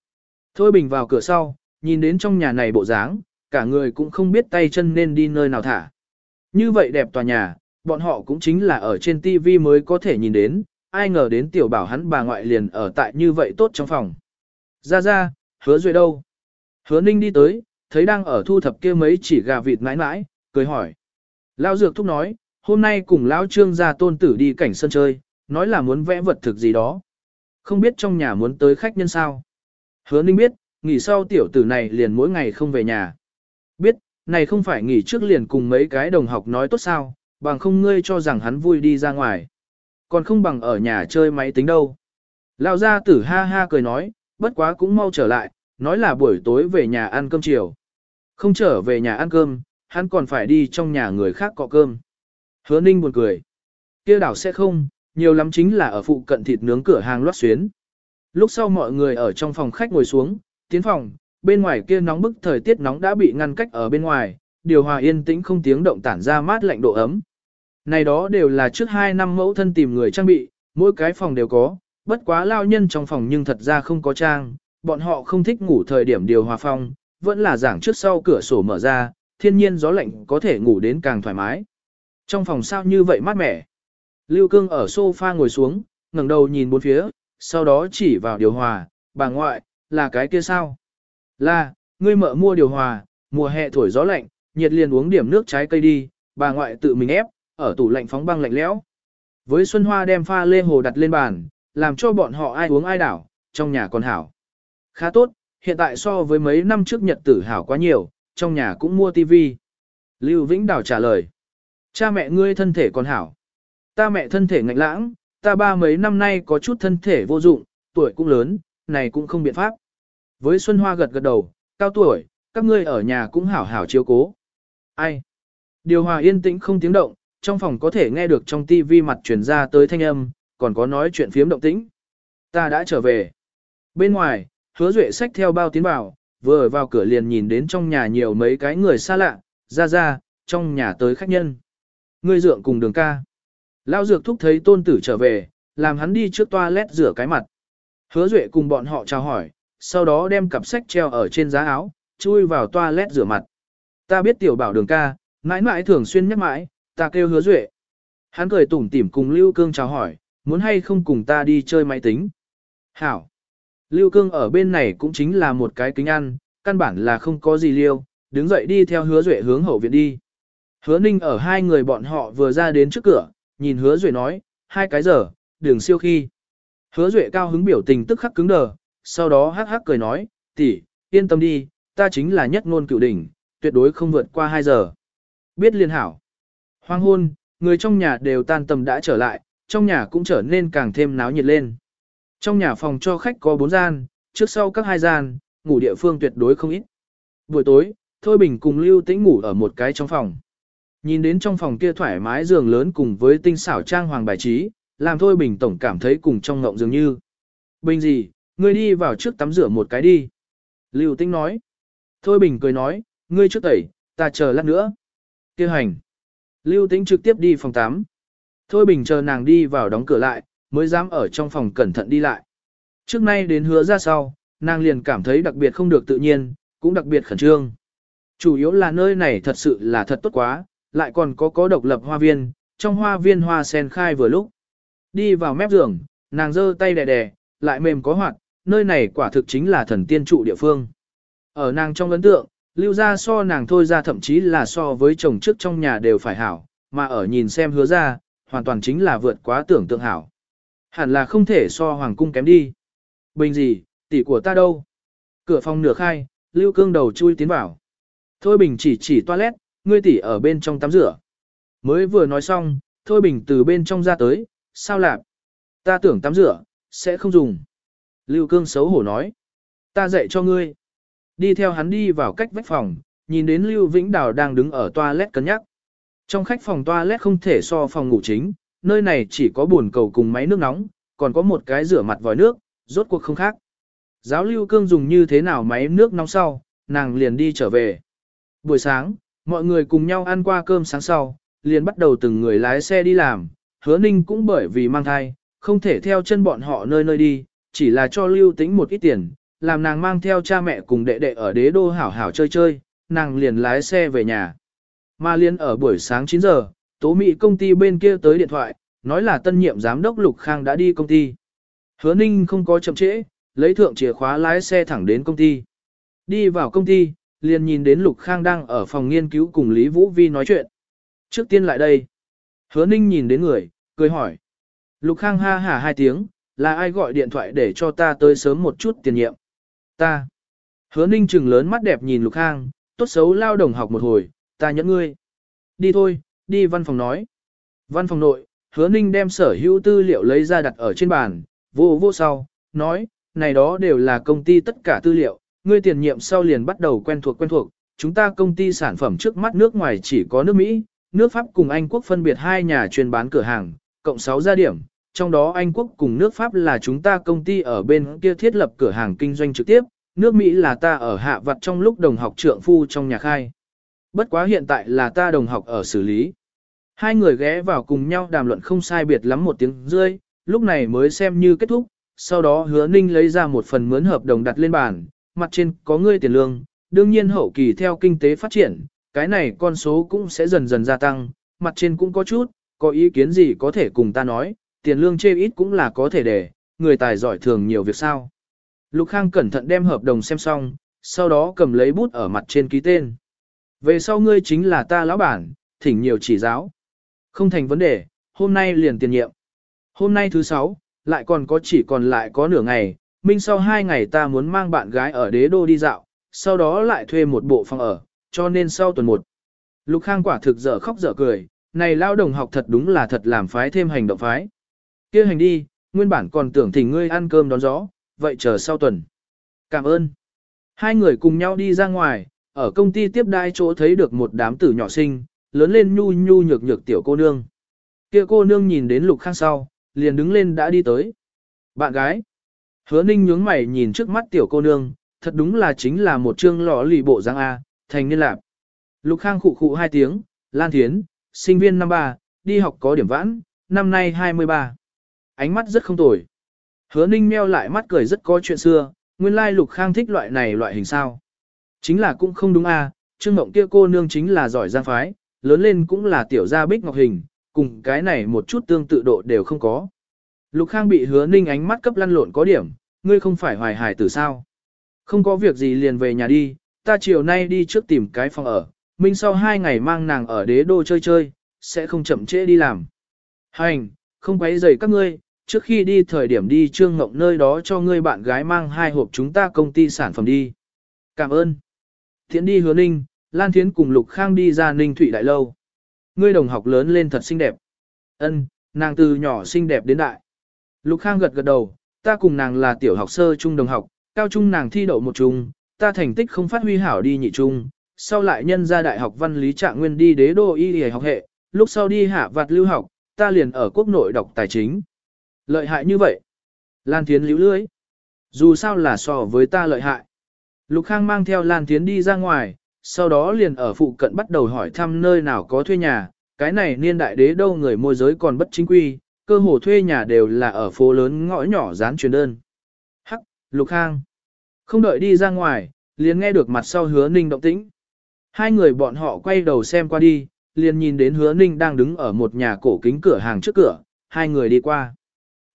Thôi bình vào cửa sau, nhìn đến trong nhà này bộ dáng, cả người cũng không biết tay chân nên đi nơi nào thả. Như vậy đẹp tòa nhà, bọn họ cũng chính là ở trên TV mới có thể nhìn đến, ai ngờ đến tiểu bảo hắn bà ngoại liền ở tại như vậy tốt trong phòng. Ra ra, hứa duệ đâu? Hứa ninh đi tới, thấy đang ở thu thập kia mấy chỉ gà vịt mãi mãi, cười hỏi. Lao dược thúc nói, hôm nay cùng lão trương gia tôn tử đi cảnh sân chơi, nói là muốn vẽ vật thực gì đó. Không biết trong nhà muốn tới khách nhân sao. Hứa ninh biết, nghỉ sau tiểu tử này liền mỗi ngày không về nhà. Biết, này không phải nghỉ trước liền cùng mấy cái đồng học nói tốt sao, bằng không ngươi cho rằng hắn vui đi ra ngoài. Còn không bằng ở nhà chơi máy tính đâu. Lão gia tử ha ha cười nói, bất quá cũng mau trở lại, nói là buổi tối về nhà ăn cơm chiều. Không trở về nhà ăn cơm, hắn còn phải đi trong nhà người khác cọ cơm. Hứa ninh buồn cười. kia đảo sẽ không, nhiều lắm chính là ở phụ cận thịt nướng cửa hàng loát xuyến. Lúc sau mọi người ở trong phòng khách ngồi xuống, tiến phòng, bên ngoài kia nóng bức thời tiết nóng đã bị ngăn cách ở bên ngoài, điều hòa yên tĩnh không tiếng động tản ra mát lạnh độ ấm. Này đó đều là trước hai năm mẫu thân tìm người trang bị, mỗi cái phòng đều có, bất quá lao nhân trong phòng nhưng thật ra không có trang, bọn họ không thích ngủ thời điểm điều hòa phong, vẫn là giảng trước sau cửa sổ mở ra, thiên nhiên gió lạnh có thể ngủ đến càng thoải mái. Trong phòng sao như vậy mát mẻ. Lưu Cương ở sofa ngồi xuống, ngẩng đầu nhìn bốn phía, sau đó chỉ vào điều hòa, bà ngoại, là cái kia sao? Là, ngươi mợ mua điều hòa, mùa hè thổi gió lạnh, nhiệt liền uống điểm nước trái cây đi, bà ngoại tự mình ép, ở tủ lạnh phóng băng lạnh lẽo. Với Xuân Hoa đem pha lê hồ đặt lên bàn, làm cho bọn họ ai uống ai đảo, trong nhà còn hảo. Khá tốt, hiện tại so với mấy năm trước nhật tử hảo quá nhiều, trong nhà cũng mua tivi. Lưu Vĩnh Đào trả lời. Cha mẹ ngươi thân thể còn hảo. Ta mẹ thân thể ngạnh lãng, ta ba mấy năm nay có chút thân thể vô dụng, tuổi cũng lớn, này cũng không biện pháp. Với Xuân Hoa gật gật đầu, cao tuổi, các ngươi ở nhà cũng hảo hảo chiếu cố. Ai? Điều hòa yên tĩnh không tiếng động, trong phòng có thể nghe được trong tivi mặt truyền ra tới thanh âm, còn có nói chuyện phiếm động tĩnh. Ta đã trở về. Bên ngoài, hứa duệ sách theo bao tiến vào, vừa vào cửa liền nhìn đến trong nhà nhiều mấy cái người xa lạ, ra ra, trong nhà tới khách nhân. Ngươi dượng cùng đường ca. Lao dược thúc thấy tôn tử trở về, làm hắn đi trước toilet rửa cái mặt. Hứa duệ cùng bọn họ chào hỏi, sau đó đem cặp sách treo ở trên giá áo, chui vào toilet rửa mặt. Ta biết tiểu bảo đường ca, mãi mãi thường xuyên nhắc mãi, ta kêu hứa duệ. Hắn cười tủm tỉm cùng Lưu Cương chào hỏi, muốn hay không cùng ta đi chơi máy tính. Hảo. Lưu Cương ở bên này cũng chính là một cái kính ăn, căn bản là không có gì liêu, đứng dậy đi theo hứa duệ hướng hậu viện đi. Hứa ninh ở hai người bọn họ vừa ra đến trước cửa, nhìn hứa duệ nói, hai cái giờ, đường siêu khi. Hứa Duệ cao hứng biểu tình tức khắc cứng đờ, sau đó hắc hắc cười nói, tỷ, yên tâm đi, ta chính là nhất ngôn cựu đỉnh, tuyệt đối không vượt qua 2 giờ. Biết liên hảo. Hoang hôn, người trong nhà đều tan tầm đã trở lại, trong nhà cũng trở nên càng thêm náo nhiệt lên. Trong nhà phòng cho khách có 4 gian, trước sau các hai gian, ngủ địa phương tuyệt đối không ít. Buổi tối, Thôi Bình cùng Lưu Tĩnh ngủ ở một cái trong phòng. Nhìn đến trong phòng kia thoải mái giường lớn cùng với tinh xảo trang hoàng bài trí, làm Thôi Bình tổng cảm thấy cùng trong ngộng dường như. Bình gì, ngươi đi vào trước tắm rửa một cái đi. Lưu Tĩnh nói. Thôi Bình cười nói, ngươi trước tẩy, ta chờ lát nữa. Kêu hành. Lưu Tĩnh trực tiếp đi phòng tắm. Thôi Bình chờ nàng đi vào đóng cửa lại, mới dám ở trong phòng cẩn thận đi lại. Trước nay đến hứa ra sau, nàng liền cảm thấy đặc biệt không được tự nhiên, cũng đặc biệt khẩn trương. Chủ yếu là nơi này thật sự là thật tốt quá, lại còn có có độc lập hoa viên, trong hoa viên hoa sen khai vừa lúc. Đi vào mép giường, nàng giơ tay đè đè, lại mềm có hoạt, nơi này quả thực chính là thần tiên trụ địa phương. Ở nàng trong ấn tượng, lưu ra so nàng thôi ra thậm chí là so với chồng trước trong nhà đều phải hảo, mà ở nhìn xem hứa ra, hoàn toàn chính là vượt quá tưởng tượng hảo. Hẳn là không thể so hoàng cung kém đi. Bình gì, tỷ của ta đâu? Cửa phòng nửa khai, lưu cương đầu chui tiến vào. Thôi bình chỉ chỉ toilet, ngươi tỷ ở bên trong tắm rửa. Mới vừa nói xong, thôi bình từ bên trong ra tới, sao lạp? Ta tưởng tắm rửa, sẽ không dùng. Lưu cương xấu hổ nói. Ta dạy cho ngươi. Đi theo hắn đi vào cách vách phòng, nhìn đến Lưu Vĩnh Đào đang đứng ở toilet cân nhắc. Trong khách phòng toilet không thể so phòng ngủ chính, nơi này chỉ có buồn cầu cùng máy nước nóng, còn có một cái rửa mặt vòi nước, rốt cuộc không khác. Giáo Lưu Cương dùng như thế nào máy nước nóng sau, nàng liền đi trở về. Buổi sáng, mọi người cùng nhau ăn qua cơm sáng sau, liền bắt đầu từng người lái xe đi làm, hứa ninh cũng bởi vì mang thai, không thể theo chân bọn họ nơi nơi đi, chỉ là cho lưu tĩnh một ít tiền, làm nàng mang theo cha mẹ cùng đệ đệ ở đế đô hảo hảo chơi chơi, nàng liền lái xe về nhà. Mà liên ở buổi sáng 9 giờ, tố mị công ty bên kia tới điện thoại, nói là tân nhiệm giám đốc Lục Khang đã đi công ty. Hứa ninh không có chậm trễ, lấy thượng chìa khóa lái xe thẳng đến công ty. Đi vào công ty, liền nhìn đến Lục Khang đang ở phòng nghiên cứu cùng Lý Vũ Vi nói chuyện. Trước tiên lại đây. Hứa ninh nhìn đến người, cười hỏi. Lục Khang ha hả hai tiếng, là ai gọi điện thoại để cho ta tới sớm một chút tiền nhiệm. Ta. Hứa ninh trừng lớn mắt đẹp nhìn Lục Khang, tốt xấu lao đồng học một hồi, ta nhẫn ngươi. Đi thôi, đi văn phòng nói. Văn phòng nội, hứa ninh đem sở hữu tư liệu lấy ra đặt ở trên bàn, vô vô sau, nói, này đó đều là công ty tất cả tư liệu, ngươi tiền nhiệm sau liền bắt đầu quen thuộc quen thuộc, chúng ta công ty sản phẩm trước mắt nước ngoài chỉ có nước Mỹ, nước Pháp cùng Anh Quốc phân biệt hai nhà chuyên bán cửa hàng, cộng 6 gia điểm, trong đó Anh Quốc cùng nước Pháp là chúng ta công ty ở bên kia thiết lập cửa hàng kinh doanh trực tiếp, nước Mỹ là ta ở hạ vật trong lúc đồng học trượng phu trong nhà khai. Bất quá hiện tại là ta đồng học ở xử lý. Hai người ghé vào cùng nhau đàm luận không sai biệt lắm một tiếng rơi, lúc này mới xem như kết thúc, sau đó hứa ninh lấy ra một phần mướn hợp đồng đặt lên bàn, mặt trên có ngươi tiền lương, đương nhiên hậu kỳ theo kinh tế phát triển, cái này con số cũng sẽ dần dần gia tăng, mặt trên cũng có chút, có ý kiến gì có thể cùng ta nói, tiền lương chê ít cũng là có thể để, người tài giỏi thường nhiều việc sao. Lục Khang cẩn thận đem hợp đồng xem xong, sau đó cầm lấy bút ở mặt trên ký tên. Về sau ngươi chính là ta lão bản, thỉnh nhiều chỉ giáo. Không thành vấn đề, hôm nay liền tiền nhiệm. Hôm nay thứ sáu, lại còn có chỉ còn lại có nửa ngày, minh sau hai ngày ta muốn mang bạn gái ở đế đô đi dạo, sau đó lại thuê một bộ phòng ở, cho nên sau tuần một. Lục Khang quả thực dở khóc dở cười, này lao đồng học thật đúng là thật làm phái thêm hành động phái. kia hành đi, nguyên bản còn tưởng thỉnh ngươi ăn cơm đón gió, vậy chờ sau tuần. Cảm ơn. Hai người cùng nhau đi ra ngoài, ở công ty tiếp đai chỗ thấy được một đám tử nhỏ sinh, lớn lên nhu nhu nhược nhược tiểu cô nương. Kia cô nương nhìn đến Lục Khang sau, liền đứng lên đã đi tới. Bạn gái. Hứa ninh nhướng mày nhìn trước mắt tiểu cô nương, thật đúng là chính là một chương lọ lì bộ giang A, thành niên lạc. Lục Khang khụ khụ hai tiếng, Lan Thiến, sinh viên năm ba, đi học có điểm vãn, năm nay 23. Ánh mắt rất không tồi. Hứa ninh meo lại mắt cười rất có chuyện xưa, nguyên lai Lục Khang thích loại này loại hình sao. Chính là cũng không đúng a, Trương Mộng kia cô nương chính là giỏi giang phái, lớn lên cũng là tiểu gia bích ngọc hình, cùng cái này một chút tương tự độ đều không có. Lục Khang bị hứa ninh ánh mắt cấp lăn lộn có điểm, ngươi không phải hoài hài tử sao. Không có việc gì liền về nhà đi, ta chiều nay đi trước tìm cái phòng ở, minh sau hai ngày mang nàng ở đế đô chơi chơi, sẽ không chậm trễ đi làm. Hành, Không quấy rầy các ngươi, trước khi đi thời điểm đi trương ngộng nơi đó cho ngươi bạn gái mang hai hộp chúng ta công ty sản phẩm đi. Cảm ơn. Thiện đi hứa ninh, Lan Thiến cùng Lục Khang đi ra ninh thủy đại lâu. Ngươi đồng học lớn lên thật xinh đẹp. Ân, nàng từ nhỏ xinh đẹp đến đại. Lục Khang gật gật đầu, ta cùng nàng là tiểu học sơ trung đồng học, cao trung nàng thi đậu một trung, ta thành tích không phát huy hảo đi nhị trung, sau lại nhân ra đại học văn lý trạng nguyên đi đế đô y y học hệ, lúc sau đi hạ vạt lưu học, ta liền ở quốc nội đọc tài chính. Lợi hại như vậy. Lan Thiến lưu lưới. Dù sao là so với ta lợi hại. Lục Khang mang theo Lan Thiến đi ra ngoài, sau đó liền ở phụ cận bắt đầu hỏi thăm nơi nào có thuê nhà, cái này niên đại đế đâu người môi giới còn bất chính quy, cơ hồ thuê nhà đều là ở phố lớn ngõ nhỏ dán truyền đơn. Hắc, Lục Khang. Không đợi đi ra ngoài, liền nghe được mặt sau hứa ninh động tĩnh. Hai người bọn họ quay đầu xem qua đi, liền nhìn đến hứa ninh đang đứng ở một nhà cổ kính cửa hàng trước cửa, hai người đi qua.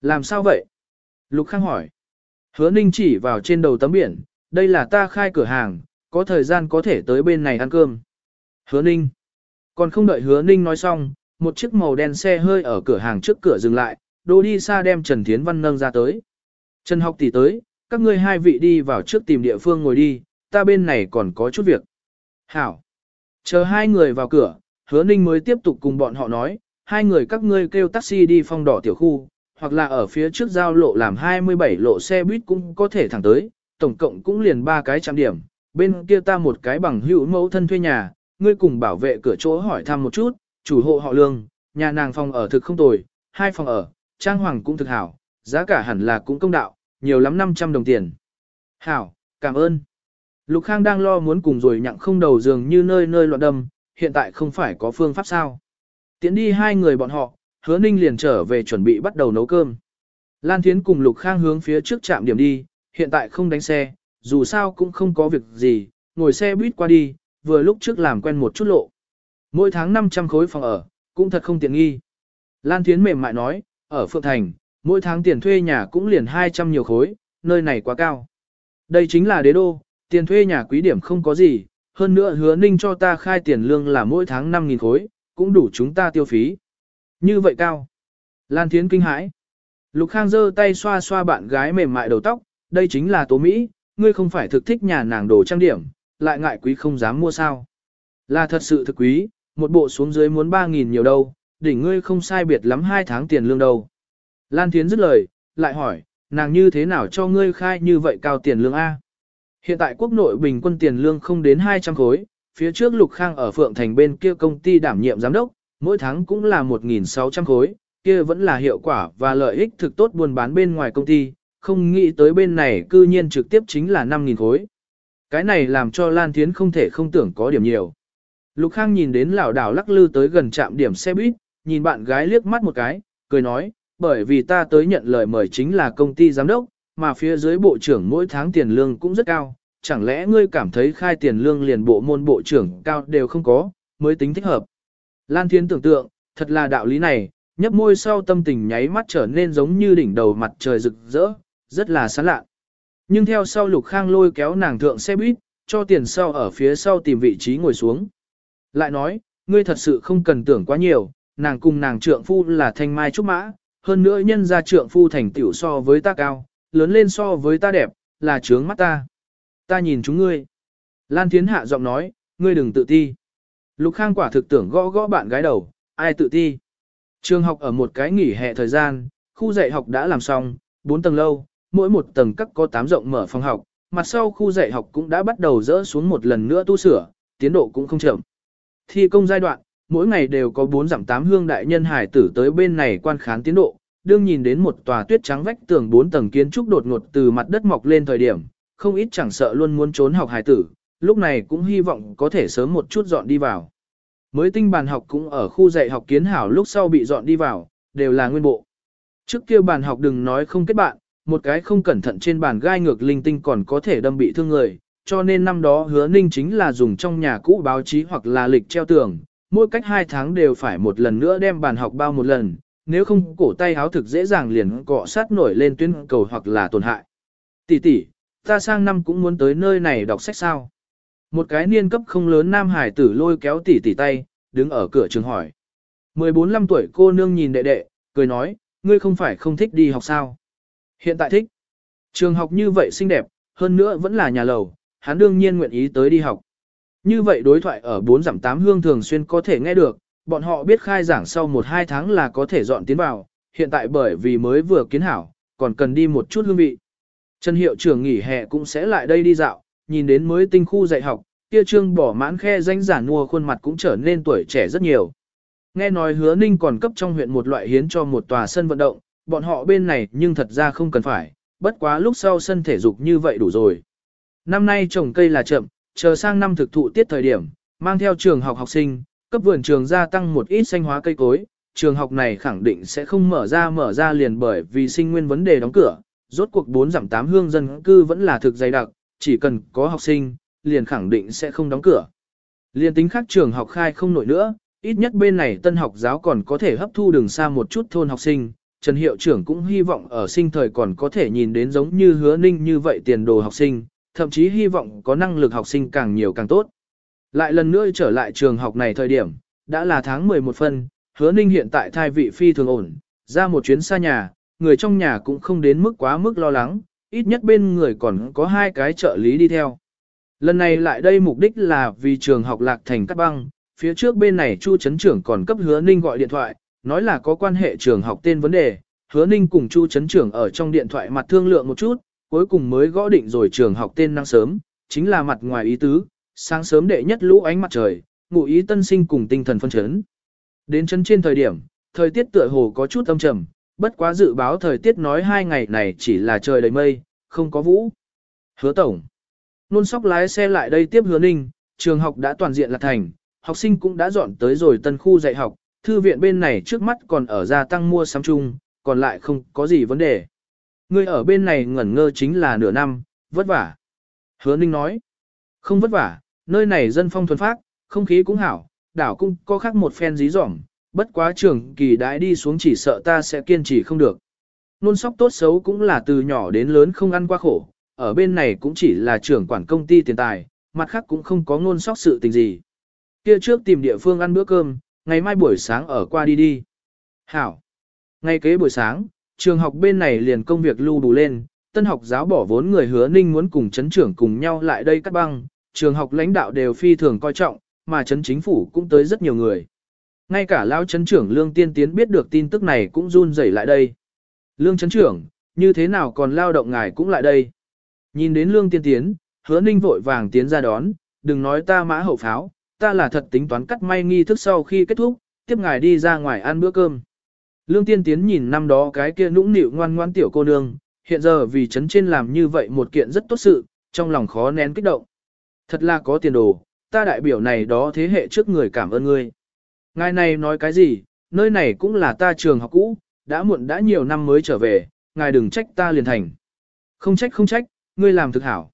Làm sao vậy? Lục Khang hỏi. Hứa ninh chỉ vào trên đầu tấm biển, đây là ta khai cửa hàng, có thời gian có thể tới bên này ăn cơm. Hứa ninh. Còn không đợi hứa ninh nói xong, một chiếc màu đen xe hơi ở cửa hàng trước cửa dừng lại, đồ đi xa đem Trần Thiến Văn nâng ra tới. Trần học tỷ tới, các ngươi hai vị đi vào trước tìm địa phương ngồi đi, ta bên này còn có chút việc. Hảo. Chờ hai người vào cửa, hứa ninh mới tiếp tục cùng bọn họ nói, hai người các ngươi kêu taxi đi phong đỏ tiểu khu, hoặc là ở phía trước giao lộ làm 27 lộ xe buýt cũng có thể thẳng tới, tổng cộng cũng liền ba cái trăm điểm, bên kia ta một cái bằng hữu mẫu thân thuê nhà, ngươi cùng bảo vệ cửa chỗ hỏi thăm một chút, chủ hộ họ lương, nhà nàng phòng ở thực không tồi, hai phòng ở, trang hoàng cũng thực hảo, giá cả hẳn là cũng công đạo, nhiều lắm 500 đồng tiền. Hảo, cảm ơn. Lục Khang đang lo muốn cùng rồi nhặng không đầu giường như nơi nơi loạn đâm, hiện tại không phải có phương pháp sao. Tiến đi hai người bọn họ, hứa ninh liền trở về chuẩn bị bắt đầu nấu cơm. Lan Thiến cùng Lục Khang hướng phía trước trạm điểm đi, hiện tại không đánh xe, dù sao cũng không có việc gì, ngồi xe buýt qua đi, vừa lúc trước làm quen một chút lộ. Mỗi tháng 500 khối phòng ở, cũng thật không tiện nghi. Lan Thiến mềm mại nói, ở Phượng Thành, mỗi tháng tiền thuê nhà cũng liền 200 nhiều khối, nơi này quá cao. Đây chính là đế đô, tiền thuê nhà quý điểm không có gì, hơn nữa hứa ninh cho ta khai tiền lương là mỗi tháng 5.000 khối, cũng đủ chúng ta tiêu phí. Như vậy cao. Lan Thiến kinh hãi. Lục Khang giơ tay xoa xoa bạn gái mềm mại đầu tóc, đây chính là tố Mỹ, ngươi không phải thực thích nhà nàng đồ trang điểm, lại ngại quý không dám mua sao. Là thật sự thực quý, một bộ xuống dưới muốn 3.000 nhiều đâu, đỉnh ngươi không sai biệt lắm hai tháng tiền lương đâu. Lan Thiến dứt lời, lại hỏi, nàng như thế nào cho ngươi khai như vậy cao tiền lương A? Hiện tại quốc nội bình quân tiền lương không đến 200 khối, phía trước Lục Khang ở Phượng Thành bên kia công ty đảm nhiệm giám đốc, mỗi tháng cũng là 1.600 khối, kia vẫn là hiệu quả và lợi ích thực tốt buôn bán bên ngoài công ty, không nghĩ tới bên này cư nhiên trực tiếp chính là 5.000 khối. Cái này làm cho Lan Thiến không thể không tưởng có điểm nhiều. Lục Khang nhìn đến lão đảo lắc lư tới gần trạm điểm xe buýt, nhìn bạn gái liếc mắt một cái, cười nói, bởi vì ta tới nhận lời mời chính là công ty giám đốc, mà phía dưới bộ trưởng mỗi tháng tiền lương cũng rất cao, chẳng lẽ ngươi cảm thấy khai tiền lương liền bộ môn bộ trưởng cao đều không có, mới tính thích hợp. Lan Thiên tưởng tượng, thật là đạo lý này, nhấp môi sau tâm tình nháy mắt trở nên giống như đỉnh đầu mặt trời rực rỡ, rất là sáng lạ. Nhưng theo sau Lục Khang lôi kéo nàng thượng xe buýt, cho tiền sau ở phía sau tìm vị trí ngồi xuống. Lại nói, ngươi thật sự không cần tưởng quá nhiều, nàng cùng nàng trượng phu là thanh mai trúc mã, hơn nữa nhân ra trượng phu thành tiểu so với ta cao, lớn lên so với ta đẹp, là trướng mắt ta. Ta nhìn chúng ngươi. Lan Thiến hạ giọng nói, ngươi đừng tự ti. Lục Khang quả thực tưởng gõ gõ bạn gái đầu, ai tự ti. Trường học ở một cái nghỉ hè thời gian, khu dạy học đã làm xong, 4 tầng lâu, mỗi một tầng các có 8 rộng mở phòng học, mặt sau khu dạy học cũng đã bắt đầu dỡ xuống một lần nữa tu sửa, tiến độ cũng không chậm. Thi công giai đoạn, mỗi ngày đều có 4 giảm 8 hương đại nhân hải tử tới bên này quan khán tiến độ, đương nhìn đến một tòa tuyết trắng vách tường bốn tầng kiến trúc đột ngột từ mặt đất mọc lên thời điểm, không ít chẳng sợ luôn muốn trốn học hải tử, lúc này cũng hy vọng có thể sớm một chút dọn đi vào. Mới tinh bàn học cũng ở khu dạy học kiến hảo lúc sau bị dọn đi vào, đều là nguyên bộ. Trước kia bàn học đừng nói không kết bạn, một cái không cẩn thận trên bàn gai ngược linh tinh còn có thể đâm bị thương người, cho nên năm đó hứa ninh chính là dùng trong nhà cũ báo chí hoặc là lịch treo tường, mỗi cách hai tháng đều phải một lần nữa đem bàn học bao một lần, nếu không cổ tay háo thực dễ dàng liền cọ sát nổi lên tuyến cầu hoặc là tổn hại. Tỷ tỷ, ta sang năm cũng muốn tới nơi này đọc sách sao? Một cái niên cấp không lớn nam hải tử lôi kéo tỷ tỷ tay, đứng ở cửa trường hỏi. 14-15 tuổi cô nương nhìn đệ đệ, cười nói, ngươi không phải không thích đi học sao. Hiện tại thích. Trường học như vậy xinh đẹp, hơn nữa vẫn là nhà lầu, hắn đương nhiên nguyện ý tới đi học. Như vậy đối thoại ở 4 giảm 8 hương thường xuyên có thể nghe được, bọn họ biết khai giảng sau 1-2 tháng là có thể dọn tiến vào, hiện tại bởi vì mới vừa kiến hảo, còn cần đi một chút hương vị. Trần hiệu trưởng nghỉ hè cũng sẽ lại đây đi dạo, nhìn đến mới tinh khu dạy học, kia trương bỏ mãn khe danh giả mua khuôn mặt cũng trở nên tuổi trẻ rất nhiều. Nghe nói hứa ninh còn cấp trong huyện một loại hiến cho một tòa sân vận động, bọn họ bên này nhưng thật ra không cần phải, bất quá lúc sau sân thể dục như vậy đủ rồi. Năm nay trồng cây là chậm, chờ sang năm thực thụ tiết thời điểm, mang theo trường học học sinh, cấp vườn trường gia tăng một ít xanh hóa cây cối, trường học này khẳng định sẽ không mở ra mở ra liền bởi vì sinh nguyên vấn đề đóng cửa, rốt cuộc 4 giảm 8 hương dân cư vẫn là thực dày đặc, chỉ cần có học sinh, liền khẳng định sẽ không đóng cửa. Liên tính khác trường học khai không nổi nữa, ít nhất bên này tân học giáo còn có thể hấp thu đường xa một chút thôn học sinh. Trần Hiệu trưởng cũng hy vọng ở sinh thời còn có thể nhìn đến giống như hứa ninh như vậy tiền đồ học sinh, thậm chí hy vọng có năng lực học sinh càng nhiều càng tốt. Lại lần nữa trở lại trường học này thời điểm, đã là tháng 11 phân, hứa ninh hiện tại thai vị phi thường ổn, ra một chuyến xa nhà, người trong nhà cũng không đến mức quá mức lo lắng, ít nhất bên người còn có hai cái trợ lý đi theo. Lần này lại đây mục đích là vì trường học lạc thành cắt băng, phía trước bên này Chu Trấn Trưởng còn cấp hứa ninh gọi điện thoại, nói là có quan hệ trường học tên vấn đề, hứa ninh cùng Chu Trấn Trưởng ở trong điện thoại mặt thương lượng một chút, cuối cùng mới gõ định rồi trường học tên năng sớm, chính là mặt ngoài ý tứ, sáng sớm đệ nhất lũ ánh mặt trời, ngụ ý tân sinh cùng tinh thần phân chấn. Đến chân trên thời điểm, thời tiết tựa hồ có chút âm trầm, bất quá dự báo thời tiết nói hai ngày này chỉ là trời đầy mây, không có vũ. Hứa tổng. Nôn sóc lái xe lại đây tiếp hứa ninh, trường học đã toàn diện là thành, học sinh cũng đã dọn tới rồi tân khu dạy học, thư viện bên này trước mắt còn ở gia tăng mua sắm chung, còn lại không có gì vấn đề. Người ở bên này ngẩn ngơ chính là nửa năm, vất vả. Hứa ninh nói, không vất vả, nơi này dân phong thuần phác, không khí cũng hảo, đảo cũng có khác một phen dí dỏm, bất quá trường kỳ đãi đi xuống chỉ sợ ta sẽ kiên trì không được. Nôn sóc tốt xấu cũng là từ nhỏ đến lớn không ăn qua khổ, ở bên này cũng chỉ là trưởng quản công ty tiền tài, mặt khác cũng không có nôn sóc sự tình gì. Kia trước tìm địa phương ăn bữa cơm, ngày mai buổi sáng ở qua đi đi. Hảo. Ngay kế buổi sáng, trường học bên này liền công việc lưu đủ lên, tân học giáo bỏ vốn người hứa ninh muốn cùng chấn trưởng cùng nhau lại đây cắt băng, trường học lãnh đạo đều phi thường coi trọng, mà chấn chính phủ cũng tới rất nhiều người. Ngay cả lão chấn trưởng Lương Tiên Tiến biết được tin tức này cũng run rẩy lại đây. Lương chấn trưởng, như thế nào còn lao động ngài cũng lại đây. Nhìn đến Lương Tiên Tiến, hứa ninh vội vàng tiến ra đón, đừng nói ta mã hậu pháo, ta là thật tính toán cắt may nghi thức sau khi kết thúc, tiếp ngài đi ra ngoài ăn bữa cơm. Lương Tiên Tiến nhìn năm đó cái kia nũng nịu ngoan ngoan tiểu cô nương, hiện giờ vì chấn trên làm như vậy một kiện rất tốt sự, trong lòng khó nén kích động. Thật là có tiền đồ, ta đại biểu này đó thế hệ trước người cảm ơn ngươi. Ngài này nói cái gì, nơi này cũng là ta trường học cũ, đã muộn đã nhiều năm mới trở về, ngài đừng trách ta liền thành. Không trách không trách, ngươi làm thực hảo.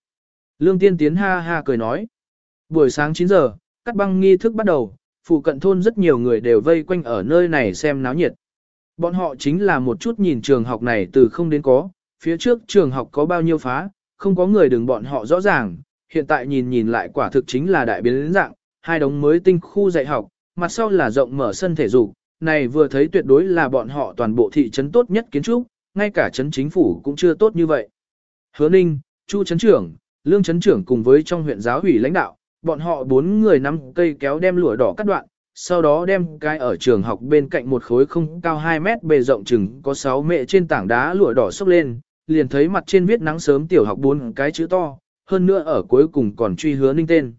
Lương Tiên Tiến ha ha cười nói. Buổi sáng 9 giờ, cắt băng nghi thức bắt đầu, phụ cận thôn rất nhiều người đều vây quanh ở nơi này xem náo nhiệt. Bọn họ chính là một chút nhìn trường học này từ không đến có, phía trước trường học có bao nhiêu phá, không có người đừng bọn họ rõ ràng, hiện tại nhìn nhìn lại quả thực chính là đại biến dạng, hai đống mới tinh khu dạy học, mặt sau là rộng mở sân thể dục, này vừa thấy tuyệt đối là bọn họ toàn bộ thị trấn tốt nhất kiến trúc, ngay cả trấn chính phủ cũng chưa tốt như vậy. Hứa Ninh, Chu trấn trưởng, Lương trấn trưởng cùng với trong huyện giáo ủy lãnh đạo, bọn họ bốn người nắm cây kéo đem lụa đỏ cắt đoạn, sau đó đem cái ở trường học bên cạnh một khối không cao 2 mét bề rộng chừng có 6 mệ trên tảng đá lụa đỏ xốc lên, liền thấy mặt trên viết nắng sớm tiểu học bốn cái chữ to, hơn nữa ở cuối cùng còn truy hứa ninh tên.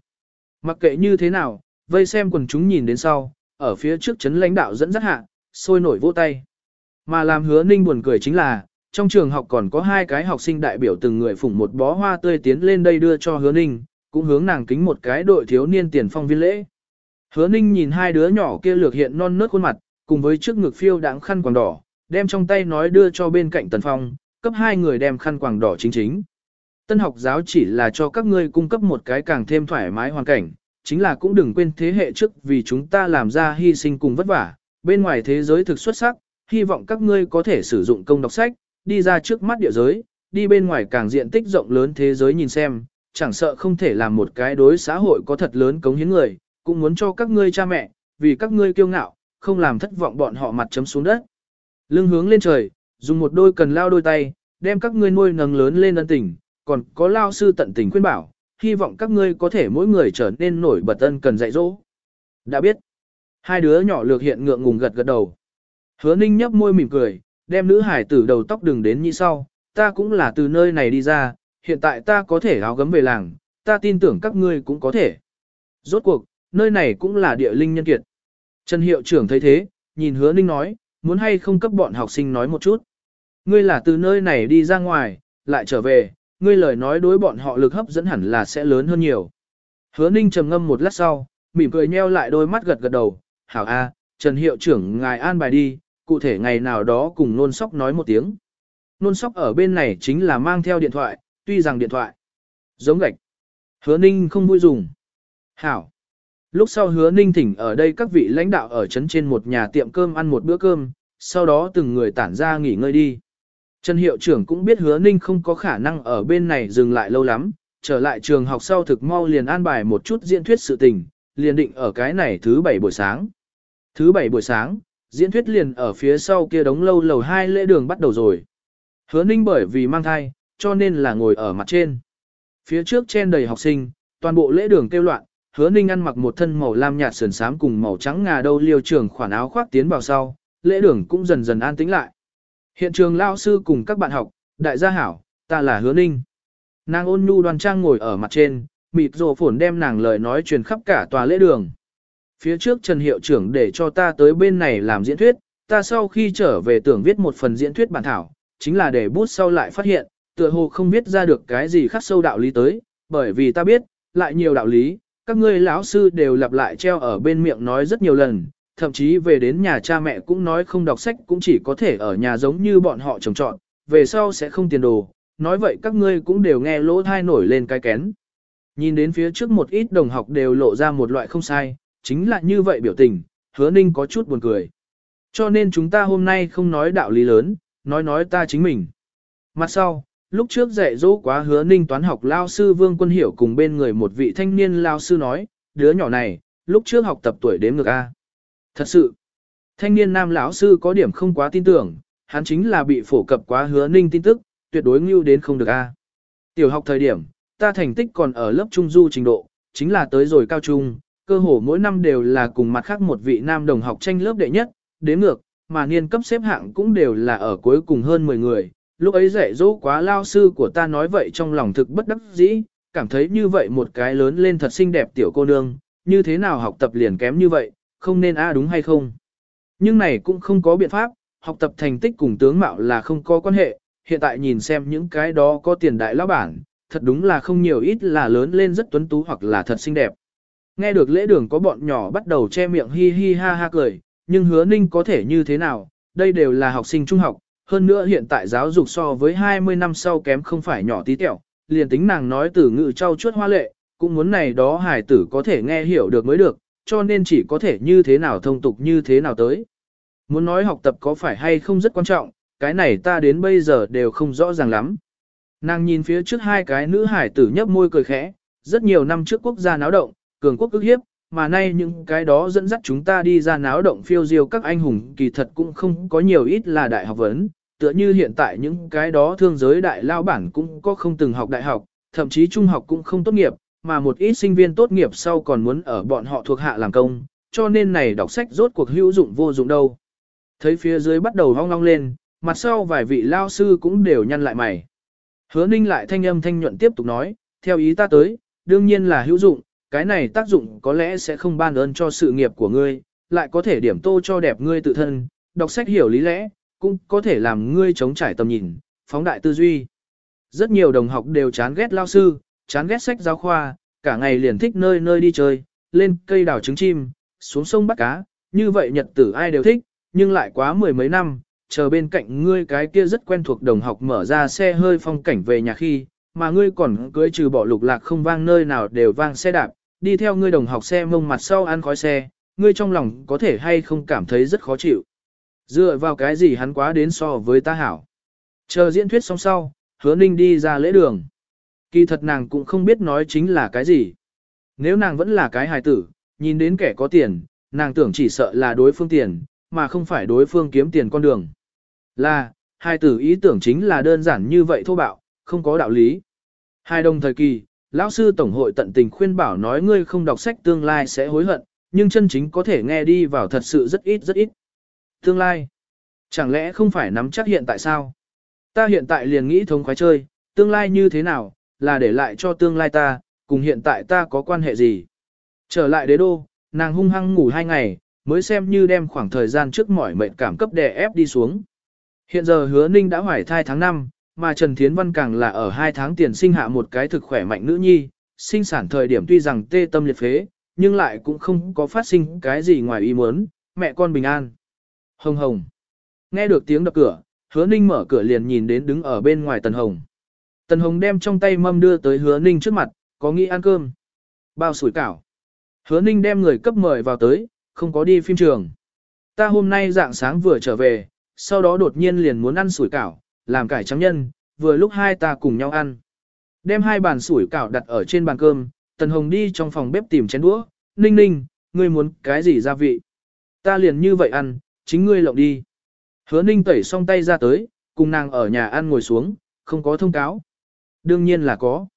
Mặc kệ như thế nào, vây xem quần chúng nhìn đến sau, ở phía trước chấn lãnh đạo dẫn dắt hạ, sôi nổi vỗ tay. Mà làm hứa ninh buồn cười chính là, trong trường học còn có hai cái học sinh đại biểu từng người phủng một bó hoa tươi tiến lên đây đưa cho hứa ninh, cũng hướng nàng kính một cái đội thiếu niên tiền phong viên lễ. Hứa ninh nhìn hai đứa nhỏ kia lược hiện non nớt khuôn mặt, cùng với trước ngực phiêu đáng khăn quàng đỏ, đem trong tay nói đưa cho bên cạnh tần phong, cấp hai người đem khăn quàng đỏ chính chính. Tân học giáo chỉ là cho các ngươi cung cấp một cái càng thêm thoải mái hoàn cảnh, chính là cũng đừng quên thế hệ trước vì chúng ta làm ra hy sinh cùng vất vả, bên ngoài thế giới thực xuất sắc, hy vọng các ngươi có thể sử dụng công đọc sách, đi ra trước mắt địa giới, đi bên ngoài càng diện tích rộng lớn thế giới nhìn xem, chẳng sợ không thể làm một cái đối xã hội có thật lớn cống hiến người, cũng muốn cho các ngươi cha mẹ, vì các ngươi kiêu ngạo, không làm thất vọng bọn họ mặt chấm xuống đất. Lưng hướng lên trời, dùng một đôi cần lao đôi tay, đem các ngươi nuôi nấng lớn lên ân tình, còn có lao sư tận tình khuyên bảo, hy vọng các ngươi có thể mỗi người trở nên nổi bật ân cần dạy dỗ. Đã biết. Hai đứa nhỏ lược hiện ngượng ngùng gật gật đầu. Hứa ninh nhấp môi mỉm cười, đem nữ hải tử đầu tóc đừng đến như sau, ta cũng là từ nơi này đi ra, hiện tại ta có thể áo gấm về làng, ta tin tưởng các ngươi cũng có thể. Rốt cuộc, nơi này cũng là địa linh nhân kiệt. Trần hiệu trưởng thấy thế, nhìn hứa ninh nói, muốn hay không cấp bọn học sinh nói một chút. Ngươi là từ nơi này đi ra ngoài, lại trở về, ngươi lời nói đối bọn họ lực hấp dẫn hẳn là sẽ lớn hơn nhiều. Hứa ninh trầm ngâm một lát sau, mỉm cười nheo lại đôi mắt gật gật đầu, hảo a, Trần hiệu trưởng ngài an bài đi, cụ thể ngày nào đó cùng nôn sóc nói một tiếng. Nôn sóc ở bên này chính là mang theo điện thoại, tuy rằng điện thoại giống gạch. Hứa ninh không vui dùng. Hảo. Lúc sau hứa ninh thỉnh ở đây các vị lãnh đạo ở trấn trên một nhà tiệm cơm ăn một bữa cơm, sau đó từng người tản ra nghỉ ngơi đi. Trần hiệu trưởng cũng biết hứa ninh không có khả năng ở bên này dừng lại lâu lắm, trở lại trường học sau thực mau liền an bài một chút diễn thuyết sự tình, liền định ở cái này thứ bảy buổi sáng. Thứ bảy buổi sáng, diễn thuyết liền ở phía sau kia đống lâu lầu hai lễ đường bắt đầu rồi. Hứa ninh bởi vì mang thai, cho nên là ngồi ở mặt trên. Phía trước chen đầy học sinh, toàn bộ lễ đường kêu loạn, hứa ninh ăn mặc một thân màu lam nhạt sườn xám cùng màu trắng ngà đâu liêu trưởng khoản áo khoác tiến vào sau, lễ đường cũng dần dần an tĩnh lại. Hiện trường lao sư cùng các bạn học, đại gia hảo, ta là hứa ninh. Nàng ôn nhu đoan trang ngồi ở mặt trên, mịt rồ phổn đem nàng lời nói truyền khắp cả tòa lễ đường. Phía trước Trần Hiệu trưởng để cho ta tới bên này làm diễn thuyết, ta sau khi trở về tưởng viết một phần diễn thuyết bản thảo, chính là để bút sau lại phát hiện, tựa hồ không viết ra được cái gì khắc sâu đạo lý tới, bởi vì ta biết, lại nhiều đạo lý, các ngươi lão sư đều lặp lại treo ở bên miệng nói rất nhiều lần, thậm chí về đến nhà cha mẹ cũng nói không đọc sách cũng chỉ có thể ở nhà giống như bọn họ trồng trọt. về sau sẽ không tiền đồ, nói vậy các ngươi cũng đều nghe lỗ thai nổi lên cái kén. Nhìn đến phía trước một ít đồng học đều lộ ra một loại không sai, chính là như vậy biểu tình, hứa ninh có chút buồn cười. Cho nên chúng ta hôm nay không nói đạo lý lớn, nói nói ta chính mình. Mặt sau, lúc trước dạy dỗ quá hứa ninh toán học lao sư Vương Quân Hiểu cùng bên người một vị thanh niên lao sư nói, đứa nhỏ này, lúc trước học tập tuổi đếm ngược A. Thật sự, thanh niên nam lão sư có điểm không quá tin tưởng, hắn chính là bị phổ cập quá hứa ninh tin tức, tuyệt đối ngưu đến không được A. Tiểu học thời điểm, ta thành tích còn ở lớp trung du trình độ, chính là tới rồi cao trung, cơ hồ mỗi năm đều là cùng mặt khác một vị nam đồng học tranh lớp đệ nhất, đếm ngược, mà niên cấp xếp hạng cũng đều là ở cuối cùng hơn 10 người. Lúc ấy dạy dỗ quá lao sư của ta nói vậy trong lòng thực bất đắc dĩ, cảm thấy như vậy một cái lớn lên thật xinh đẹp tiểu cô nương, như thế nào học tập liền kém như vậy, không nên a à đúng hay không. Nhưng này cũng không có biện pháp, học tập thành tích cùng tướng mạo là không có quan hệ, hiện tại nhìn xem những cái đó có tiền đại lão bản, thật đúng là không nhiều ít là lớn lên rất tuấn tú hoặc là thật xinh đẹp. Nghe được lễ đường có bọn nhỏ bắt đầu che miệng hi hi ha ha cười, nhưng hứa ninh có thể như thế nào, đây đều là học sinh trung học, hơn nữa hiện tại giáo dục so với 20 năm sau kém không phải nhỏ tí tẹo, liền tính nàng nói từ ngữ trau chuốt hoa lệ, cũng muốn này đó hải tử có thể nghe hiểu được mới được, cho nên chỉ có thể như thế nào thông tục như thế nào tới. Muốn nói học tập có phải hay không rất quan trọng, cái này ta đến bây giờ đều không rõ ràng lắm. Nàng nhìn phía trước hai cái nữ hải tử nhấp môi cười khẽ, rất nhiều năm trước quốc gia náo động, cường quốc ức hiếp, mà nay những cái đó dẫn dắt chúng ta đi ra náo động phiêu diêu các anh hùng kỳ thật cũng không có nhiều ít là đại học vấn, tựa như hiện tại những cái đó thương giới đại lao bản cũng có không từng học đại học, thậm chí trung học cũng không tốt nghiệp, mà một ít sinh viên tốt nghiệp sau còn muốn ở bọn họ thuộc hạ làm công, cho nên này đọc sách rốt cuộc hữu dụng vô dụng đâu. Thấy phía dưới bắt đầu hong long lên, mặt sau vài vị lao sư cũng đều nhăn lại mày. Hứa ninh lại thanh âm thanh nhuận tiếp tục nói, theo ý ta tới, đương nhiên là hữu dụng, cái này tác dụng có lẽ sẽ không ban ơn cho sự nghiệp của ngươi, lại có thể điểm tô cho đẹp ngươi tự thân, đọc sách hiểu lý lẽ, cũng có thể làm ngươi chống trải tầm nhìn, phóng đại tư duy. Rất nhiều đồng học đều chán ghét lao sư, chán ghét sách giáo khoa, cả ngày liền thích nơi nơi đi chơi, lên cây đào trứng chim, xuống sông bắt cá, như vậy nhật tử ai đều thích, nhưng lại quá mười mấy năm, chờ bên cạnh ngươi cái kia rất quen thuộc đồng học mở ra xe hơi phong cảnh về nhà khi, mà ngươi còn cưới trừ bỏ lục lạc không vang nơi nào đều vang xe đạp, đi theo ngươi đồng học xe mông mặt sau ăn khói xe, ngươi trong lòng có thể hay không cảm thấy rất khó chịu. Dựa vào cái gì hắn quá đến so với ta hảo. Chờ diễn thuyết xong sau, hứa ninh đi ra lễ đường. Kỳ thật nàng cũng không biết nói chính là cái gì. Nếu nàng vẫn là cái hài tử, nhìn đến kẻ có tiền, nàng tưởng chỉ sợ là đối phương tiền, mà không phải đối phương kiếm tiền con đường. Là, hài tử ý tưởng chính là đơn giản như vậy thô bạo, không có đạo lý. Hai đồng thời kỳ, lão sư tổng hội tận tình khuyên bảo nói ngươi không đọc sách tương lai sẽ hối hận, nhưng chân chính có thể nghe đi vào thật sự rất ít rất ít. Tương lai, chẳng lẽ không phải nắm chắc hiện tại sao? Ta hiện tại liền nghĩ thống khoái chơi, tương lai như thế nào, là để lại cho tương lai ta, cùng hiện tại ta có quan hệ gì? Trở lại đế đô, nàng hung hăng ngủ hai ngày, mới xem như đem khoảng thời gian trước mỏi mệt cảm cấp đè ép đi xuống. Hiện giờ hứa ninh đã hoài thai tháng 5, mà Trần Thiến Văn càng là ở hai tháng tiền sinh hạ một cái thực khỏe mạnh nữ nhi, sinh sản thời điểm tuy rằng tê tâm liệt phế, nhưng lại cũng không có phát sinh cái gì ngoài ý muốn, mẹ con bình an. Hồng hồng. Nghe được tiếng đập cửa, hứa ninh mở cửa liền nhìn đến đứng ở bên ngoài Tần Hồng. Tần Hồng đem trong tay mâm đưa tới hứa ninh trước mặt, có nghĩ ăn cơm. Bao sủi cảo. Hứa ninh đem người cấp mời vào tới, không có đi phim trường. Ta hôm nay dạng sáng vừa trở về, sau đó đột nhiên liền muốn ăn sủi cảo, làm cải trắng nhân, vừa lúc hai ta cùng nhau ăn. Đem hai bàn sủi cảo đặt ở trên bàn cơm, Tần Hồng đi trong phòng bếp tìm chén đũa, ninh ninh, ngươi muốn cái gì gia vị? Ta liền như vậy ăn, chính ngươi lộng đi. Hứa ninh tẩy xong tay ra tới, cùng nàng ở nhà ăn ngồi xuống, không có thông cáo. Đương nhiên là có.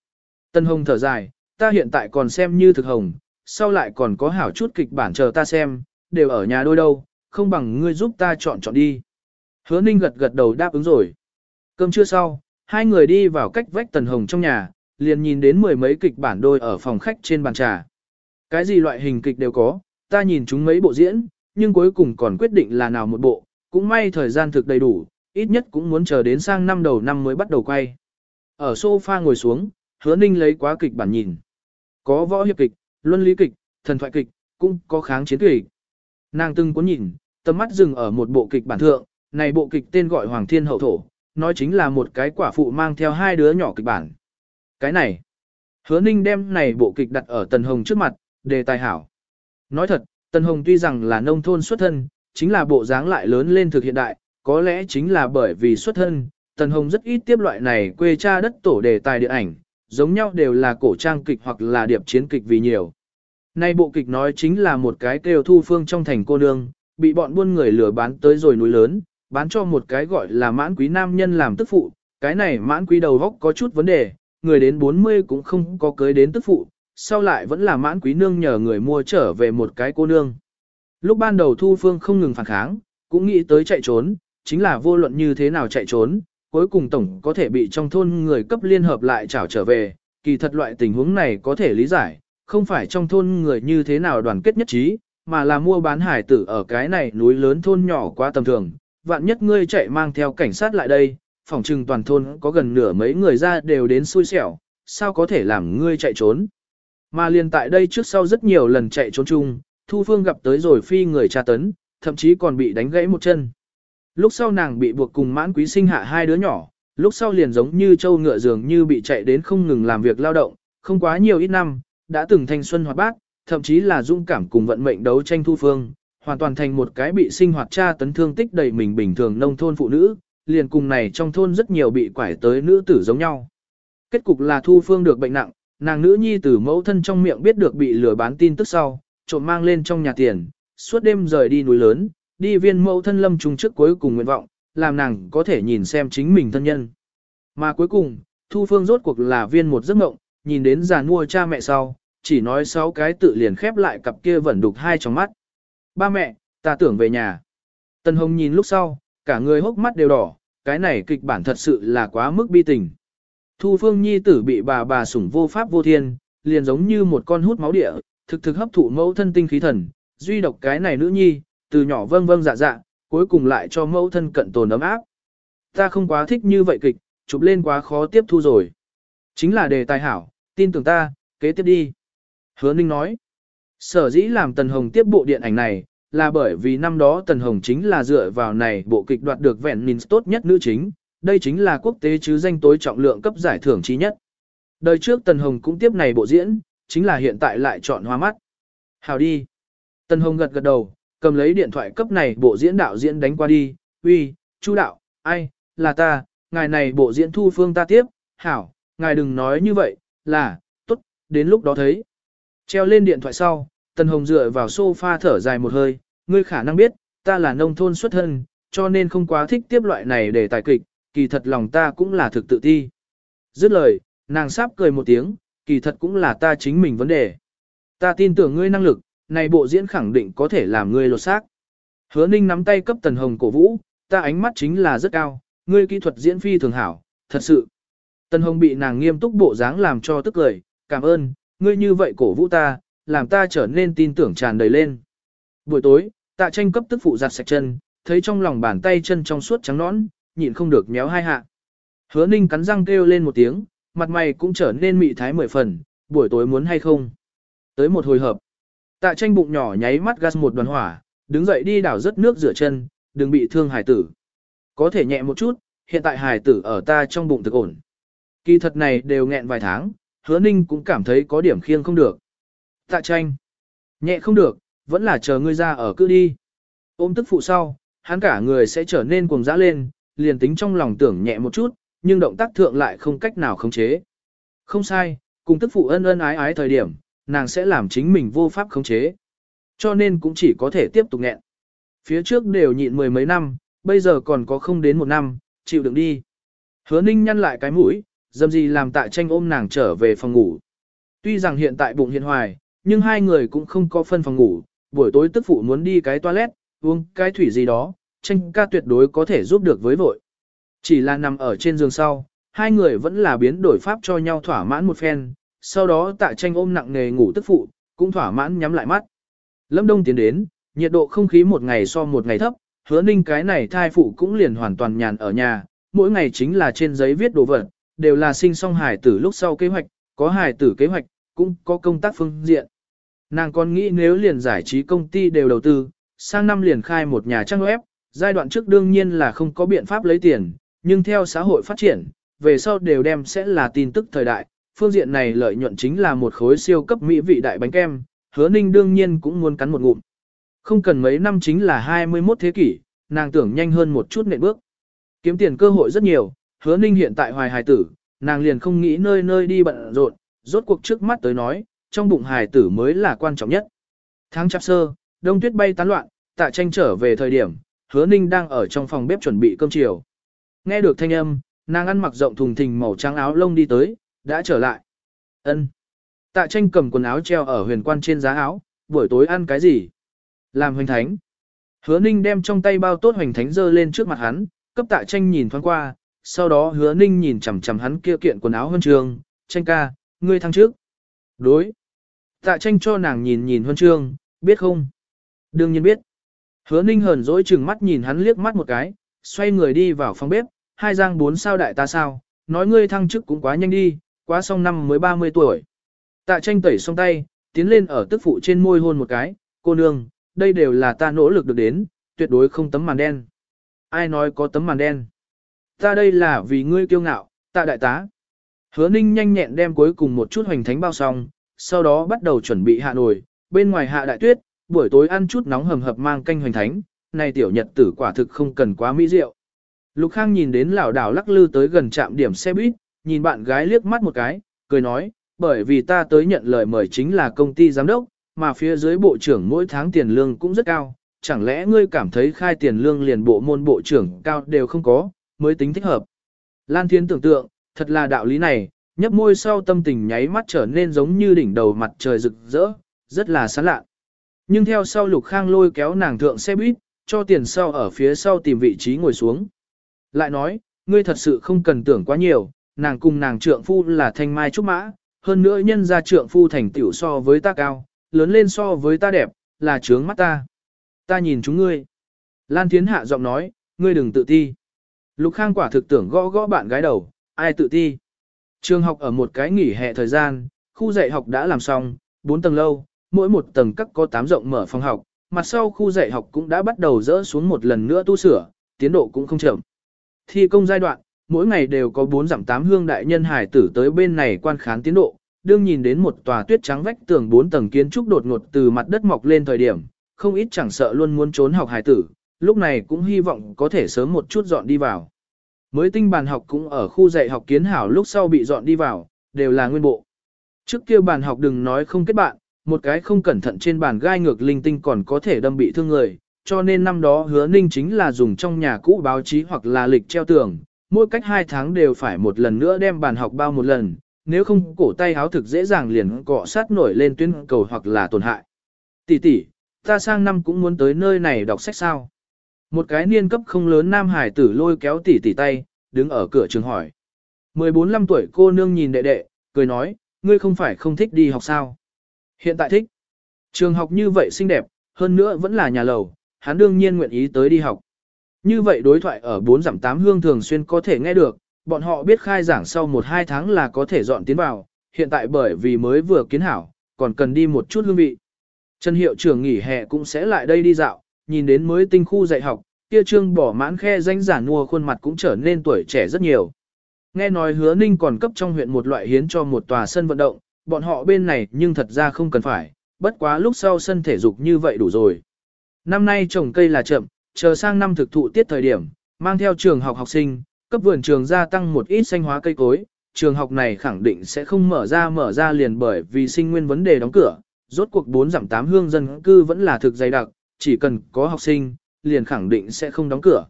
Tần Hồng thở dài, ta hiện tại còn xem như thực hồng, sau lại còn có hảo chút kịch bản chờ ta xem, đều ở nhà đôi đâu, không bằng ngươi giúp ta chọn chọn đi. Hứa ninh gật gật đầu đáp ứng rồi. Cơm trưa sau, hai người đi vào cách vách tần hồng trong nhà, liền nhìn đến mười mấy kịch bản đôi ở phòng khách trên bàn trà. Cái gì loại hình kịch đều có, ta nhìn chúng mấy bộ diễn, nhưng cuối cùng còn quyết định là nào một bộ, cũng may thời gian thực đầy đủ, ít nhất cũng muốn chờ đến sang năm đầu năm mới bắt đầu quay. Ở sofa ngồi xuống, hứa ninh lấy quá kịch bản nhìn. Có võ hiệp kịch, luân lý kịch, thần thoại kịch, cũng có kháng chiến kịch. Nàng từng có nhìn, tầm mắt dừng ở một bộ kịch bản thượng, này bộ kịch tên gọi Hoàng Thiên Hậu Thổ, nói chính là một cái quả phụ mang theo hai đứa nhỏ kịch bản. Cái này, hứa ninh đem này bộ kịch đặt ở Tần Hồng trước mặt, đề tài hảo. Nói thật, Tần Hồng tuy rằng là nông thôn xuất thân, chính là bộ dáng lại lớn lên thực hiện đại, có lẽ chính là bởi vì xuất thân, Tần Hồng rất ít tiếp loại này quê cha đất tổ đề tài điện ảnh, giống nhau đều là cổ trang kịch hoặc là điệp chiến kịch vì nhiều. Nay bộ kịch nói chính là một cái kêu thu phương trong thành cô nương, bị bọn buôn người lừa bán tới rồi núi lớn, bán cho một cái gọi là mãn quý nam nhân làm tức phụ, cái này mãn quý đầu góc có chút vấn đề, người đến 40 cũng không có cưới đến tức phụ, sau lại vẫn là mãn quý nương nhờ người mua trở về một cái cô nương. Lúc ban đầu thu phương không ngừng phản kháng, cũng nghĩ tới chạy trốn, chính là vô luận như thế nào chạy trốn, cuối cùng tổng có thể bị trong thôn người cấp liên hợp lại trảo trở về, kỳ thật loại tình huống này có thể lý giải, không phải trong thôn người như thế nào đoàn kết nhất trí, mà là mua bán hải tử ở cái này núi lớn thôn nhỏ quá tầm thường, vạn nhất ngươi chạy mang theo cảnh sát lại đây, phòng trừng toàn thôn có gần nửa mấy người ra đều đến xui xẻo, sao có thể làm ngươi chạy trốn. Mà liền tại đây trước sau rất nhiều lần chạy trốn chung, Thu Phương gặp tới rồi phi người tra tấn, thậm chí còn bị đánh gãy một chân. Lúc sau nàng bị buộc cùng mãn quý sinh hạ hai đứa nhỏ, lúc sau liền giống như châu ngựa dường như bị chạy đến không ngừng làm việc lao động, không quá nhiều ít năm, đã từng thanh xuân hoạt bát, thậm chí là dũng cảm cùng vận mệnh đấu tranh thu phương, hoàn toàn thành một cái bị sinh hoạt tra tấn thương tích đầy mình bình thường nông thôn phụ nữ, liền cùng này trong thôn rất nhiều bị quải tới nữ tử giống nhau. Kết cục là thu phương được bệnh nặng, nàng nữ nhi từ mẫu thân trong miệng biết được bị lừa bán tin tức sau, trộm mang lên trong nhà tiền, suốt đêm rời đi núi lớn, đi viên mẫu thân lâm trùng trước cuối cùng nguyện vọng, làm nàng có thể nhìn xem chính mình thân nhân. Mà cuối cùng, Thu Phương rốt cuộc là viên một giấc mộng, nhìn đến già mua cha mẹ sau, chỉ nói sáu cái tự liền khép lại cặp kia vẫn đục hai trong mắt. Ba mẹ, ta tưởng về nhà. Tân Hồng nhìn lúc sau, cả người hốc mắt đều đỏ, cái này kịch bản thật sự là quá mức bi tình. Thu Phương Nhi tử bị bà bà sủng vô pháp vô thiên, liền giống như một con hút máu địa, thực thực hấp thụ mẫu thân tinh khí thần, duy độc cái này nữ nhi, từ nhỏ vâng vâng dạ dạ, cuối cùng lại cho mẫu thân cận tồn ấm áp. Ta không quá thích như vậy kịch, chụp lên quá khó tiếp thu rồi. Chính là đề tài hảo, tin tưởng ta, kế tiếp đi. Hứa Ninh nói, sở dĩ làm Tần Hồng tiếp bộ điện ảnh này, là bởi vì năm đó Tần Hồng chính là dựa vào này bộ kịch đoạt được vẹn minh tốt nhất nữ chính, đây chính là quốc tế chứ danh tối trọng lượng cấp giải thưởng trí nhất. Đời trước Tần Hồng cũng tiếp này bộ diễn, chính là hiện tại lại chọn hoa mắt. Hào đi. Tần Hồng gật gật đầu, cầm lấy điện thoại cấp này bộ diễn đạo diễn đánh qua đi, uy, chu đạo, ai, là ta, ngài này bộ diễn thu phương ta tiếp, hảo, ngài đừng nói như vậy, là, tốt, đến lúc đó thấy. Treo lên điện thoại sau, Tần Hồng dựa vào sofa thở dài một hơi, ngươi khả năng biết, ta là nông thôn xuất thân, cho nên không quá thích tiếp loại này để tài kịch, kỳ thật lòng ta cũng là thực tự ti. Dứt lời, nàng sáp cười một tiếng, kỳ thật cũng là ta chính mình vấn đề. Ta tin tưởng ngươi năng lực, này bộ diễn khẳng định có thể làm ngươi lột xác. Hứa ninh nắm tay cấp tần hồng cổ vũ, ta ánh mắt chính là rất cao, ngươi kỹ thuật diễn phi thường hảo, thật sự. Tần hồng bị nàng nghiêm túc bộ dáng làm cho tức cười, cảm ơn, ngươi như vậy cổ vũ ta, làm ta trở nên tin tưởng tràn đầy lên. Buổi tối, tạ tranh cấp tức phụ giặt sạch chân, thấy trong lòng bàn tay chân trong suốt trắng nõn, nhịn không được méo hai hạ. Hứa ninh cắn răng kêu lên một tiếng, mặt mày cũng trở nên mị thái mười phần, buổi tối muốn hay không. Tới một hồi hợp, tạ tranh bụng nhỏ nháy mắt gas một đoàn hỏa, đứng dậy đi đảo rất nước rửa chân, đừng bị thương hải tử. Có thể nhẹ một chút, hiện tại hải tử ở ta trong bụng thực ổn. Kỳ thật này đều nghẹn vài tháng, hứa ninh cũng cảm thấy có điểm khiêng không được. Tạ tranh, nhẹ không được, vẫn là chờ ngươi ra ở cứ đi. Ôm tức phụ sau, hắn cả người sẽ trở nên cuồng dã lên, liền tính trong lòng tưởng nhẹ một chút, nhưng động tác thượng lại không cách nào khống chế. Không sai, cùng tức phụ ân ân ái ái thời điểm, nàng sẽ làm chính mình vô pháp khống chế. Cho nên cũng chỉ có thể tiếp tục nghẹn. Phía trước đều nhịn mười mấy năm, bây giờ còn có không đến một năm, chịu đựng đi. Hứa ninh nhăn lại cái mũi, dầm gì làm tại tranh ôm nàng trở về phòng ngủ. Tuy rằng hiện tại bụng hiện hoài, nhưng hai người cũng không có phân phòng ngủ, buổi tối tức phụ muốn đi cái toilet, uống cái thủy gì đó, tranh ca tuyệt đối có thể giúp được với vội. Chỉ là nằm ở trên giường sau, hai người vẫn là biến đổi pháp cho nhau thỏa mãn một phen, sau đó tạ tranh ôm nặng nề ngủ tức phụ, cũng thỏa mãn nhắm lại mắt. Lâm đông tiến đến, nhiệt độ không khí một ngày so một ngày thấp, hứa ninh cái này thai phụ cũng liền hoàn toàn nhàn ở nhà, mỗi ngày chính là trên giấy viết đồ vật, đều là sinh song hài tử lúc sau kế hoạch, có hài tử kế hoạch, cũng có công tác phương diện. Nàng còn nghĩ nếu liền giải trí công ty đều đầu tư, sang năm liền khai một nhà trang web, giai đoạn trước đương nhiên là không có biện pháp lấy tiền, nhưng theo xã hội phát triển, về sau đều đem sẽ là tin tức thời đại, phương diện này lợi nhuận chính là một khối siêu cấp mỹ vị đại bánh kem, hứa ninh đương nhiên cũng muốn cắn một ngụm. Không cần mấy năm chính là 21 thế kỷ, nàng tưởng nhanh hơn một chút nệm bước. Kiếm tiền cơ hội rất nhiều, hứa ninh hiện tại hoài hài tử, nàng liền không nghĩ nơi nơi đi bận rộn, rốt cuộc trước mắt tới nói, trong bụng hài tử mới là quan trọng nhất. Tháng chạp sơ, đông tuyết bay tán loạn, tạ tranh trở về thời điểm, hứa ninh đang ở trong phòng bếp chuẩn bị cơm chiều. Nghe được thanh âm, nàng ăn mặc rộng thùng thình màu trắng áo lông đi tới, đã trở lại. ân Tạ tranh cầm quần áo treo ở huyền quan trên giá áo, buổi tối ăn cái gì? Làm hoành thánh. Hứa ninh đem trong tay bao tốt hoành thánh dơ lên trước mặt hắn, cấp tạ tranh nhìn thoáng qua, sau đó hứa ninh nhìn chằm chằm hắn kia kiện quần áo huân trường, tranh ca, ngươi thăng trước. Đối. Tạ tranh cho nàng nhìn nhìn huân Trường. biết không? Đương nhiên biết. Hứa ninh hờn dỗi chừng mắt nhìn hắn liếc mắt một cái, xoay người đi vào phòng bếp, hai giang bốn sao đại ta sao, nói ngươi thăng chức cũng quá nhanh đi, quá xong năm mới 30 tuổi. Tạ tranh tẩy xong tay, tiến lên ở tức phụ trên môi hôn một cái, cô nương, đây đều là ta nỗ lực được đến, tuyệt đối không tấm màn đen. Ai nói có tấm màn đen? Ta đây là vì ngươi kiêu ngạo, tạ đại tá. Hứa ninh nhanh nhẹn đem cuối cùng một chút hoành thánh bao xong, sau đó bắt đầu chuẩn bị hạ nồi, bên ngoài hạ đại tuyết, buổi tối ăn chút nóng hầm hập mang canh hoành thánh, này tiểu nhật tử quả thực không cần quá mỹ rượu. Lục Khang nhìn đến lão đảo lắc lư tới gần trạm điểm xe buýt, nhìn bạn gái liếc mắt một cái, cười nói, bởi vì ta tới nhận lời mời chính là công ty giám đốc, mà phía dưới bộ trưởng mỗi tháng tiền lương cũng rất cao, chẳng lẽ ngươi cảm thấy khai tiền lương liền bộ môn bộ trưởng cao đều không có, mới tính thích hợp. Lan Thiên tưởng tượng, thật là đạo lý này, nhấp môi sau tâm tình nháy mắt trở nên giống như đỉnh đầu mặt trời rực rỡ, rất là sáng lạ. Nhưng theo sau Lục Khang lôi kéo nàng thượng xe buýt, cho tiền sau ở phía sau tìm vị trí ngồi xuống. Lại nói, ngươi thật sự không cần tưởng quá nhiều, nàng cùng nàng trượng phu là thanh mai trúc mã, hơn nữa nhân ra trượng phu thành tiểu so với ta cao, lớn lên so với ta đẹp, là trướng mắt ta. Ta nhìn chúng ngươi. Lan Thiến hạ giọng nói, ngươi đừng tự ti. Lục Khang quả thực tưởng gõ gõ bạn gái đầu, ai tự ti. Trường học ở một cái nghỉ hè thời gian, khu dạy học đã làm xong, 4 tầng lâu, mỗi một tầng các có 8 rộng mở phòng học, mặt sau khu dạy học cũng đã bắt đầu dỡ xuống một lần nữa tu sửa, tiến độ cũng không chậm. Thi công giai đoạn, mỗi ngày đều có bốn dặm tám hương đại nhân hải tử tới bên này quan khán tiến độ, đương nhìn đến một tòa tuyết trắng vách tường bốn tầng kiến trúc đột ngột từ mặt đất mọc lên thời điểm, không ít chẳng sợ luôn muốn trốn học hải tử, lúc này cũng hy vọng có thể sớm một chút dọn đi vào. Mới tinh bàn học cũng ở khu dạy học kiến hảo lúc sau bị dọn đi vào, đều là nguyên bộ. Trước kia bàn học đừng nói không kết bạn, một cái không cẩn thận trên bàn gai ngược linh tinh còn có thể đâm bị thương người, cho nên năm đó hứa ninh chính là dùng trong nhà cũ báo chí hoặc là lịch treo tường, mỗi cách 2 tháng đều phải một lần nữa đem bàn học bao một lần, nếu không cổ tay háo thực dễ dàng liền cọ sát nổi lên tuyến cầu hoặc là tổn hại. Tỷ tỷ, ta sang năm cũng muốn tới nơi này đọc sách sao? Một cái niên cấp không lớn nam hải tử lôi kéo tỷ tỷ tay, đứng ở cửa trường hỏi. 14-15 tuổi cô nương nhìn đệ đệ, cười nói, ngươi không phải không thích đi học sao? Hiện tại thích. Trường học như vậy xinh đẹp, hơn nữa vẫn là nhà lầu, hắn đương nhiên nguyện ý tới đi học. Như vậy đối thoại ở 4 giảm 8 hương thường xuyên có thể nghe được, bọn họ biết khai giảng sau 1-2 tháng là có thể dọn tiến vào, hiện tại bởi vì mới vừa kiến hảo, còn cần đi một chút hương vị. Trần hiệu trưởng nghỉ hè cũng sẽ lại đây đi dạo, nhìn đến mới tinh khu dạy học, kia trương bỏ mãn khe danh giả mua khuôn mặt cũng trở nên tuổi trẻ rất nhiều. Nghe nói hứa ninh còn cấp trong huyện một loại hiến cho một tòa sân vận động, bọn họ bên này nhưng thật ra không cần phải, bất quá lúc sau sân thể dục như vậy đủ rồi. Năm nay trồng cây là chậm, chờ sang năm thực thụ tiết thời điểm, mang theo trường học học sinh, cấp vườn trường gia tăng một ít xanh hóa cây cối, trường học này khẳng định sẽ không mở ra mở ra liền bởi vì sinh nguyên vấn đề đóng cửa, rốt cuộc 4 giảm 8 hương dân cư vẫn là thực dày đặc, chỉ cần có học sinh, liền khẳng định sẽ không đóng cửa.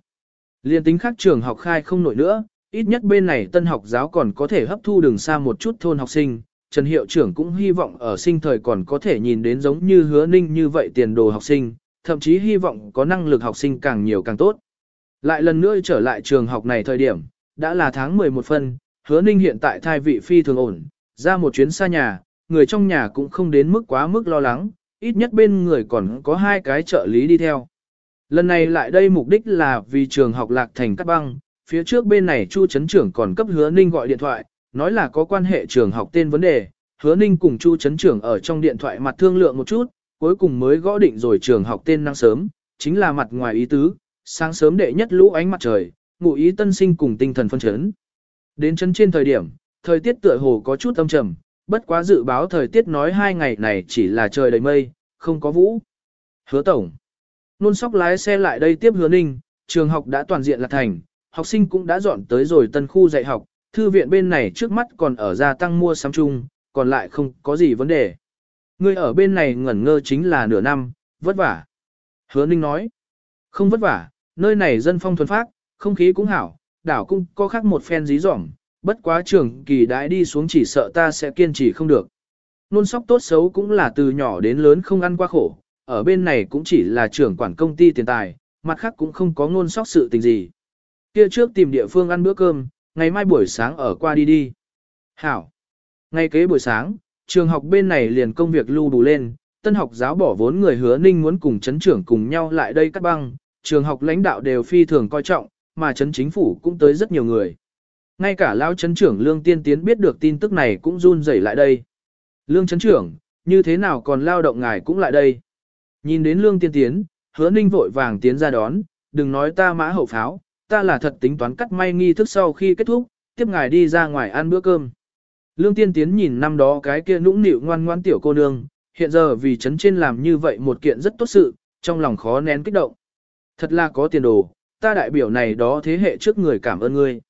Liên tính khác trường học khai không nổi nữa, ít nhất bên này tân học giáo còn có thể hấp thu đường xa một chút thôn học sinh. Trần Hiệu trưởng cũng hy vọng ở sinh thời còn có thể nhìn đến giống như hứa ninh như vậy tiền đồ học sinh, thậm chí hy vọng có năng lực học sinh càng nhiều càng tốt. Lại lần nữa trở lại trường học này thời điểm, đã là tháng 11 phân, hứa ninh hiện tại thai vị phi thường ổn, ra một chuyến xa nhà, người trong nhà cũng không đến mức quá mức lo lắng, ít nhất bên người còn có hai cái trợ lý đi theo. Lần này lại đây mục đích là vì trường học lạc thành cắt băng, phía trước bên này Chu Trấn Trưởng còn cấp hứa ninh gọi điện thoại, nói là có quan hệ trường học tên vấn đề, hứa ninh cùng Chu Trấn Trưởng ở trong điện thoại mặt thương lượng một chút, cuối cùng mới gõ định rồi trường học tên năng sớm, chính là mặt ngoài ý tứ, sáng sớm đệ nhất lũ ánh mặt trời, ngụ ý tân sinh cùng tinh thần phân chấn. Đến chân trên thời điểm, thời tiết tựa hồ có chút âm trầm, bất quá dự báo thời tiết nói hai ngày này chỉ là trời đầy mây, không có vũ. Hứa tổng. Nôn sóc lái xe lại đây tiếp hứa ninh, trường học đã toàn diện là thành, học sinh cũng đã dọn tới rồi tân khu dạy học, thư viện bên này trước mắt còn ở gia tăng mua sắm chung, còn lại không có gì vấn đề. Ngươi ở bên này ngẩn ngơ chính là nửa năm, vất vả. Hứa ninh nói, không vất vả, nơi này dân phong thuần phát, không khí cũng hảo, đảo cũng có khác một phen dí dỏm, bất quá trường kỳ đãi đi xuống chỉ sợ ta sẽ kiên trì không được. Nôn sóc tốt xấu cũng là từ nhỏ đến lớn không ăn qua khổ, ở bên này cũng chỉ là trưởng quản công ty tiền tài, mặt khác cũng không có nôn sóc sự tình gì. Kia trước tìm địa phương ăn bữa cơm, ngày mai buổi sáng ở qua đi đi. Hảo. Ngay kế buổi sáng, trường học bên này liền công việc lưu đủ lên, tân học giáo bỏ vốn người hứa ninh muốn cùng chấn trưởng cùng nhau lại đây cắt băng, trường học lãnh đạo đều phi thường coi trọng, mà chấn chính phủ cũng tới rất nhiều người. Ngay cả lao chấn trưởng Lương Tiên Tiến biết được tin tức này cũng run rẩy lại đây. Lương chấn trưởng, như thế nào còn lao động ngài cũng lại đây. Nhìn đến Lương Tiên Tiến, hứa ninh vội vàng tiến ra đón, đừng nói ta mã hậu pháo, ta là thật tính toán cắt may nghi thức sau khi kết thúc, tiếp ngài đi ra ngoài ăn bữa cơm. Lương Tiên Tiến nhìn năm đó cái kia nũng nịu ngoan ngoan tiểu cô nương, hiện giờ vì chấn trên làm như vậy một kiện rất tốt sự, trong lòng khó nén kích động. Thật là có tiền đồ, ta đại biểu này đó thế hệ trước người cảm ơn ngươi.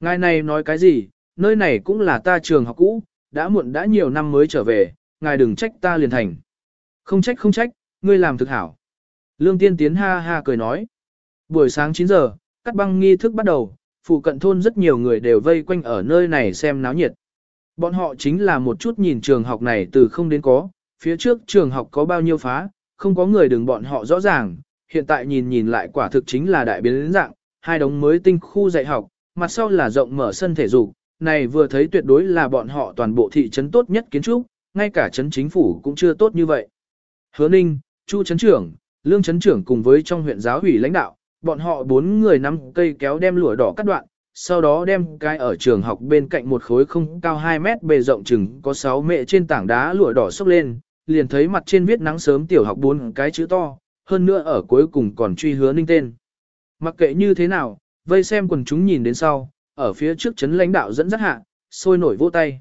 Ngài này nói cái gì, nơi này cũng là ta trường học cũ, đã muộn đã nhiều năm mới trở về, ngài đừng trách ta liền thành. Không trách không trách, ngươi làm thực hảo. Lương Tiên Tiến ha ha cười nói. Buổi sáng 9 giờ, cắt băng nghi thức bắt đầu, phụ cận thôn rất nhiều người đều vây quanh ở nơi này xem náo nhiệt. Bọn họ chính là một chút nhìn trường học này từ không đến có, phía trước trường học có bao nhiêu phá, không có người đừng bọn họ rõ ràng, hiện tại nhìn nhìn lại quả thực chính là đại biến dạng, hai đống mới tinh khu dạy học, mặt sau là rộng mở sân thể dục, này vừa thấy tuyệt đối là bọn họ toàn bộ thị trấn tốt nhất kiến trúc, ngay cả trấn chính phủ cũng chưa tốt như vậy. Hứa Ninh, Chu trấn trưởng, Lương trấn trưởng cùng với trong huyện giáo ủy lãnh đạo, bọn họ bốn người nắm cây kéo đem lụa đỏ cắt đoạn, sau đó đem cái ở trường học bên cạnh một khối không cao 2 mét bề rộng chừng có 6 mệ trên tảng đá lụa đỏ sốc lên, liền thấy mặt trên viết nắng sớm tiểu học bốn cái chữ to, hơn nữa ở cuối cùng còn truy hứa ninh tên. Mặc kệ như thế nào, vây xem quần chúng nhìn đến sau, ở phía trước chấn lãnh đạo dẫn dắt hạ, sôi nổi vỗ tay.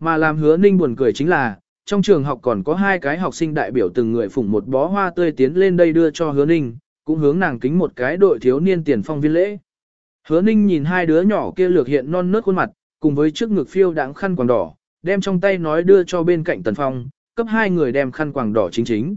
Mà làm hứa ninh buồn cười chính là, trong trường học còn có hai cái học sinh đại biểu từng người phủng một bó hoa tươi tiến lên đây đưa cho hứa ninh, cũng hướng nàng kính một cái đội thiếu niên tiền phong viên lễ. Hứa ninh nhìn hai đứa nhỏ kia lược hiện non nớt khuôn mặt, cùng với trước ngực phiêu đáng khăn quàng đỏ, đem trong tay nói đưa cho bên cạnh tần phong, cấp hai người đem khăn quàng đỏ chính chính.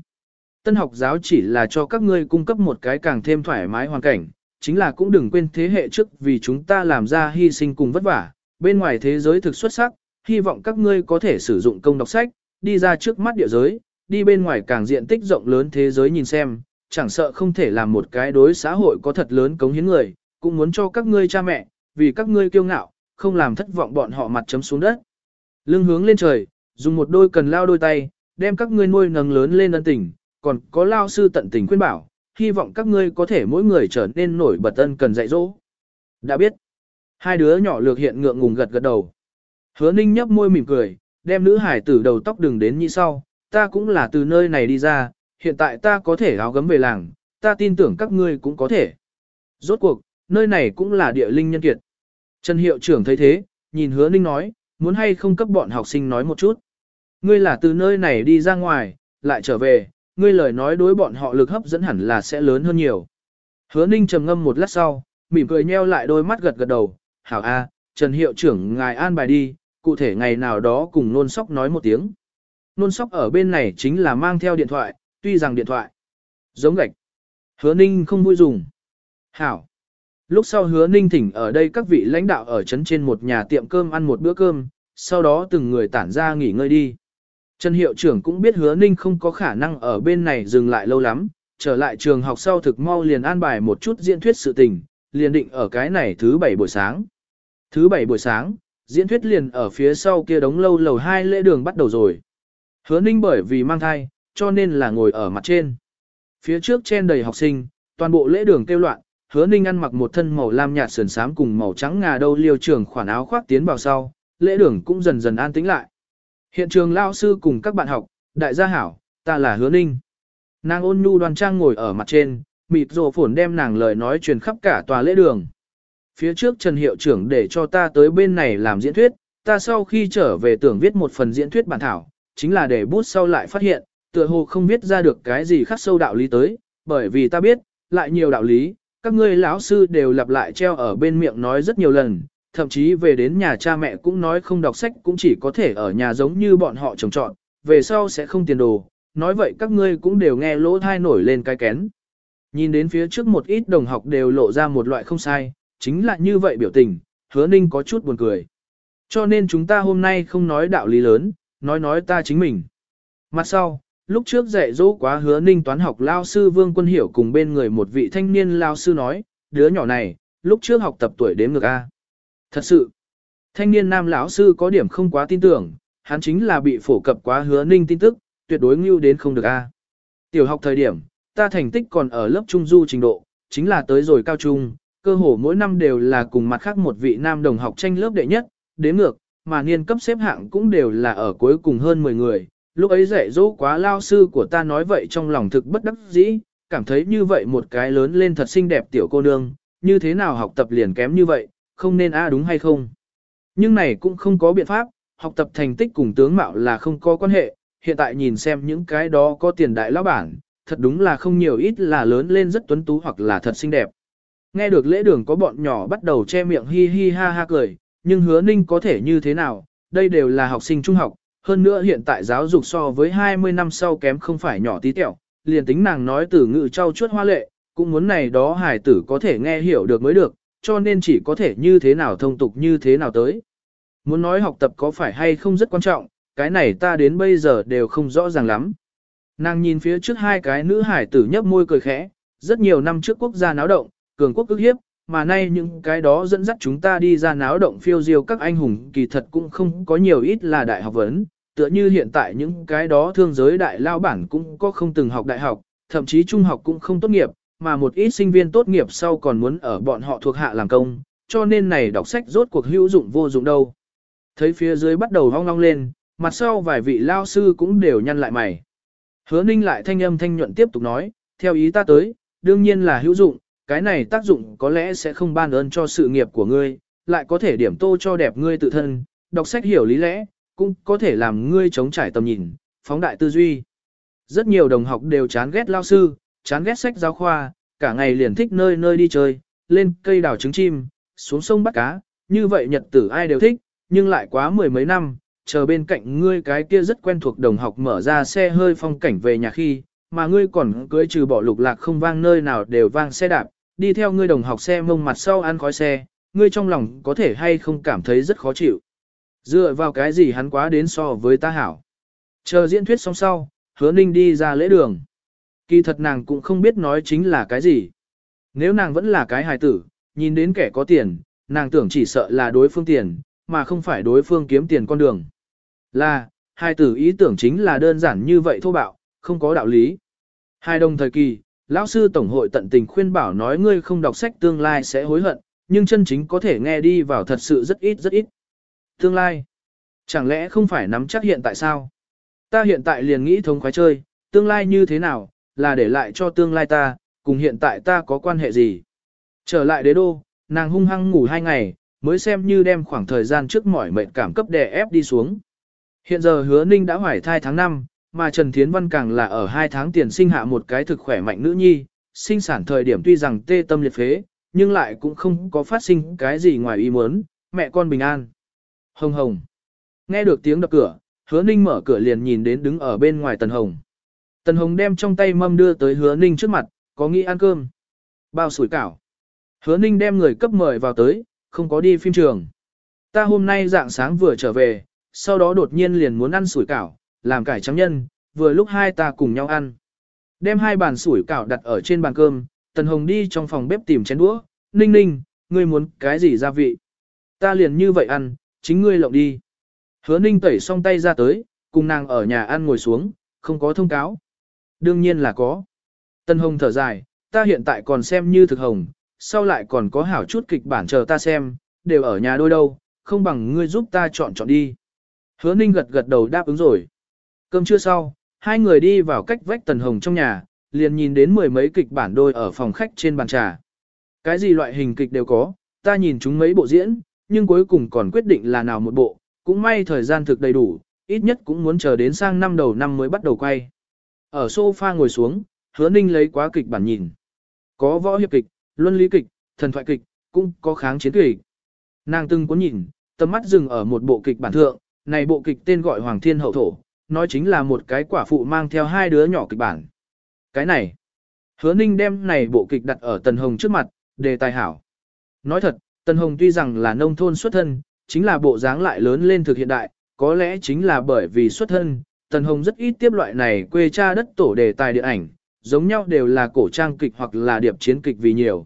Tân học giáo chỉ là cho các ngươi cung cấp một cái càng thêm thoải mái hoàn cảnh, chính là cũng đừng quên thế hệ trước vì chúng ta làm ra hy sinh cùng vất vả, bên ngoài thế giới thực xuất sắc, hy vọng các ngươi có thể sử dụng công đọc sách, đi ra trước mắt địa giới, đi bên ngoài càng diện tích rộng lớn thế giới nhìn xem, chẳng sợ không thể làm một cái đối xã hội có thật lớn cống hiến người, cũng muốn cho các ngươi cha mẹ, vì các ngươi kiêu ngạo, không làm thất vọng bọn họ mặt chấm xuống đất. Lưng hướng lên trời, dùng một đôi cần lao đôi tay, đem các ngươi nuôi nấng lớn lên ân tình, còn có lao sư tận tình khuyên bảo, hy vọng các ngươi có thể mỗi người trở nên nổi bật ân cần dạy dỗ. Đã biết. Hai đứa nhỏ lược hiện ngượng ngùng gật gật đầu. Hứa ninh nhấp môi mỉm cười, đem nữ hải tử đầu tóc đừng đến như sau, ta cũng là từ nơi này đi ra, hiện tại ta có thể áo gấm về làng, ta tin tưởng các ngươi cũng có thể. Rốt cuộc, nơi này cũng là địa linh nhân kiệt. Trần hiệu trưởng thấy thế, nhìn hứa ninh nói, muốn hay không cấp bọn học sinh nói một chút. Ngươi là từ nơi này đi ra ngoài, lại trở về, ngươi lời nói đối bọn họ lực hấp dẫn hẳn là sẽ lớn hơn nhiều. Hứa ninh trầm ngâm một lát sau, mỉm cười nheo lại đôi mắt gật gật đầu, hảo a, Trần hiệu trưởng ngài an bài đi, cụ thể ngày nào đó cùng nôn sóc nói một tiếng. Nôn sóc ở bên này chính là mang theo điện thoại, tuy rằng điện thoại giống gạch. Hứa ninh không vui dùng. Hảo. Lúc sau hứa ninh thỉnh ở đây các vị lãnh đạo ở trấn trên một nhà tiệm cơm ăn một bữa cơm, sau đó từng người tản ra nghỉ ngơi đi. Trần hiệu trưởng cũng biết hứa ninh không có khả năng ở bên này dừng lại lâu lắm, trở lại trường học sau thực mau liền an bài một chút diễn thuyết sự tình, liền định ở cái này thứ bảy buổi sáng. Thứ bảy buổi sáng, diễn thuyết liền ở phía sau kia đống lâu lầu hai lễ đường bắt đầu rồi. Hứa ninh bởi vì mang thai, cho nên là ngồi ở mặt trên. Phía trước trên đầy học sinh, toàn bộ lễ đường kêu loạn, hứa ninh ăn mặc một thân màu lam nhạt sườn xám cùng màu trắng ngà đâu liêu trường khoản áo khoác tiến vào sau, lễ đường cũng dần dần an tĩnh lại. Hiện trường lao sư cùng các bạn học, đại gia hảo, ta là hứa ninh. Nàng ôn nhu đoan trang ngồi ở mặt trên, mịt rồ phổn đem nàng lời nói truyền khắp cả tòa lễ đường. Phía trước Trần Hiệu trưởng để cho ta tới bên này làm diễn thuyết, ta sau khi trở về tưởng viết một phần diễn thuyết bản thảo, chính là để bút sau lại phát hiện, tựa hồ không viết ra được cái gì khắc sâu đạo lý tới, bởi vì ta biết, lại nhiều đạo lý, các ngươi lão sư đều lặp lại treo ở bên miệng nói rất nhiều lần, thậm chí về đến nhà cha mẹ cũng nói không đọc sách cũng chỉ có thể ở nhà giống như bọn họ trồng trọt, về sau sẽ không tiền đồ, nói vậy các ngươi cũng đều nghe lỗ thai nổi lên cái kén. Nhìn đến phía trước một ít đồng học đều lộ ra một loại không sai, chính là như vậy biểu tình, hứa ninh có chút buồn cười. Cho nên chúng ta hôm nay không nói đạo lý lớn, nói nói ta chính mình. Mặt sau, lúc trước dạy dỗ quá hứa ninh toán học lao sư Vương Quân Hiểu cùng bên người một vị thanh niên lao sư nói, đứa nhỏ này, lúc trước học tập tuổi đếm ngược A. Thật sự, thanh niên nam lão sư có điểm không quá tin tưởng, hắn chính là bị phổ cập quá hứa ninh tin tức, tuyệt đối ngưu đến không được A. Tiểu học thời điểm, ta thành tích còn ở lớp trung du trình độ, chính là tới rồi cao trung, cơ hồ mỗi năm đều là cùng mặt khác một vị nam đồng học tranh lớp đệ nhất, đếm ngược, mà niên cấp xếp hạng cũng đều là ở cuối cùng hơn 10 người. Lúc ấy dạy dỗ quá lao sư của ta nói vậy trong lòng thực bất đắc dĩ, cảm thấy như vậy một cái lớn lên thật xinh đẹp tiểu cô nương, như thế nào học tập liền kém như vậy, không nên a à đúng hay không. Nhưng này cũng không có biện pháp, học tập thành tích cùng tướng mạo là không có quan hệ, hiện tại nhìn xem những cái đó có tiền đại lão bản, thật đúng là không nhiều ít là lớn lên rất tuấn tú hoặc là thật xinh đẹp. Nghe được lễ đường có bọn nhỏ bắt đầu che miệng hi hi ha ha cười, nhưng hứa ninh có thể như thế nào, đây đều là học sinh trung học, hơn nữa hiện tại giáo dục so với 20 năm sau kém không phải nhỏ tí tẹo, liền tính nàng nói từ ngữ trau chuốt hoa lệ, cũng muốn này đó hài tử có thể nghe hiểu được mới được, cho nên chỉ có thể như thế nào thông tục như thế nào tới. Muốn nói học tập có phải hay không rất quan trọng, cái này ta đến bây giờ đều không rõ ràng lắm. Nàng nhìn phía trước hai cái nữ hải tử nhấp môi cười khẽ, rất nhiều năm trước quốc gia náo động, cường quốc ức hiếp, mà nay những cái đó dẫn dắt chúng ta đi ra náo động phiêu diêu các anh hùng kỳ thật cũng không có nhiều ít là đại học vấn, tựa như hiện tại những cái đó thương giới đại lao bản cũng có không từng học đại học, thậm chí trung học cũng không tốt nghiệp, mà một ít sinh viên tốt nghiệp sau còn muốn ở bọn họ thuộc hạ làm công, cho nên này đọc sách rốt cuộc hữu dụng vô dụng đâu. Thấy phía dưới bắt đầu hong long lên, mặt sau vài vị lao sư cũng đều nhăn lại mày. Hứa ninh lại thanh âm thanh nhuận tiếp tục nói, theo ý ta tới, đương nhiên là hữu dụng, cái này tác dụng có lẽ sẽ không ban ơn cho sự nghiệp của ngươi, lại có thể điểm tô cho đẹp ngươi tự thân, đọc sách hiểu lý lẽ, cũng có thể làm ngươi chống trải tầm nhìn, phóng đại tư duy. Rất nhiều đồng học đều chán ghét lao sư, chán ghét sách giáo khoa, cả ngày liền thích nơi nơi đi chơi, lên cây đào trứng chim, xuống sông bắt cá, như vậy nhật tử ai đều thích, nhưng lại quá mười mấy năm, chờ bên cạnh ngươi cái kia rất quen thuộc đồng học mở ra xe hơi phong cảnh về nhà khi, mà ngươi còn cưới trừ bỏ lục lạc không vang nơi nào đều vang xe đạp, đi theo ngươi đồng học xe mông mặt sau ăn khói xe, ngươi trong lòng có thể hay không cảm thấy rất khó chịu. Dựa vào cái gì hắn quá đến so với ta hảo. Chờ diễn thuyết xong sau, hứa ninh đi ra lễ đường. Kỳ thật nàng cũng không biết nói chính là cái gì. Nếu nàng vẫn là cái hài tử, nhìn đến kẻ có tiền, nàng tưởng chỉ sợ là đối phương tiền, mà không phải đối phương kiếm tiền con đường. Là, hài tử ý tưởng chính là đơn giản như vậy thô bạo, không có đạo lý. Hai đồng thời kỳ, lão sư tổng hội tận tình khuyên bảo nói ngươi không đọc sách tương lai sẽ hối hận, nhưng chân chính có thể nghe đi vào thật sự rất ít rất ít. Tương lai, chẳng lẽ không phải nắm chắc hiện tại sao? Ta hiện tại liền nghĩ thống khoái chơi, tương lai như thế nào, là để lại cho tương lai ta, cùng hiện tại ta có quan hệ gì? Trở lại đế đô, nàng hung hăng ngủ hai ngày, mới xem như đem khoảng thời gian trước mỏi mệt cảm cấp đè ép đi xuống. Hiện giờ hứa ninh đã hoài thai tháng 5, mà Trần Thiến Văn càng là ở hai tháng tiền sinh hạ một cái thực khỏe mạnh nữ nhi, sinh sản thời điểm tuy rằng tê tâm liệt phế, nhưng lại cũng không có phát sinh cái gì ngoài ý muốn, mẹ con bình an. Hồng hồng. Nghe được tiếng đập cửa, hứa ninh mở cửa liền nhìn đến đứng ở bên ngoài Tần Hồng. Tần Hồng đem trong tay mâm đưa tới hứa ninh trước mặt, có nghĩ ăn cơm. Bao sủi cảo. Hứa ninh đem người cấp mời vào tới, không có đi phim trường. Ta hôm nay dạng sáng vừa trở về, sau đó đột nhiên liền muốn ăn sủi cảo, làm cải trắng nhân, vừa lúc hai ta cùng nhau ăn. Đem hai bàn sủi cảo đặt ở trên bàn cơm, Tần Hồng đi trong phòng bếp tìm chén đũa, ninh ninh, ngươi muốn cái gì gia vị? Ta liền như vậy ăn, chính ngươi lộng đi. Hứa ninh tẩy xong tay ra tới, cùng nàng ở nhà ăn ngồi xuống, không có thông cáo. Đương nhiên là có. Tần Hồng thở dài, ta hiện tại còn xem như thực hồng, sau lại còn có hảo chút kịch bản chờ ta xem, đều ở nhà đôi đâu, không bằng ngươi giúp ta chọn chọn đi. Hứa ninh gật gật đầu đáp ứng rồi. Cơm trưa sau, hai người đi vào cách vách Tần Hồng trong nhà, liền nhìn đến mười mấy kịch bản đôi ở phòng khách trên bàn trà. Cái gì loại hình kịch đều có, ta nhìn chúng mấy bộ diễn, nhưng cuối cùng còn quyết định là nào một bộ, cũng may thời gian thực đầy đủ, ít nhất cũng muốn chờ đến sang năm đầu năm mới bắt đầu quay. Ở sofa ngồi xuống, hứa ninh lấy quá kịch bản nhìn. Có võ hiệp kịch, luân lý kịch, thần thoại kịch, cũng có kháng chiến kịch. Nàng từng có nhìn, tầm mắt dừng ở một bộ kịch bản thượng, này bộ kịch tên gọi Hoàng Thiên Hậu Thổ, nói chính là một cái quả phụ mang theo hai đứa nhỏ kịch bản. Cái này, hứa ninh đem này bộ kịch đặt ở Tần Hồng trước mặt, đề tài hảo. Nói thật, Tần Hồng tuy rằng là nông thôn xuất thân, chính là bộ dáng lại lớn lên thực hiện đại, có lẽ chính là bởi vì xuất thân, Tần Hồng rất ít tiếp loại này quê cha đất tổ đề tài điện ảnh, giống nhau đều là cổ trang kịch hoặc là điệp chiến kịch vì nhiều.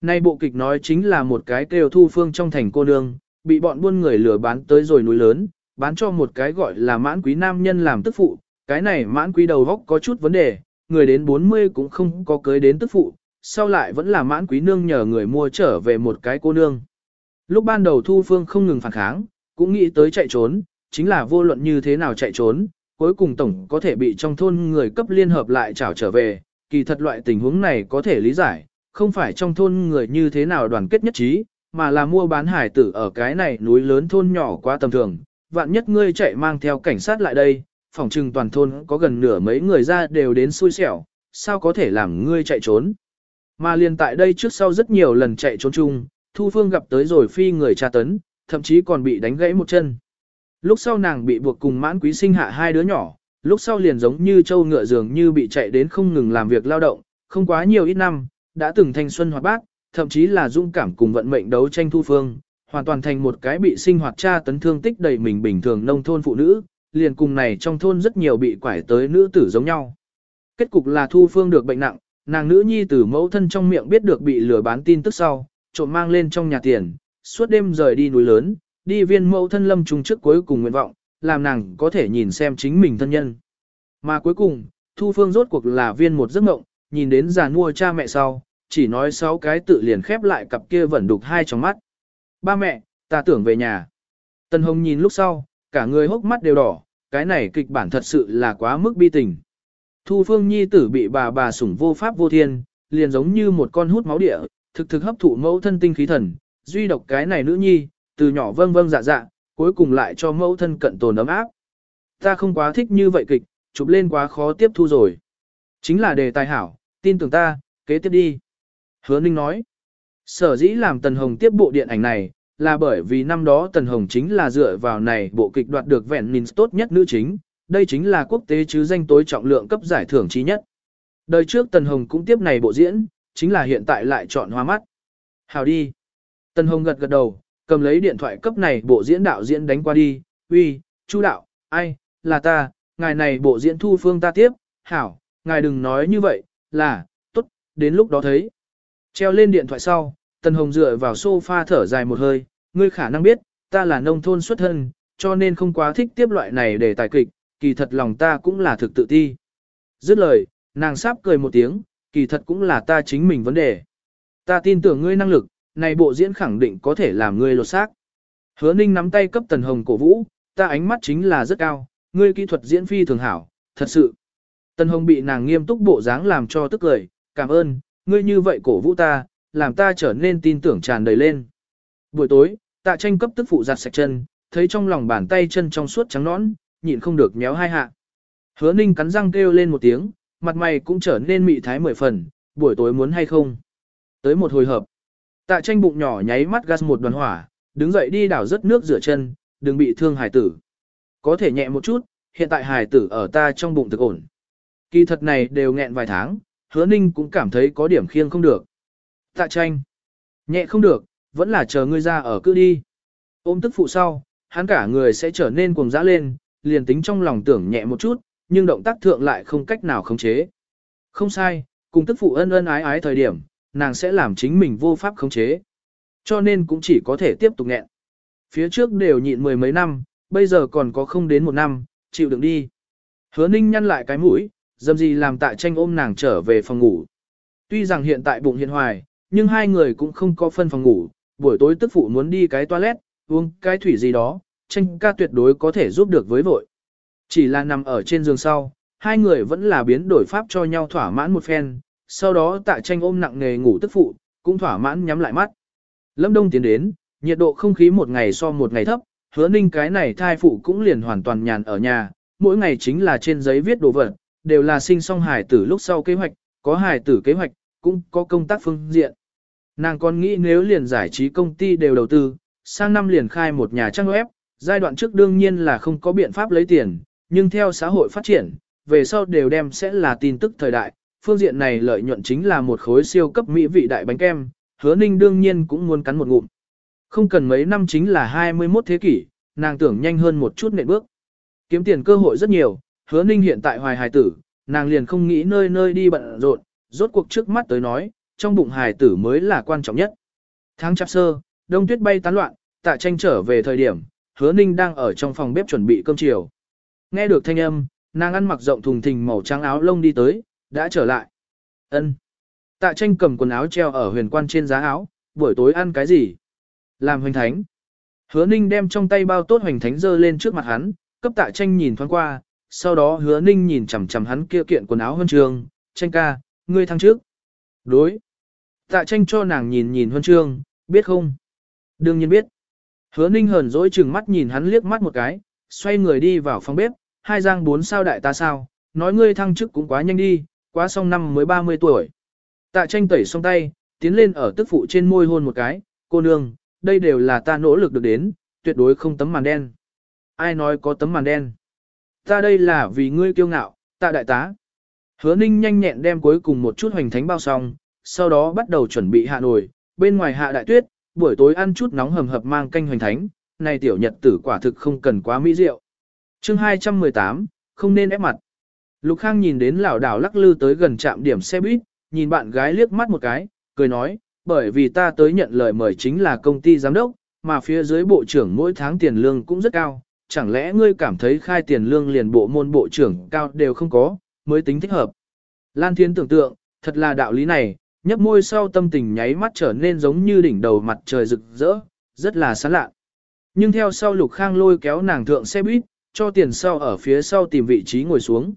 Nay bộ kịch nói chính là một cái kêu thu phương trong thành cô nương, bị bọn buôn người lừa bán tới rồi núi lớn, bán cho một cái gọi là mãn quý nam nhân làm tức phụ, cái này mãn quý đầu góc có chút vấn đề, người đến 40 cũng không có cưới đến tức phụ, sau lại vẫn là mãn quý nương nhờ người mua trở về một cái cô nương. Lúc ban đầu Thu Phương không ngừng phản kháng, cũng nghĩ tới chạy trốn, chính là vô luận như thế nào chạy trốn, cuối cùng tổng có thể bị trong thôn người cấp liên hợp lại trảo trở về, kỳ thật loại tình huống này có thể lý giải, không phải trong thôn người như thế nào đoàn kết nhất trí, mà là mua bán hải tử ở cái này núi lớn thôn nhỏ quá tầm thường, vạn nhất ngươi chạy mang theo cảnh sát lại đây, phòng trừng toàn thôn có gần nửa mấy người ra đều đến xui xẻo, sao có thể làm ngươi chạy trốn. Mà liền tại đây trước sau rất nhiều lần chạy trốn chung, Thu Phương gặp tới rồi phi người tra tấn, thậm chí còn bị đánh gãy một chân. Lúc sau nàng bị buộc cùng mãn quý sinh hạ hai đứa nhỏ, lúc sau liền giống như châu ngựa dường như bị chạy đến không ngừng làm việc lao động, không quá nhiều ít năm, đã từng thanh xuân hoạt bát, thậm chí là dũng cảm cùng vận mệnh đấu tranh Thu Phương, hoàn toàn thành một cái bị sinh hoạt tra tấn thương tích đầy mình bình thường nông thôn phụ nữ, liền cùng này trong thôn rất nhiều bị quải tới nữ tử giống nhau. Kết cục là Thu Phương được bệnh nặng, nàng nữ nhi từ mẫu thân trong miệng biết được bị lừa bán tin tức sau, trộm mang lên trong nhà tiền, suốt đêm rời đi núi lớn, đi viên mẫu thân lâm trùng trước cuối cùng nguyện vọng, làm nàng có thể nhìn xem chính mình thân nhân. Mà cuối cùng, Thu Phương rốt cuộc là viên một giấc mộng, nhìn đến già mua cha mẹ sau, chỉ nói sáu cái tự liền khép lại cặp kia vẫn đục hai trong mắt. Ba mẹ, ta tưởng về nhà. Tân Hồng nhìn lúc sau, cả người hốc mắt đều đỏ, cái này kịch bản thật sự là quá mức bi tình. Thu Phương Nhi tử bị bà bà sủng vô pháp vô thiên, liền giống như một con hút máu địa, thực thực hấp thụ mẫu thân tinh khí thần, duy độc cái này nữ nhi, từ nhỏ vâng vâng dạ dạ, cuối cùng lại cho mẫu thân cận tồn ấm áp. Ta không quá thích như vậy kịch, chụp lên quá khó tiếp thu rồi. Chính là đề tài hảo, tin tưởng ta, kế tiếp đi. Hứa Ninh nói, sở dĩ làm Tần Hồng tiếp bộ điện ảnh này, là bởi vì năm đó Tần Hồng chính là dựa vào này bộ kịch đoạt được vẹn minh tốt nhất nữ chính, đây chính là quốc tế chứ danh tối trọng lượng cấp giải thưởng chí nhất. Đời trước Tần Hồng cũng tiếp này bộ diễn, chính là hiện tại lại chọn hoa mắt. Hào đi. Tần Hồng gật gật đầu, cầm lấy điện thoại cấp này bộ diễn đạo diễn đánh qua đi, uy, chu đạo, ai, là ta, ngài này bộ diễn thu phương ta tiếp, hảo, ngài đừng nói như vậy, là, tốt, đến lúc đó thấy. Treo lên điện thoại sau, Tần Hồng dựa vào sofa thở dài một hơi, ngươi khả năng biết, ta là nông thôn xuất thân, cho nên không quá thích tiếp loại này để tài kịch, kỳ thật lòng ta cũng là thực tự ti. Dứt lời, nàng sáp cười một tiếng, kỳ thật cũng là ta chính mình vấn đề. Ta tin tưởng ngươi năng lực, này bộ diễn khẳng định có thể làm ngươi lột xác. Hứa Ninh nắm tay cấp Tần Hồng cổ vũ, ta ánh mắt chính là rất cao, ngươi kỹ thuật diễn phi thường hảo, thật sự. Tần Hồng bị nàng nghiêm túc bộ dáng làm cho tức cười, cảm ơn, ngươi như vậy cổ vũ ta, làm ta trở nên tin tưởng tràn đầy lên. Buổi tối, tạ tranh cấp tức phụ giặt sạch chân, thấy trong lòng bàn tay chân trong suốt trắng nõn, nhịn không được méo hai hạ. Hứa ninh cắn răng kêu lên một tiếng, mặt mày cũng trở nên mị thái mười phần, buổi tối muốn hay không. Tới một hồi hợp, tạ tranh bụng nhỏ nháy mắt gas một đoàn hỏa, đứng dậy đi đảo rất nước rửa chân, đừng bị thương hải tử. Có thể nhẹ một chút, hiện tại hải tử ở ta trong bụng thực ổn. Kỳ thật này đều nghẹn vài tháng, hứa ninh cũng cảm thấy có điểm khiêng không được. Tạ tranh. Nhẹ không được, vẫn là chờ ngươi ra ở cứ đi. Ôm tức phụ sau, hắn cả người sẽ trở nên cuồng dã lên, liền tính trong lòng tưởng nhẹ một chút, nhưng động tác thượng lại không cách nào khống chế. Không sai, cùng tức phụ ân ân ái ái thời điểm, nàng sẽ làm chính mình vô pháp khống chế. Cho nên cũng chỉ có thể tiếp tục nghẹn. Phía trước đều nhịn mười mấy năm, bây giờ còn có không đến một năm, chịu đựng đi. Hứa ninh nhăn lại cái mũi, dầm gì làm tạ tranh ôm nàng trở về phòng ngủ. Tuy rằng hiện tại bụng hiện hoài, nhưng hai người cũng không có phân phòng ngủ, buổi tối tức phụ muốn đi cái toilet, uống cái thủy gì đó, tranh ca tuyệt đối có thể giúp được với vội. Chỉ là nằm ở trên giường sau, hai người vẫn là biến đổi pháp cho nhau thỏa mãn một phen, sau đó tạ tranh ôm nặng nề ngủ tức phụ, cũng thỏa mãn nhắm lại mắt. Lâm đông tiến đến, nhiệt độ không khí một ngày so một ngày thấp, hứa ninh cái này thai phụ cũng liền hoàn toàn nhàn ở nhà, mỗi ngày chính là trên giấy viết đồ vật, đều là sinh song hài tử lúc sau kế hoạch, có hài tử kế hoạch, cũng có công tác phương diện. Nàng còn nghĩ nếu liền giải trí công ty đều đầu tư, sang năm liền khai một nhà trang web, giai đoạn trước đương nhiên là không có biện pháp lấy tiền, nhưng theo xã hội phát triển, về sau đều đem sẽ là tin tức thời đại, phương diện này lợi nhuận chính là một khối siêu cấp mỹ vị đại bánh kem, hứa ninh đương nhiên cũng muốn cắn một ngụm. Không cần mấy năm chính là 21 thế kỷ, nàng tưởng nhanh hơn một chút nệm bước. Kiếm tiền cơ hội rất nhiều, hứa ninh hiện tại hoài hài tử, nàng liền không nghĩ nơi nơi đi bận rộn, rốt cuộc trước mắt tới nói, trong bụng hài tử mới là quan trọng nhất. Tháng chạp sơ, đông tuyết bay tán loạn, tạ tranh trở về thời điểm, hứa ninh đang ở trong phòng bếp chuẩn bị cơm chiều. Nghe được thanh âm, nàng ăn mặc rộng thùng thình màu trắng áo lông đi tới, đã trở lại. ân Tạ tranh cầm quần áo treo ở huyền quan trên giá áo, buổi tối ăn cái gì? Làm hoành thánh. Hứa ninh đem trong tay bao tốt hoành thánh dơ lên trước mặt hắn, cấp tạ tranh nhìn thoáng qua, sau đó hứa ninh nhìn chằm chằm hắn kia kiện quần áo huân trường, tranh ca, ngươi thăng trước. Đối. Tạ tranh cho nàng nhìn nhìn huân trường, biết không? Đương nhiên biết. Hứa ninh hờn dỗi chừng mắt nhìn hắn liếc mắt một cái, xoay người đi vào phòng bếp, hai giang bốn sao đại ta sao, nói ngươi thăng chức cũng quá nhanh đi, quá xong năm mới 30 tuổi. Tạ tranh tẩy xong tay, tiến lên ở tức phụ trên môi hôn một cái, cô nương, đây đều là ta nỗ lực được đến, tuyệt đối không tấm màn đen. Ai nói có tấm màn đen? Ta đây là vì ngươi kiêu ngạo, tạ đại tá. Hứa ninh nhanh nhẹn đem cuối cùng một chút hoành thánh bao xong, sau đó bắt đầu chuẩn bị hạ nổi, bên ngoài hạ đại tuyết, buổi tối ăn chút nóng hầm hập mang canh hoành thánh, này tiểu nhật tử quả thực không cần quá mỹ rượu. chương 218, không nên ép mặt. Lục Khang nhìn đến lão đảo lắc lư tới gần trạm điểm xe buýt, nhìn bạn gái liếc mắt một cái, cười nói, bởi vì ta tới nhận lời mời chính là công ty giám đốc, mà phía dưới bộ trưởng mỗi tháng tiền lương cũng rất cao, chẳng lẽ ngươi cảm thấy khai tiền lương liền bộ môn bộ trưởng cao đều không có, mới tính thích hợp. Lan Thiên tưởng tượng, thật là đạo lý này, nhấp môi sau tâm tình nháy mắt trở nên giống như đỉnh đầu mặt trời rực rỡ, rất là sáng lạ. Nhưng theo sau Lục Khang lôi kéo nàng thượng xe buýt, cho tiền sau ở phía sau tìm vị trí ngồi xuống.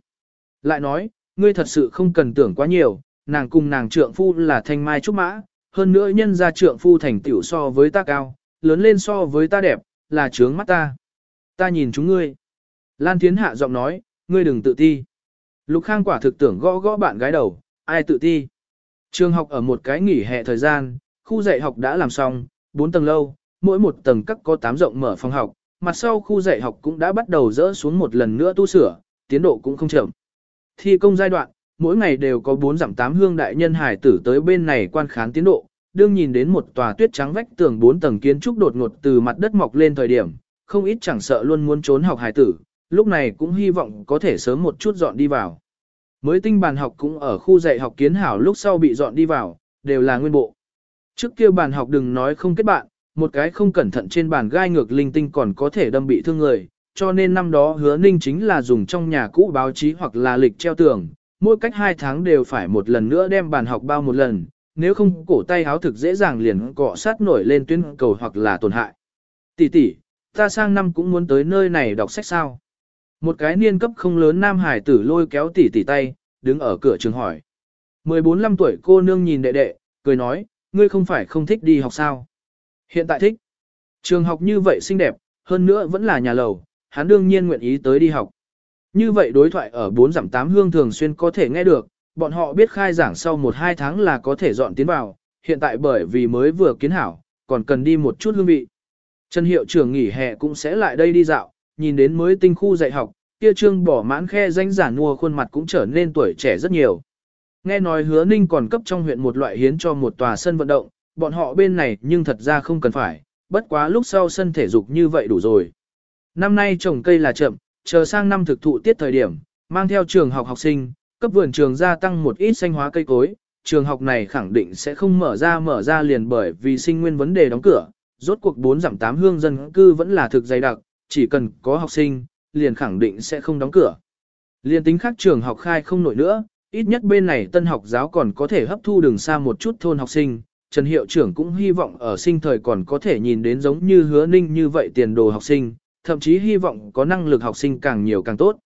Lại nói, ngươi thật sự không cần tưởng quá nhiều, nàng cùng nàng trượng phu là thanh mai trúc mã, hơn nữa nhân ra trượng phu thành tiểu so với ta cao, lớn lên so với ta đẹp, là trướng mắt ta. Ta nhìn chúng ngươi. Lan Thiến hạ giọng nói, ngươi đừng tự ti. Lục Khang quả thực tưởng gõ gõ bạn gái đầu, ai tự ti. Trường học ở một cái nghỉ hè thời gian, khu dạy học đã làm xong, 4 tầng lâu, mỗi một tầng các có 8 rộng mở phòng học, mặt sau khu dạy học cũng đã bắt đầu dỡ xuống một lần nữa tu sửa, tiến độ cũng không chậm. Thi công giai đoạn, mỗi ngày đều có 4 giảm 8 hương đại nhân hải tử tới bên này quan khán tiến độ, đương nhìn đến một tòa tuyết trắng vách tường 4 tầng kiến trúc đột ngột từ mặt đất mọc lên thời điểm, không ít chẳng sợ luôn muốn trốn học hải tử, lúc này cũng hy vọng có thể sớm một chút dọn đi vào. Mới tinh bàn học cũng ở khu dạy học kiến hảo lúc sau bị dọn đi vào, đều là nguyên bộ. Trước kia bàn học đừng nói không kết bạn, một cái không cẩn thận trên bàn gai ngược linh tinh còn có thể đâm bị thương người, cho nên năm đó hứa ninh chính là dùng trong nhà cũ báo chí hoặc là lịch treo tường, mỗi cách hai tháng đều phải một lần nữa đem bàn học bao một lần, nếu không cổ tay háo thực dễ dàng liền cọ sát nổi lên tuyến cầu hoặc là tổn hại. Tỷ tỷ, ta sang năm cũng muốn tới nơi này đọc sách sao? Một cái niên cấp không lớn nam hải tử lôi kéo tỷ tỷ tay, đứng ở cửa trường hỏi. 14-15 tuổi cô nương nhìn đệ đệ, cười nói, ngươi không phải không thích đi học sao? Hiện tại thích. Trường học như vậy xinh đẹp, hơn nữa vẫn là nhà lầu, hắn đương nhiên nguyện ý tới đi học. Như vậy đối thoại ở 4 giảm 8 hương thường xuyên có thể nghe được, bọn họ biết khai giảng sau 1-2 tháng là có thể dọn tiến vào, hiện tại bởi vì mới vừa kiến hảo, còn cần đi một chút hương vị. Trần hiệu trưởng nghỉ hè cũng sẽ lại đây đi dạo, nhìn đến mới tinh khu dạy học, kia trương bỏ mãn khe danh giả mua khuôn mặt cũng trở nên tuổi trẻ rất nhiều. Nghe nói hứa ninh còn cấp trong huyện một loại hiến cho một tòa sân vận động, bọn họ bên này nhưng thật ra không cần phải, bất quá lúc sau sân thể dục như vậy đủ rồi. Năm nay trồng cây là chậm, chờ sang năm thực thụ tiết thời điểm, mang theo trường học học sinh, cấp vườn trường gia tăng một ít xanh hóa cây cối, trường học này khẳng định sẽ không mở ra mở ra liền bởi vì sinh nguyên vấn đề đóng cửa, rốt cuộc 4 giảm 8 hương dân cư vẫn là thực dày đặc, chỉ cần có học sinh, liền khẳng định sẽ không đóng cửa. Liên tính khác trường học khai không nổi nữa, ít nhất bên này tân học giáo còn có thể hấp thu đường xa một chút thôn học sinh. Trần Hiệu trưởng cũng hy vọng ở sinh thời còn có thể nhìn đến giống như hứa ninh như vậy tiền đồ học sinh, thậm chí hy vọng có năng lực học sinh càng nhiều càng tốt.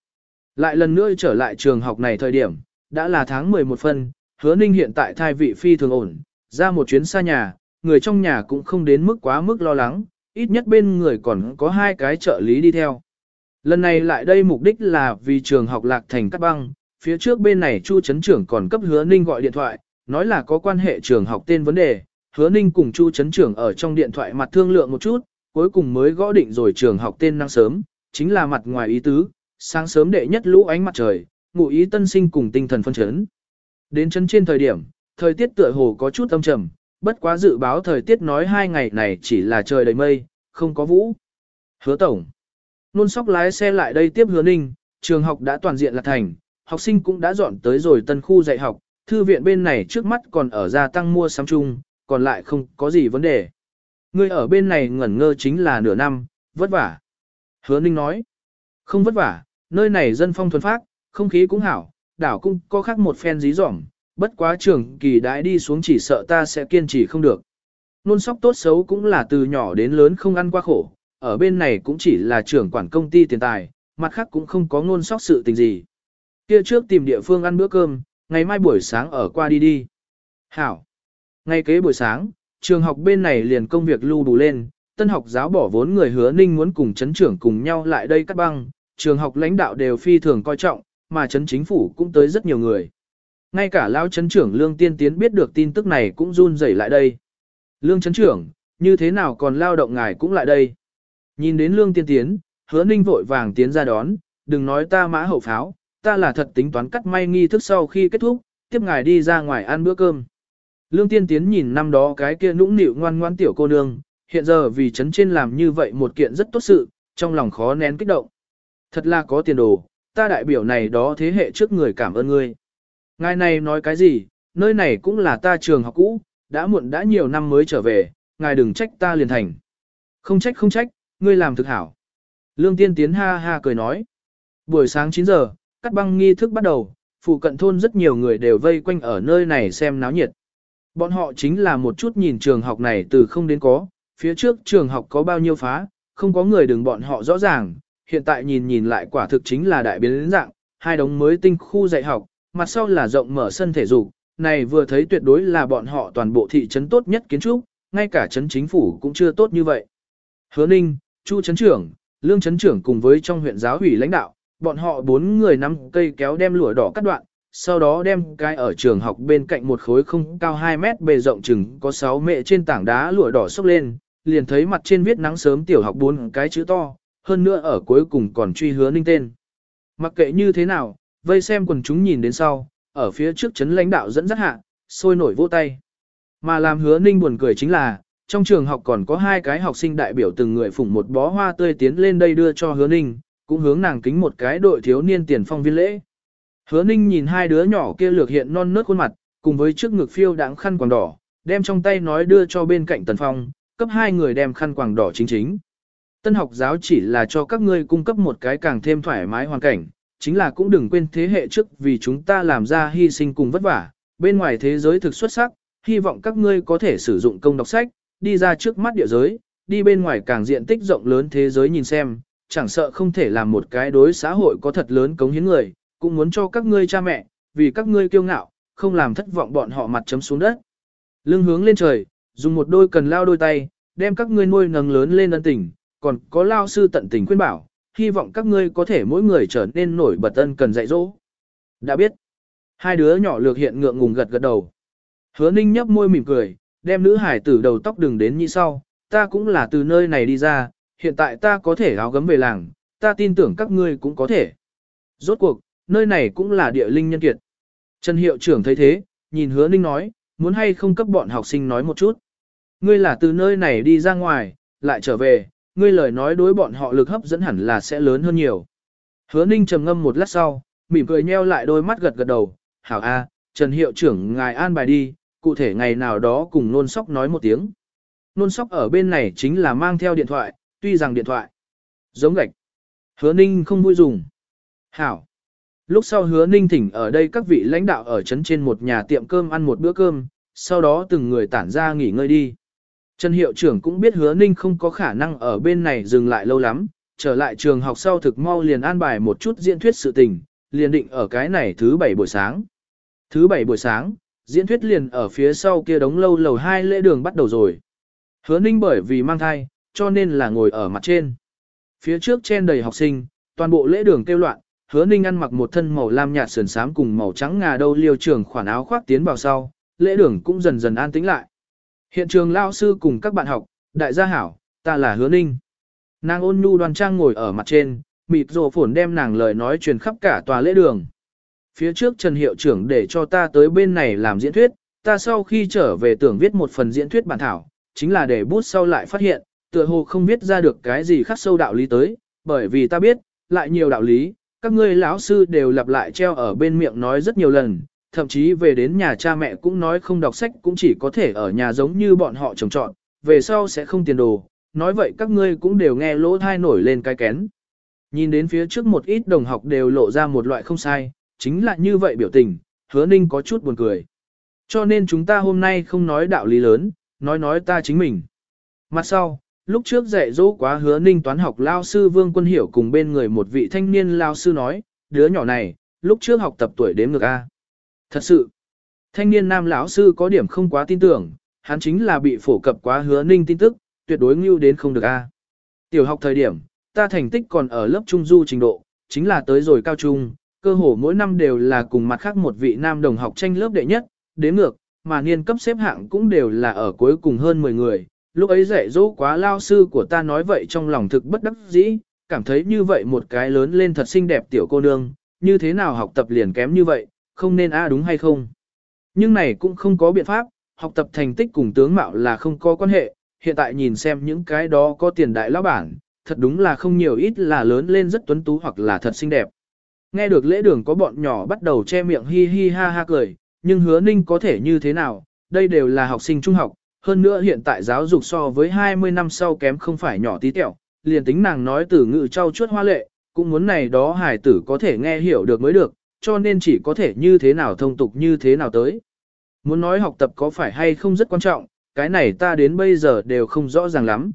Lại lần nữa trở lại trường học này thời điểm, đã là tháng 11 phân, hứa ninh hiện tại thai vị phi thường ổn, ra một chuyến xa nhà, người trong nhà cũng không đến mức quá mức lo lắng, ít nhất bên người còn có hai cái trợ lý đi theo. Lần này lại đây mục đích là vì trường học lạc thành cắt băng, phía trước bên này Chu Trấn Trưởng còn cấp hứa ninh gọi điện thoại, nói là có quan hệ trường học tên vấn đề, hứa ninh cùng Chu Trấn Trưởng ở trong điện thoại mặt thương lượng một chút, cuối cùng mới gõ định rồi trường học tên năng sớm, chính là mặt ngoài ý tứ, sáng sớm đệ nhất lũ ánh mặt trời, ngụ ý tân sinh cùng tinh thần phân chấn. Đến chân trên thời điểm, thời tiết tựa hồ có chút âm trầm, bất quá dự báo thời tiết nói hai ngày này chỉ là trời đầy mây, không có vũ. Hứa tổng. Nôn sóc lái xe lại đây tiếp hứa ninh, trường học đã toàn diện là thành, học sinh cũng đã dọn tới rồi tân khu dạy học, thư viện bên này trước mắt còn ở gia tăng mua sắm chung, còn lại không có gì vấn đề. Ngươi ở bên này ngẩn ngơ chính là nửa năm, vất vả. Hứa ninh nói, không vất vả, nơi này dân phong thuần phát, không khí cũng hảo, đảo cũng có khác một phen dí dỏm, bất quá trường kỳ đãi đi xuống chỉ sợ ta sẽ kiên trì không được. Nôn sóc tốt xấu cũng là từ nhỏ đến lớn không ăn qua khổ, ở bên này cũng chỉ là trưởng quản công ty tiền tài, mặt khác cũng không có nôn sóc sự tình gì. Kia trước tìm địa phương ăn bữa cơm, ngày mai buổi sáng ở qua đi đi. Hảo. Ngay kế buổi sáng, trường học bên này liền công việc lưu đủ lên, tân học giáo bỏ vốn người hứa ninh muốn cùng chấn trưởng cùng nhau lại đây cắt băng, trường học lãnh đạo đều phi thường coi trọng, mà chấn chính phủ cũng tới rất nhiều người. Ngay cả lao chấn trưởng Lương Tiên Tiến biết được tin tức này cũng run rẩy lại đây. Lương chấn trưởng, như thế nào còn lao động ngài cũng lại đây. Nhìn đến Lương Tiên Tiến, hứa ninh vội vàng tiến ra đón, đừng nói ta mã hậu pháo, ta là thật tính toán cắt may nghi thức sau khi kết thúc, tiếp ngài đi ra ngoài ăn bữa cơm. Lương Tiên Tiến nhìn năm đó cái kia nũng nịu ngoan ngoan tiểu cô nương, hiện giờ vì chấn trên làm như vậy một kiện rất tốt sự, trong lòng khó nén kích động. Thật là có tiền đồ, ta đại biểu này đó thế hệ trước người cảm ơn ngươi. Ngài này nói cái gì, nơi này cũng là ta trường học cũ, đã muộn đã nhiều năm mới trở về, ngài đừng trách ta liền thành. Không trách không trách, ngươi làm thực hảo. Lương Tiên Tiến ha ha cười nói. Buổi sáng 9 giờ, cắt băng nghi thức bắt đầu, phụ cận thôn rất nhiều người đều vây quanh ở nơi này xem náo nhiệt. Bọn họ chính là một chút nhìn trường học này từ không đến có, phía trước trường học có bao nhiêu phá, không có người đừng bọn họ rõ ràng, hiện tại nhìn nhìn lại quả thực chính là đại biến dạng, hai đống mới tinh khu dạy học, mặt sau là rộng mở sân thể dục, này vừa thấy tuyệt đối là bọn họ toàn bộ thị trấn tốt nhất kiến trúc, ngay cả trấn chính phủ cũng chưa tốt như vậy. Hứa Ninh, Chu trấn trưởng, Lương trấn trưởng cùng với trong huyện giáo ủy lãnh đạo, bọn họ bốn người nắm cây kéo đem lụa đỏ cắt đoạn, sau đó đem cái ở trường học bên cạnh một khối không cao 2 mét bề rộng chừng có 6 mệ trên tảng đá lụa đỏ xốc lên, liền thấy mặt trên viết nắng sớm tiểu học bốn cái chữ to, hơn nữa ở cuối cùng còn truy hứa ninh tên. Mặc kệ như thế nào, vây xem quần chúng nhìn đến sau, ở phía trước chấn lãnh đạo dẫn dắt hạ, sôi nổi vỗ tay. Mà làm hứa ninh buồn cười chính là, trong trường học còn có hai cái học sinh đại biểu từng người phủng một bó hoa tươi tiến lên đây đưa cho hứa ninh, cũng hướng nàng kính một cái đội thiếu niên tiền phong viên lễ. Hứa ninh nhìn hai đứa nhỏ kia lược hiện non nớt khuôn mặt, cùng với trước ngực phiêu đáng khăn quàng đỏ, đem trong tay nói đưa cho bên cạnh tần phong, cấp hai người đem khăn quàng đỏ chính chính. Tân học giáo chỉ là cho các ngươi cung cấp một cái càng thêm thoải mái hoàn cảnh, chính là cũng đừng quên thế hệ trước vì chúng ta làm ra hy sinh cùng vất vả, bên ngoài thế giới thực xuất sắc, hy vọng các ngươi có thể sử dụng công đọc sách, đi ra trước mắt địa giới, đi bên ngoài càng diện tích rộng lớn thế giới nhìn xem, chẳng sợ không thể làm một cái đối xã hội có thật lớn cống hiến người, cũng muốn cho các ngươi cha mẹ, vì các ngươi kiêu ngạo, không làm thất vọng bọn họ mặt chấm xuống đất. Lưng hướng lên trời, dùng một đôi cần lao đôi tay, đem các ngươi nuôi nấng lớn lên ân tình, còn có lao sư tận tình khuyên bảo, hy vọng các ngươi có thể mỗi người trở nên nổi bật ân cần dạy dỗ. Đã biết. Hai đứa nhỏ lược hiện ngượng ngùng gật gật đầu. Hứa ninh nhấp môi mỉm cười, đem nữ hải tử đầu tóc đừng đến như sau, ta cũng là từ nơi này đi ra, hiện tại ta có thể áo gấm về làng, ta tin tưởng các ngươi cũng có thể. Rốt cuộc, nơi này cũng là địa linh nhân kiệt. Trần hiệu trưởng thấy thế, nhìn hứa ninh nói, muốn hay không cấp bọn học sinh nói một chút. Ngươi là từ nơi này đi ra ngoài, lại trở về, ngươi lời nói đối bọn họ lực hấp dẫn hẳn là sẽ lớn hơn nhiều. Hứa ninh trầm ngâm một lát sau, mỉm cười nheo lại đôi mắt gật gật đầu, hảo a, Trần hiệu trưởng ngài an bài đi, cụ thể ngày nào đó cùng nôn sóc nói một tiếng. Nôn sóc ở bên này chính là mang theo điện thoại, tuy rằng điện thoại giống gạch. Hứa ninh không vui dùng. Hảo. Lúc sau hứa ninh thỉnh ở đây các vị lãnh đạo ở trấn trên một nhà tiệm cơm ăn một bữa cơm, sau đó từng người tản ra nghỉ ngơi đi. Trần hiệu trưởng cũng biết hứa ninh không có khả năng ở bên này dừng lại lâu lắm, trở lại trường học sau thực mau liền an bài một chút diễn thuyết sự tình, liền định ở cái này thứ bảy buổi sáng. Thứ bảy buổi sáng, diễn thuyết liền ở phía sau kia đống lâu lầu hai lễ đường bắt đầu rồi. Hứa ninh bởi vì mang thai, cho nên là ngồi ở mặt trên. Phía trước chen đầy học sinh, toàn bộ lễ đường kêu loạn, hứa ninh ăn mặc một thân màu lam nhạt sườn xám cùng màu trắng ngà đâu liêu trường khoản áo khoác tiến vào sau, lễ đường cũng dần dần an tĩnh lại. Hiện trường lao sư cùng các bạn học, đại gia hảo, ta là hứa ninh. Nàng ôn nhu đoan trang ngồi ở mặt trên, mịt rồ phổn đem nàng lời nói truyền khắp cả tòa lễ đường. Phía trước Trần Hiệu trưởng để cho ta tới bên này làm diễn thuyết, ta sau khi trở về tưởng viết một phần diễn thuyết bản thảo, chính là để bút sau lại phát hiện, tựa hồ không viết ra được cái gì khắc sâu đạo lý tới, bởi vì ta biết, lại nhiều đạo lý, các ngươi lão sư đều lặp lại treo ở bên miệng nói rất nhiều lần, thậm chí về đến nhà cha mẹ cũng nói không đọc sách cũng chỉ có thể ở nhà giống như bọn họ trồng trọn, về sau sẽ không tiền đồ, nói vậy các ngươi cũng đều nghe lỗ thai nổi lên cái kén. Nhìn đến phía trước một ít đồng học đều lộ ra một loại không sai, chính là như vậy biểu tình, hứa ninh có chút buồn cười. Cho nên chúng ta hôm nay không nói đạo lý lớn, nói nói ta chính mình. Mặt sau, lúc trước dạy dỗ quá hứa ninh toán học lao sư Vương Quân Hiểu cùng bên người một vị thanh niên lao sư nói, đứa nhỏ này, lúc trước học tập tuổi đếm ngược A. Thật sự, thanh niên nam lão sư có điểm không quá tin tưởng, hắn chính là bị phổ cập quá hứa ninh tin tức, tuyệt đối ngưu đến không được A. Tiểu học thời điểm, ta thành tích còn ở lớp trung du trình độ, chính là tới rồi cao trung, cơ hồ mỗi năm đều là cùng mặt khác một vị nam đồng học tranh lớp đệ nhất, đến ngược, mà niên cấp xếp hạng cũng đều là ở cuối cùng hơn 10 người, lúc ấy dạy dỗ quá lao sư của ta nói vậy trong lòng thực bất đắc dĩ, cảm thấy như vậy một cái lớn lên thật xinh đẹp tiểu cô nương, như thế nào học tập liền kém như vậy, không nên a đúng hay không. Nhưng này cũng không có biện pháp, học tập thành tích cùng tướng mạo là không có quan hệ, hiện tại nhìn xem những cái đó có tiền đại lão bản, thật đúng là không nhiều ít là lớn lên rất tuấn tú hoặc là thật xinh đẹp. Nghe được lễ đường có bọn nhỏ bắt đầu che miệng hi hi ha ha cười, nhưng hứa ninh có thể như thế nào, đây đều là học sinh trung học, hơn nữa hiện tại giáo dục so với 20 năm sau kém không phải nhỏ tí tẹo, liền tính nàng nói từ ngữ trau chuốt hoa lệ, cũng muốn này đó hải tử có thể nghe hiểu được mới được, cho nên chỉ có thể như thế nào thông tục như thế nào tới. Muốn nói học tập có phải hay không rất quan trọng, cái này ta đến bây giờ đều không rõ ràng lắm.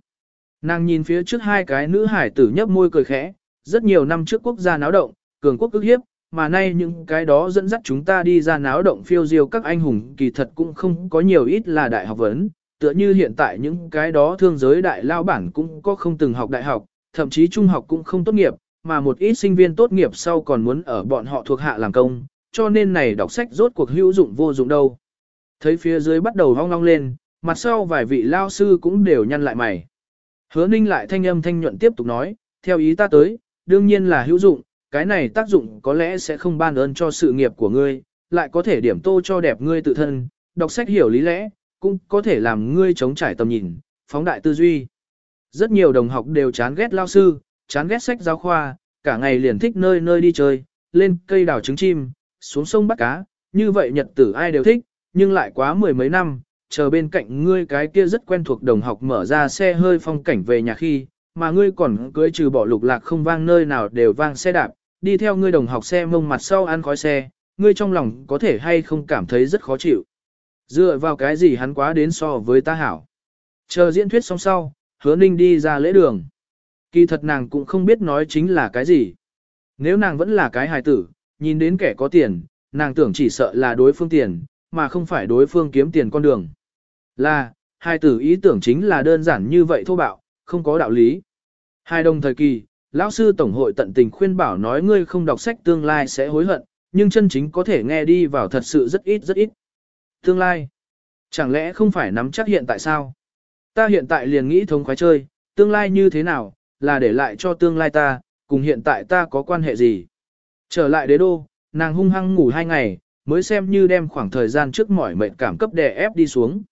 Nàng nhìn phía trước hai cái nữ hải tử nhấp môi cười khẽ, rất nhiều năm trước quốc gia náo động, cường quốc ức hiếp, mà nay những cái đó dẫn dắt chúng ta đi ra náo động phiêu diêu các anh hùng kỳ thật cũng không có nhiều ít là đại học vấn, tựa như hiện tại những cái đó thương giới đại lao bản cũng có không từng học đại học, thậm chí trung học cũng không tốt nghiệp, mà một ít sinh viên tốt nghiệp sau còn muốn ở bọn họ thuộc hạ làm công, cho nên này đọc sách rốt cuộc hữu dụng vô dụng đâu. Thấy phía dưới bắt đầu hong long lên, mặt sau vài vị lao sư cũng đều nhăn lại mày. Hứa ninh lại thanh âm thanh nhuận tiếp tục nói, theo ý ta tới, đương nhiên là hữu dụng, cái này tác dụng có lẽ sẽ không ban ơn cho sự nghiệp của ngươi, lại có thể điểm tô cho đẹp ngươi tự thân, đọc sách hiểu lý lẽ, cũng có thể làm ngươi chống trải tầm nhìn, phóng đại tư duy. Rất nhiều đồng học đều chán ghét lao sư, chán ghét sách giáo khoa, cả ngày liền thích nơi nơi đi chơi, lên cây đào trứng chim, xuống sông bắt cá, như vậy nhật tử ai đều thích, nhưng lại quá mười mấy năm, chờ bên cạnh ngươi cái kia rất quen thuộc đồng học mở ra xe hơi phong cảnh về nhà khi, mà ngươi còn cưới trừ bỏ lục lạc không vang nơi nào đều vang xe đạp, đi theo ngươi đồng học xe mông mặt sau ăn khói xe, ngươi trong lòng có thể hay không cảm thấy rất khó chịu. Dựa vào cái gì hắn quá đến so với ta hảo. Chờ diễn thuyết xong sau, hứa ninh đi ra lễ đường. Kỳ thật nàng cũng không biết nói chính là cái gì. Nếu nàng vẫn là cái hài tử, nhìn đến kẻ có tiền, nàng tưởng chỉ sợ là đối phương tiền, mà không phải đối phương kiếm tiền con đường. Là, hài tử ý tưởng chính là đơn giản như vậy thô bạo, không có đạo lý. Hai đồng thời kỳ, lão sư tổng hội tận tình khuyên bảo nói ngươi không đọc sách tương lai sẽ hối hận, nhưng chân chính có thể nghe đi vào thật sự rất ít rất ít. Tương lai, chẳng lẽ không phải nắm chắc hiện tại sao? Ta hiện tại liền nghĩ thống khoái chơi, tương lai như thế nào, là để lại cho tương lai ta, cùng hiện tại ta có quan hệ gì? Trở lại đế đô, nàng hung hăng ngủ hai ngày, mới xem như đem khoảng thời gian trước mỏi mệt cảm cấp đè ép đi xuống.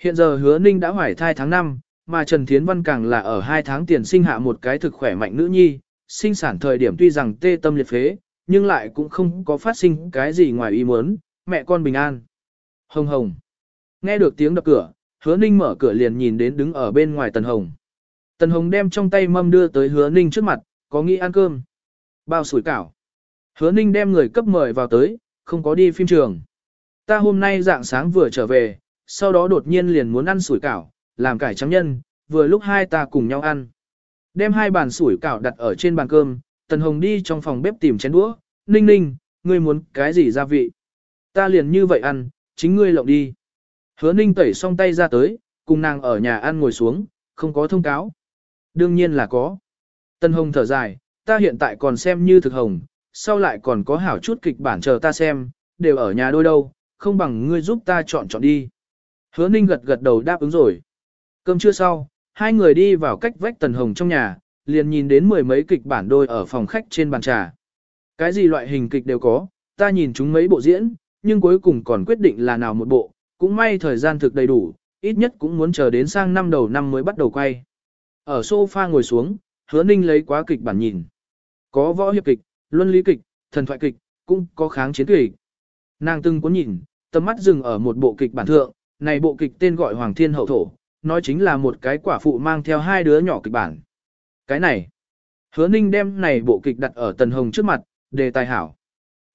Hiện giờ hứa ninh đã hoài thai tháng 5, mà Trần Thiến Văn càng là ở hai tháng tiền sinh hạ một cái thực khỏe mạnh nữ nhi, sinh sản thời điểm tuy rằng tê tâm liệt phế, nhưng lại cũng không có phát sinh cái gì ngoài ý muốn, mẹ con bình an. Hồng hồng. Nghe được tiếng đập cửa, hứa ninh mở cửa liền nhìn đến đứng ở bên ngoài Tần Hồng. Tần Hồng đem trong tay mâm đưa tới hứa ninh trước mặt, có nghĩ ăn cơm. Bao sủi cảo. Hứa ninh đem người cấp mời vào tới, không có đi phim trường. Ta hôm nay dạng sáng vừa trở về, sau đó đột nhiên liền muốn ăn sủi cảo, làm cải trắng nhân, vừa lúc hai ta cùng nhau ăn. Đem hai bàn sủi cảo đặt ở trên bàn cơm, Tần Hồng đi trong phòng bếp tìm chén đũa, ninh ninh, ngươi muốn cái gì gia vị? Ta liền như vậy ăn, chính ngươi lộng đi. Hứa ninh tẩy xong tay ra tới, cùng nàng ở nhà ăn ngồi xuống, không có thông cáo. Đương nhiên là có. Tần Hồng thở dài, ta hiện tại còn xem như thực hồng, sau lại còn có hảo chút kịch bản chờ ta xem, đều ở nhà đôi đâu, không bằng ngươi giúp ta chọn chọn đi. Hứa ninh gật gật đầu đáp ứng rồi. Cơm trưa sau, hai người đi vào cách vách Tần Hồng trong nhà, liền nhìn đến mười mấy kịch bản đôi ở phòng khách trên bàn trà. Cái gì loại hình kịch đều có, ta nhìn chúng mấy bộ diễn, nhưng cuối cùng còn quyết định là nào một bộ, cũng may thời gian thực đầy đủ, ít nhất cũng muốn chờ đến sang năm đầu năm mới bắt đầu quay. Ở sofa ngồi xuống, hứa ninh lấy quá kịch bản nhìn. Có võ hiệp kịch, luân lý kịch, thần thoại kịch, cũng có kháng chiến kịch. Nàng từng có nhìn, tầm mắt dừng ở một bộ kịch bản thượng, này bộ kịch tên gọi Hoàng Thiên Hậu Thổ, nói chính là một cái quả phụ mang theo hai đứa nhỏ kịch bản. Cái này, hứa ninh đem này bộ kịch đặt ở Tần Hồng trước mặt, đề tài hảo.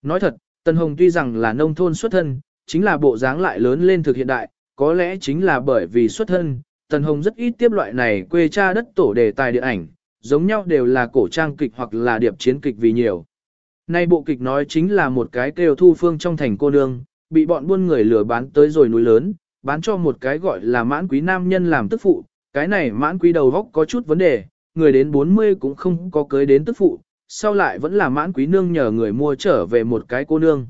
Nói thật, Tần Hồng tuy rằng là nông thôn xuất thân, chính là bộ dáng lại lớn lên thực hiện đại, có lẽ chính là bởi vì xuất thân, Tần Hồng rất ít tiếp loại này quê cha đất tổ đề tài điện ảnh, giống nhau đều là cổ trang kịch hoặc là điệp chiến kịch vì nhiều. Nay bộ kịch nói chính là một cái kêu thu phương trong thành cô nương, bị bọn buôn người lừa bán tới rồi núi lớn, bán cho một cái gọi là mãn quý nam nhân làm tức phụ, cái này mãn quý đầu góc có chút vấn đề, người đến 40 cũng không có cưới đến tức phụ, sau lại vẫn là mãn quý nương nhờ người mua trở về một cái cô nương.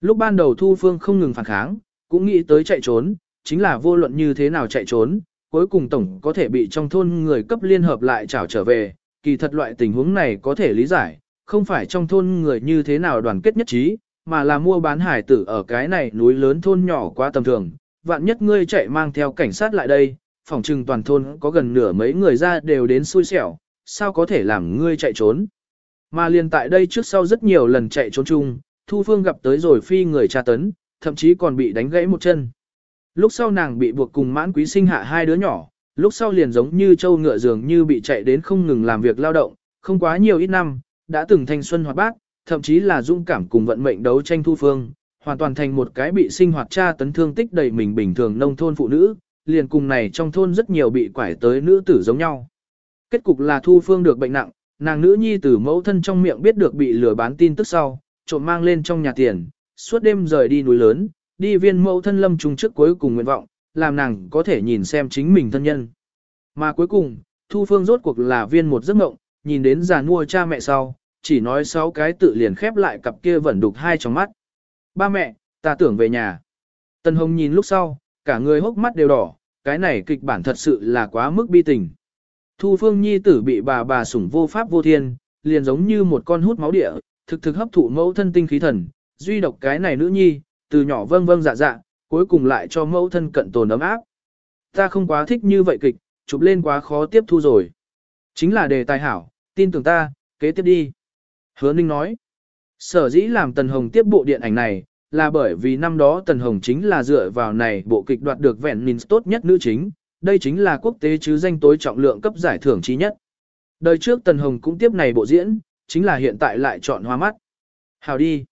Lúc ban đầu Thu Phương không ngừng phản kháng, cũng nghĩ tới chạy trốn, chính là vô luận như thế nào chạy trốn, cuối cùng tổng có thể bị trong thôn người cấp liên hợp lại trảo trở về, kỳ thật loại tình huống này có thể lý giải, không phải trong thôn người như thế nào đoàn kết nhất trí, mà là mua bán hải tử ở cái này núi lớn thôn nhỏ quá tầm thường, vạn nhất ngươi chạy mang theo cảnh sát lại đây, phòng trừng toàn thôn có gần nửa mấy người ra đều đến xui xẻo, sao có thể làm ngươi chạy trốn. Mà liền tại đây trước sau rất nhiều lần chạy trốn chung, Thu Phương gặp tới rồi phi người tra tấn, thậm chí còn bị đánh gãy một chân. Lúc sau nàng bị buộc cùng mãn quý sinh hạ hai đứa nhỏ, lúc sau liền giống như châu ngựa dường như bị chạy đến không ngừng làm việc lao động, không quá nhiều ít năm, đã từng thanh xuân hoạt bát, thậm chí là dũng cảm cùng vận mệnh đấu tranh Thu Phương, hoàn toàn thành một cái bị sinh hoạt tra tấn thương tích đầy mình bình thường nông thôn phụ nữ, liền cùng này trong thôn rất nhiều bị quải tới nữ tử giống nhau. Kết cục là Thu Phương được bệnh nặng, nàng nữ nhi từ mẫu thân trong miệng biết được bị lừa bán tin tức sau, trộm mang lên trong nhà tiền, suốt đêm rời đi núi lớn, đi viên mẫu thân lâm trùng trước cuối cùng nguyện vọng, làm nàng có thể nhìn xem chính mình thân nhân. Mà cuối cùng, Thu Phương rốt cuộc là viên một giấc mộng, nhìn đến già nua cha mẹ sau, chỉ nói sáu cái tự liền khép lại cặp kia vẫn đục hai trong mắt. Ba mẹ, ta tưởng về nhà. Tân Hồng nhìn lúc sau, cả người hốc mắt đều đỏ, cái này kịch bản thật sự là quá mức bi tình. Thu Phương Nhi tử bị bà bà sủng vô pháp vô thiên, liền giống như một con hút máu địa, thực thực hấp thụ mẫu thân tinh khí thần, duy độc cái này nữ nhi, từ nhỏ vâng vâng dạ dạ, cuối cùng lại cho mẫu thân cận tồn ấm áp. Ta không quá thích như vậy kịch, chụp lên quá khó tiếp thu rồi. Chính là đề tài hảo, tin tưởng ta, kế tiếp đi. Hứa Ninh nói, sở dĩ làm Tần Hồng tiếp bộ điện ảnh này, là bởi vì năm đó Tần Hồng chính là dựa vào này bộ kịch đoạt được vẹn minh tốt nhất nữ chính, đây chính là quốc tế chứ danh tối trọng lượng cấp giải thưởng trí nhất. Đời trước Tần Hồng cũng tiếp này bộ diễn, chính là hiện tại lại chọn hoa mắt. Hào đi.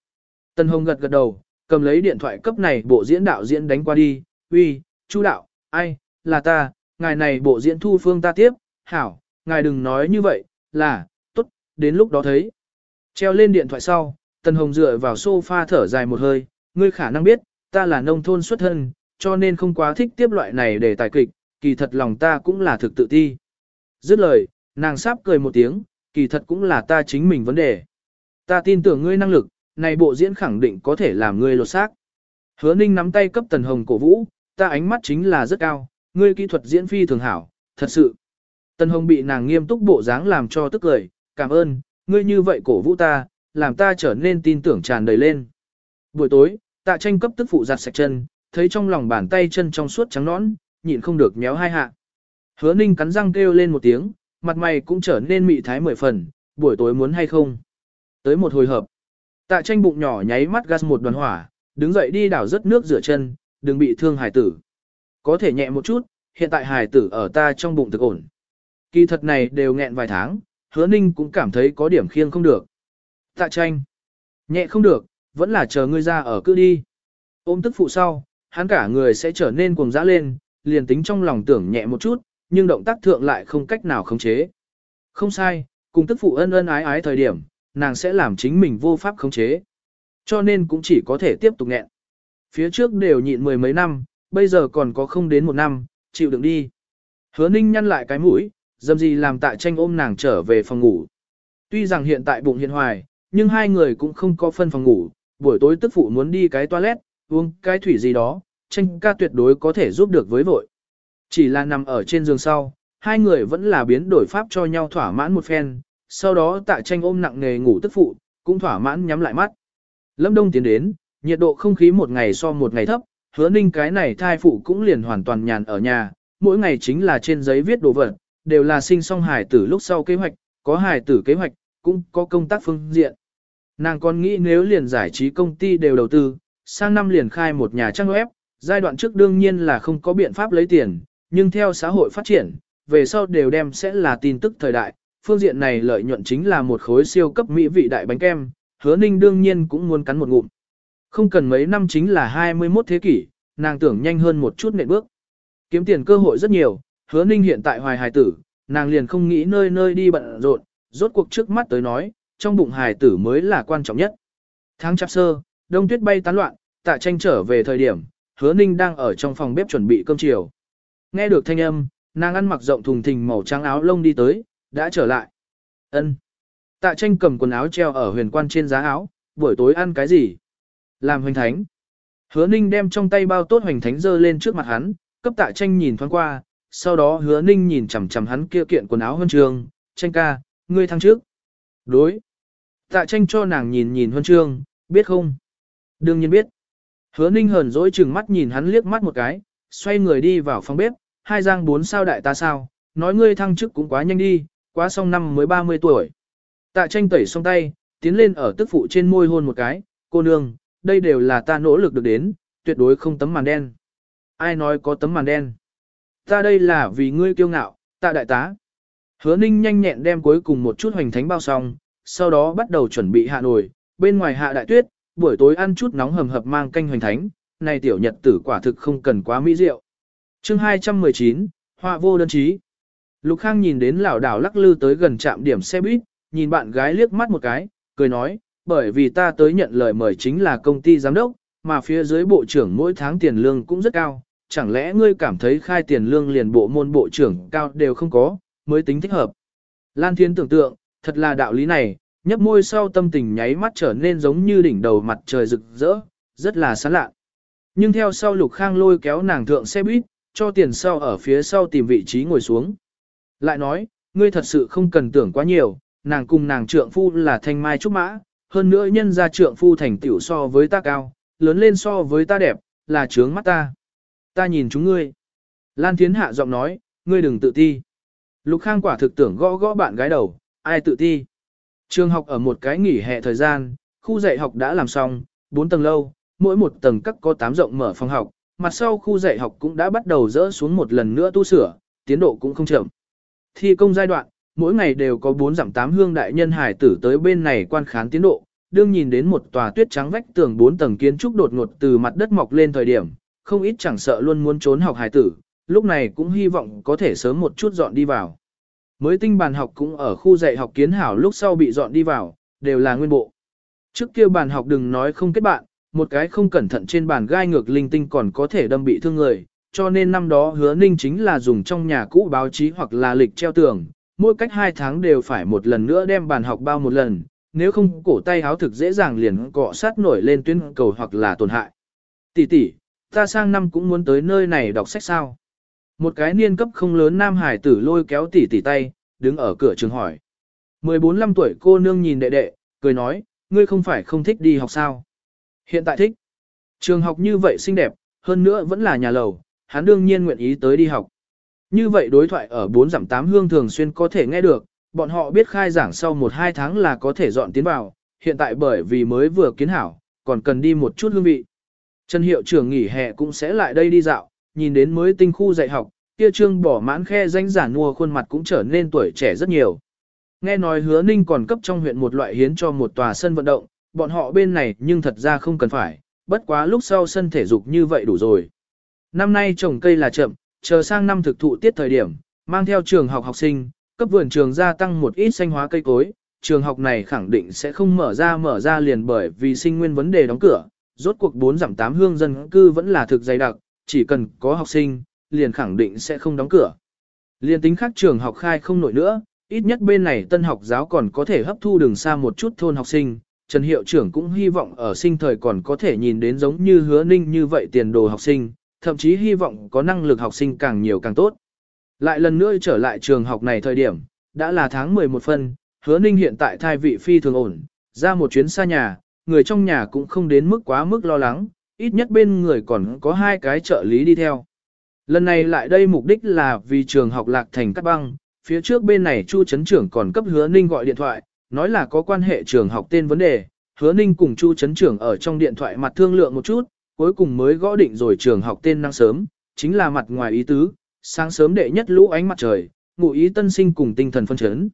Tần Hồng gật gật đầu, cầm lấy điện thoại cấp này bộ diễn đạo diễn đánh qua đi, uy, chu đạo, ai, là ta, ngài này bộ diễn thu phương ta tiếp, hảo, ngài đừng nói như vậy, là, tốt, đến lúc đó thấy. Treo lên điện thoại sau, Tần Hồng dựa vào sofa thở dài một hơi, ngươi khả năng biết, ta là nông thôn xuất thân, cho nên không quá thích tiếp loại này để tài kịch, kỳ thật lòng ta cũng là thực tự ti. Dứt lời, nàng sắp cười một tiếng, kỳ thật cũng là ta chính mình vấn đề. Ta tin tưởng ngươi năng lực, này bộ diễn khẳng định có thể làm ngươi lột xác. Hứa Ninh nắm tay cấp Tần Hồng cổ vũ, ta ánh mắt chính là rất cao, ngươi kỹ thuật diễn phi thường hảo, thật sự. Tần Hồng bị nàng nghiêm túc bộ dáng làm cho tức cười, cảm ơn, ngươi như vậy cổ vũ ta, làm ta trở nên tin tưởng tràn đầy lên. Buổi tối, tạ tranh cấp tức phụ giặt sạch chân, thấy trong lòng bàn tay chân trong suốt trắng nõn, nhịn không được méo hai hạ. Hứa ninh cắn răng kêu lên một tiếng, mặt mày cũng trở nên mị thái mười phần, buổi tối muốn hay không. Tới một hồi hợp, tạ tranh bụng nhỏ nháy mắt gas một đoàn hỏa, đứng dậy đi đảo rất nước rửa chân, đừng bị thương hải tử. Có thể nhẹ một chút, hiện tại hải tử ở ta trong bụng thực ổn. Kỳ thật này đều nghẹn vài tháng, hứa ninh cũng cảm thấy có điểm khiêng không được. Tạ tranh. Nhẹ không được, vẫn là chờ ngươi ra ở cứ đi. Ôm tức phụ sau, hắn cả người sẽ trở nên cuồng dã lên, liền tính trong lòng tưởng nhẹ một chút, nhưng động tác thượng lại không cách nào khống chế. Không sai, cùng tức phụ ân ân ái ái thời điểm, nàng sẽ làm chính mình vô pháp khống chế. Cho nên cũng chỉ có thể tiếp tục nghẹn. Phía trước đều nhịn mười mấy năm, bây giờ còn có không đến một năm, chịu đựng đi. Hứa ninh nhăn lại cái mũi, dâm gì làm tạ tranh ôm nàng trở về phòng ngủ. Tuy rằng hiện tại bụng hiện hoài, nhưng hai người cũng không có phân phòng ngủ, buổi tối tức phụ muốn đi cái toilet, uống cái thủy gì đó, tranh ca tuyệt đối có thể giúp được với vội. Chỉ là nằm ở trên giường sau, hai người vẫn là biến đổi pháp cho nhau thỏa mãn một phen, sau đó tạ tranh ôm nặng nề ngủ tức phụ, cũng thỏa mãn nhắm lại mắt. Lâm đông tiến đến, nhiệt độ không khí một ngày so một ngày thấp, hứa ninh cái này thai phụ cũng liền hoàn toàn nhàn ở nhà, mỗi ngày chính là trên giấy viết đồ vật, đều là sinh song hài tử lúc sau kế hoạch, có hài tử kế hoạch, cũng có công tác phương diện. Nàng còn nghĩ nếu liền giải trí công ty đều đầu tư, sang năm liền khai một nhà trang web, giai đoạn trước đương nhiên là không có biện pháp lấy tiền, nhưng theo xã hội phát triển, về sau đều đem sẽ là tin tức thời đại, phương diện này lợi nhuận chính là một khối siêu cấp mỹ vị đại bánh kem, hứa ninh đương nhiên cũng muốn cắn một ngụm. Không cần mấy năm chính là 21 thế kỷ, nàng tưởng nhanh hơn một chút nệm bước. Kiếm tiền cơ hội rất nhiều, hứa ninh hiện tại hoài hài tử, nàng liền không nghĩ nơi nơi đi bận rộn, rốt cuộc trước mắt tới nói, trong bụng hài tử mới là quan trọng nhất. Tháng chạp sơ, đông tuyết bay tán loạn, tạ tranh trở về thời điểm, hứa ninh đang ở trong phòng bếp chuẩn bị cơm chiều. Nghe được thanh âm, nàng ăn mặc rộng thùng thình màu trắng áo lông đi tới, đã trở lại. ân Tạ tranh cầm quần áo treo ở huyền quan trên giá áo, buổi tối ăn cái gì? Làm hoành thánh. Hứa ninh đem trong tay bao tốt hoành thánh dơ lên trước mặt hắn, cấp tạ tranh nhìn thoáng qua, sau đó hứa ninh nhìn chằm chằm hắn kia kiện quần áo huân trường, tranh ca, ngươi thăng trước. Đối. Tạ tranh cho nàng nhìn nhìn huân chương, biết không? Đương nhiên biết. Hứa ninh hờn dỗi chừng mắt nhìn hắn liếc mắt một cái, xoay người đi vào phòng bếp, hai giang bốn sao đại ta sao, nói ngươi thăng chức cũng quá nhanh đi, quá xong năm mới 30 tuổi. Tạ tranh tẩy xong tay, tiến lên ở tức phụ trên môi hôn một cái, cô nương, đây đều là ta nỗ lực được đến, tuyệt đối không tấm màn đen. Ai nói có tấm màn đen? Ta đây là vì ngươi kiêu ngạo, tạ đại tá. Hứa ninh nhanh nhẹn đem cuối cùng một chút hoành thánh bao xong, sau đó bắt đầu chuẩn bị hạ nổi, bên ngoài hạ đại tuyết, buổi tối ăn chút nóng hầm hập mang canh hoành thánh, này tiểu nhật tử quả thực không cần quá mỹ rượu. chương 219, họa vô đơn chí. Lục Khang nhìn đến lão đảo lắc lư tới gần trạm điểm xe buýt, nhìn bạn gái liếc mắt một cái, cười nói, bởi vì ta tới nhận lời mời chính là công ty giám đốc, mà phía dưới bộ trưởng mỗi tháng tiền lương cũng rất cao, chẳng lẽ ngươi cảm thấy khai tiền lương liền bộ môn bộ trưởng cao đều không có, mới tính thích hợp. Lan Thiên tưởng tượng, thật là đạo lý này, nhấp môi sau tâm tình nháy mắt trở nên giống như đỉnh đầu mặt trời rực rỡ, rất là sáng lạ. Nhưng theo sau Lục Khang lôi kéo nàng thượng xe buýt, cho tiền sau ở phía sau tìm vị trí ngồi xuống. Lại nói, ngươi thật sự không cần tưởng quá nhiều, nàng cùng nàng trượng phu là thanh mai trúc mã, hơn nữa nhân ra trượng phu thành tiểu so với ta cao, lớn lên so với ta đẹp, là trướng mắt ta. Ta nhìn chúng ngươi. Lan Thiến hạ giọng nói, ngươi đừng tự ti. Lục Khang quả thực tưởng gõ gõ bạn gái đầu, ai tự ti. Trường học ở một cái nghỉ hè thời gian, khu dạy học đã làm xong, 4 tầng lâu, mỗi một tầng các có 8 rộng mở phòng học, mặt sau khu dạy học cũng đã bắt đầu dỡ xuống một lần nữa tu sửa, tiến độ cũng không chậm. Thi công giai đoạn, mỗi ngày đều có 4 giảm 8 hương đại nhân hải tử tới bên này quan khán tiến độ, đương nhìn đến một tòa tuyết trắng vách tường 4 tầng kiến trúc đột ngột từ mặt đất mọc lên thời điểm, không ít chẳng sợ luôn muốn trốn học hải tử, lúc này cũng hy vọng có thể sớm một chút dọn đi vào. Mới tinh bàn học cũng ở khu dạy học kiến hảo lúc sau bị dọn đi vào, đều là nguyên bộ. Trước kia bàn học đừng nói không kết bạn, một cái không cẩn thận trên bàn gai ngược linh tinh còn có thể đâm bị thương người, cho nên năm đó hứa ninh chính là dùng trong nhà cũ báo chí hoặc là lịch treo tường, mỗi cách hai tháng đều phải một lần nữa đem bàn học bao một lần, nếu không cổ tay háo thực dễ dàng liền cọ sát nổi lên tuyến cầu hoặc là tổn hại. Tỷ tỷ, ta sang năm cũng muốn tới nơi này đọc sách sao? Một cái niên cấp không lớn nam hải tử lôi kéo tỷ tỷ tay, đứng ở cửa trường hỏi. 14-15 tuổi cô nương nhìn đệ đệ, cười nói, ngươi không phải không thích đi học sao? Hiện tại thích. Trường học như vậy xinh đẹp, hơn nữa vẫn là nhà lầu, hắn đương nhiên nguyện ý tới đi học. Như vậy đối thoại ở 4 giảm 8 hương thường xuyên có thể nghe được, bọn họ biết khai giảng sau 1-2 tháng là có thể dọn tiến vào, hiện tại bởi vì mới vừa kiến hảo, còn cần đi một chút hương vị. Trần hiệu trưởng nghỉ hè cũng sẽ lại đây đi dạo, nhìn đến mới tinh khu dạy học, kia trương bỏ mãn khe danh giản nua khuôn mặt cũng trở nên tuổi trẻ rất nhiều. Nghe nói hứa ninh còn cấp trong huyện một loại hiến cho một tòa sân vận động, bọn họ bên này nhưng thật ra không cần phải, bất quá lúc sau sân thể dục như vậy đủ rồi. Năm nay trồng cây là chậm, chờ sang năm thực thụ tiết thời điểm, mang theo trường học học sinh, cấp vườn trường gia tăng một ít xanh hóa cây cối, trường học này khẳng định sẽ không mở ra mở ra liền bởi vì sinh nguyên vấn đề đóng cửa, rốt cuộc 4 giảm 8 hương dân cư vẫn là thực dày đặc, chỉ cần có học sinh, liền khẳng định sẽ không đóng cửa. Liên tính khác trường học khai không nổi nữa, ít nhất bên này tân học giáo còn có thể hấp thu đường xa một chút thôn học sinh. Trần Hiệu trưởng cũng hy vọng ở sinh thời còn có thể nhìn đến giống như hứa ninh như vậy tiền đồ học sinh, thậm chí hy vọng có năng lực học sinh càng nhiều càng tốt. Lại lần nữa trở lại trường học này thời điểm, đã là tháng 11 phân, hứa ninh hiện tại thai vị phi thường ổn, ra một chuyến xa nhà, người trong nhà cũng không đến mức quá mức lo lắng, ít nhất bên người còn có hai cái trợ lý đi theo. Lần này lại đây mục đích là vì trường học lạc thành cắt băng, phía trước bên này Chu Trấn Trưởng còn cấp hứa ninh gọi điện thoại, nói là có quan hệ trường học tên vấn đề, hứa ninh cùng Chu Trấn Trưởng ở trong điện thoại mặt thương lượng một chút, cuối cùng mới gõ định rồi trường học tên năng sớm, chính là mặt ngoài ý tứ, sáng sớm đệ nhất lũ ánh mặt trời, ngụ ý tân sinh cùng tinh thần phân chấn.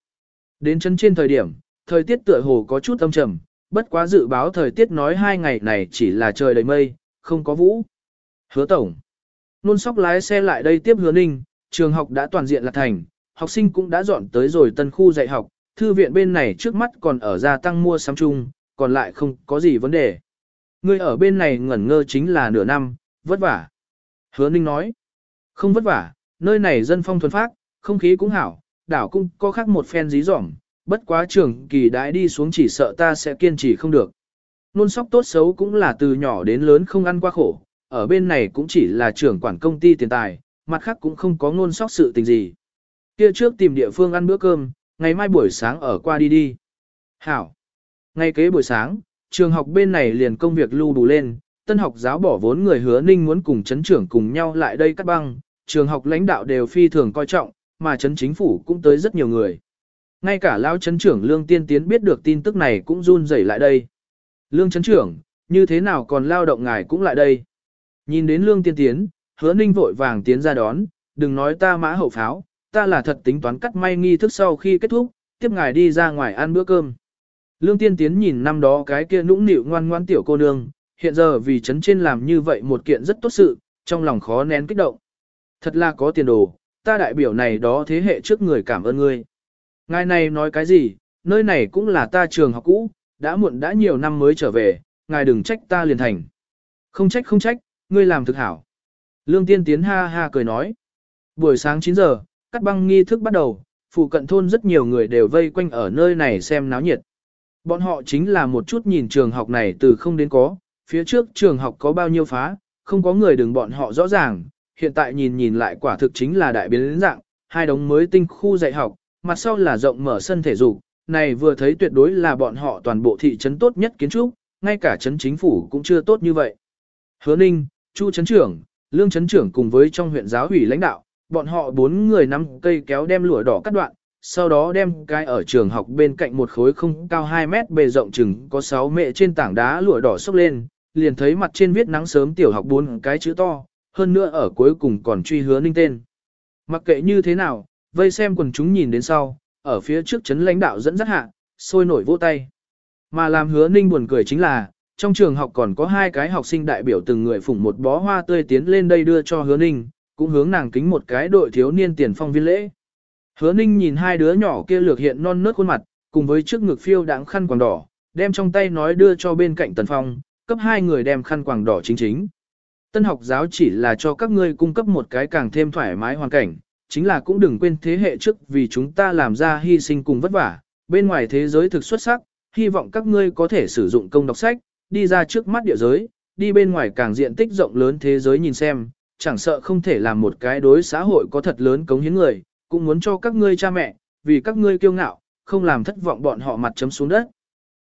Đến chân trên thời điểm, thời tiết tựa hồ có chút âm trầm, bất quá dự báo thời tiết nói hai ngày này chỉ là trời đầy mây, không có vũ. Hứa tổng. Nôn sóc lái xe lại đây tiếp hứa ninh, trường học đã toàn diện là thành, học sinh cũng đã dọn tới rồi tân khu dạy học, thư viện bên này trước mắt còn ở gia tăng mua sắm chung, còn lại không có gì vấn đề. Ngươi ở bên này ngẩn ngơ chính là nửa năm, vất vả. Hứa ninh nói, không vất vả, nơi này dân phong thuần phát, không khí cũng hảo, đảo cũng có khác một phen dí dỏm, bất quá trường kỳ đãi đi xuống chỉ sợ ta sẽ kiên trì không được. Nôn sóc tốt xấu cũng là từ nhỏ đến lớn không ăn qua khổ, ở bên này cũng chỉ là trưởng quản công ty tiền tài, mặt khác cũng không có ngôn sóc sự tình gì. Kia trước tìm địa phương ăn bữa cơm, ngày mai buổi sáng ở qua đi đi. Hảo. Ngay kế buổi sáng, trường học bên này liền công việc lưu đủ lên, tân học giáo bỏ vốn người hứa ninh muốn cùng chấn trưởng cùng nhau lại đây cắt băng, trường học lãnh đạo đều phi thường coi trọng, mà chấn chính phủ cũng tới rất nhiều người. Ngay cả lao chấn trưởng Lương Tiên Tiến biết được tin tức này cũng run rẩy lại đây. Lương chấn trưởng, như thế nào còn lao động ngài cũng lại đây. Nhìn đến Lương Tiên Tiến, hứa ninh vội vàng tiến ra đón, đừng nói ta mã hậu pháo, ta là thật tính toán cắt may nghi thức sau khi kết thúc, tiếp ngài đi ra ngoài ăn bữa cơm. Lương Tiên Tiến nhìn năm đó cái kia nũng nịu ngoan ngoan tiểu cô nương, hiện giờ vì chấn trên làm như vậy một kiện rất tốt sự, trong lòng khó nén kích động. Thật là có tiền đồ, ta đại biểu này đó thế hệ trước người cảm ơn ngươi. Ngài này nói cái gì, nơi này cũng là ta trường học cũ, đã muộn đã nhiều năm mới trở về, ngài đừng trách ta liền thành. Không trách không trách, ngươi làm thực hảo. Lương Tiên Tiến ha ha cười nói. Buổi sáng 9 giờ, cắt băng nghi thức bắt đầu, phụ cận thôn rất nhiều người đều vây quanh ở nơi này xem náo nhiệt. Bọn họ chính là một chút nhìn trường học này từ không đến có, phía trước trường học có bao nhiêu phá, không có người đừng bọn họ rõ ràng, hiện tại nhìn nhìn lại quả thực chính là đại biến dạng, hai đống mới tinh khu dạy học, mặt sau là rộng mở sân thể dục, này vừa thấy tuyệt đối là bọn họ toàn bộ thị trấn tốt nhất kiến trúc, ngay cả trấn chính phủ cũng chưa tốt như vậy. Hứa Ninh, Chu trấn trưởng, Lương trấn trưởng cùng với trong huyện giáo ủy lãnh đạo, bọn họ bốn người nắm cây kéo đem lụa đỏ cắt đoạn, sau đó đem cái ở trường học bên cạnh một khối không cao 2 mét bề rộng chừng có 6 mệ trên tảng đá lụa đỏ sốc lên, liền thấy mặt trên viết nắng sớm tiểu học bốn cái chữ to, hơn nữa ở cuối cùng còn truy hứa ninh tên. Mặc kệ như thế nào, vây xem quần chúng nhìn đến sau, ở phía trước chấn lãnh đạo dẫn dắt hạ, sôi nổi vỗ tay. Mà làm hứa ninh buồn cười chính là, trong trường học còn có hai cái học sinh đại biểu từng người phủng một bó hoa tươi tiến lên đây đưa cho hứa ninh, cũng hướng nàng kính một cái đội thiếu niên tiền phong viên lễ. Hứa ninh nhìn hai đứa nhỏ kia lược hiện non nớt khuôn mặt, cùng với trước ngực phiêu đáng khăn quàng đỏ, đem trong tay nói đưa cho bên cạnh tần phong, cấp hai người đem khăn quàng đỏ chính chính. Tân học giáo chỉ là cho các ngươi cung cấp một cái càng thêm thoải mái hoàn cảnh, chính là cũng đừng quên thế hệ trước vì chúng ta làm ra hy sinh cùng vất vả, bên ngoài thế giới thực xuất sắc, hy vọng các ngươi có thể sử dụng công đọc sách, đi ra trước mắt địa giới, đi bên ngoài càng diện tích rộng lớn thế giới nhìn xem, chẳng sợ không thể làm một cái đối xã hội có thật lớn cống hiến người, cũng muốn cho các ngươi cha mẹ, vì các ngươi kiêu ngạo, không làm thất vọng bọn họ mặt chấm xuống đất.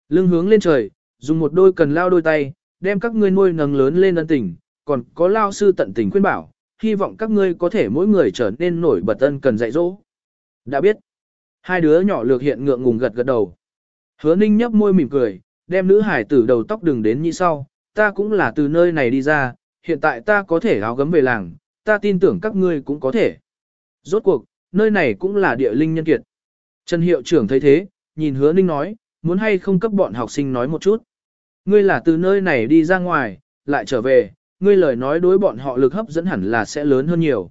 Lưng hướng lên trời, dùng một đôi cần lao đôi tay, đem các ngươi nuôi nấng lớn lên ân tình, còn có lao sư tận tình khuyên bảo, hy vọng các ngươi có thể mỗi người trở nên nổi bật ân cần dạy dỗ. Đã biết. Hai đứa nhỏ lược hiện ngượng ngùng gật gật đầu. Hứa ninh nhấp môi mỉm cười, đem nữ hải tử đầu tóc đừng đến như sau, ta cũng là từ nơi này đi ra, hiện tại ta có thể áo gấm về làng, ta tin tưởng các ngươi cũng có thể. Rốt cuộc, nơi này cũng là địa linh nhân kiệt. Trần hiệu trưởng thấy thế, nhìn hứa ninh nói, muốn hay không cấp bọn học sinh nói một chút. Ngươi là từ nơi này đi ra ngoài, lại trở về, ngươi lời nói đối bọn họ lực hấp dẫn hẳn là sẽ lớn hơn nhiều.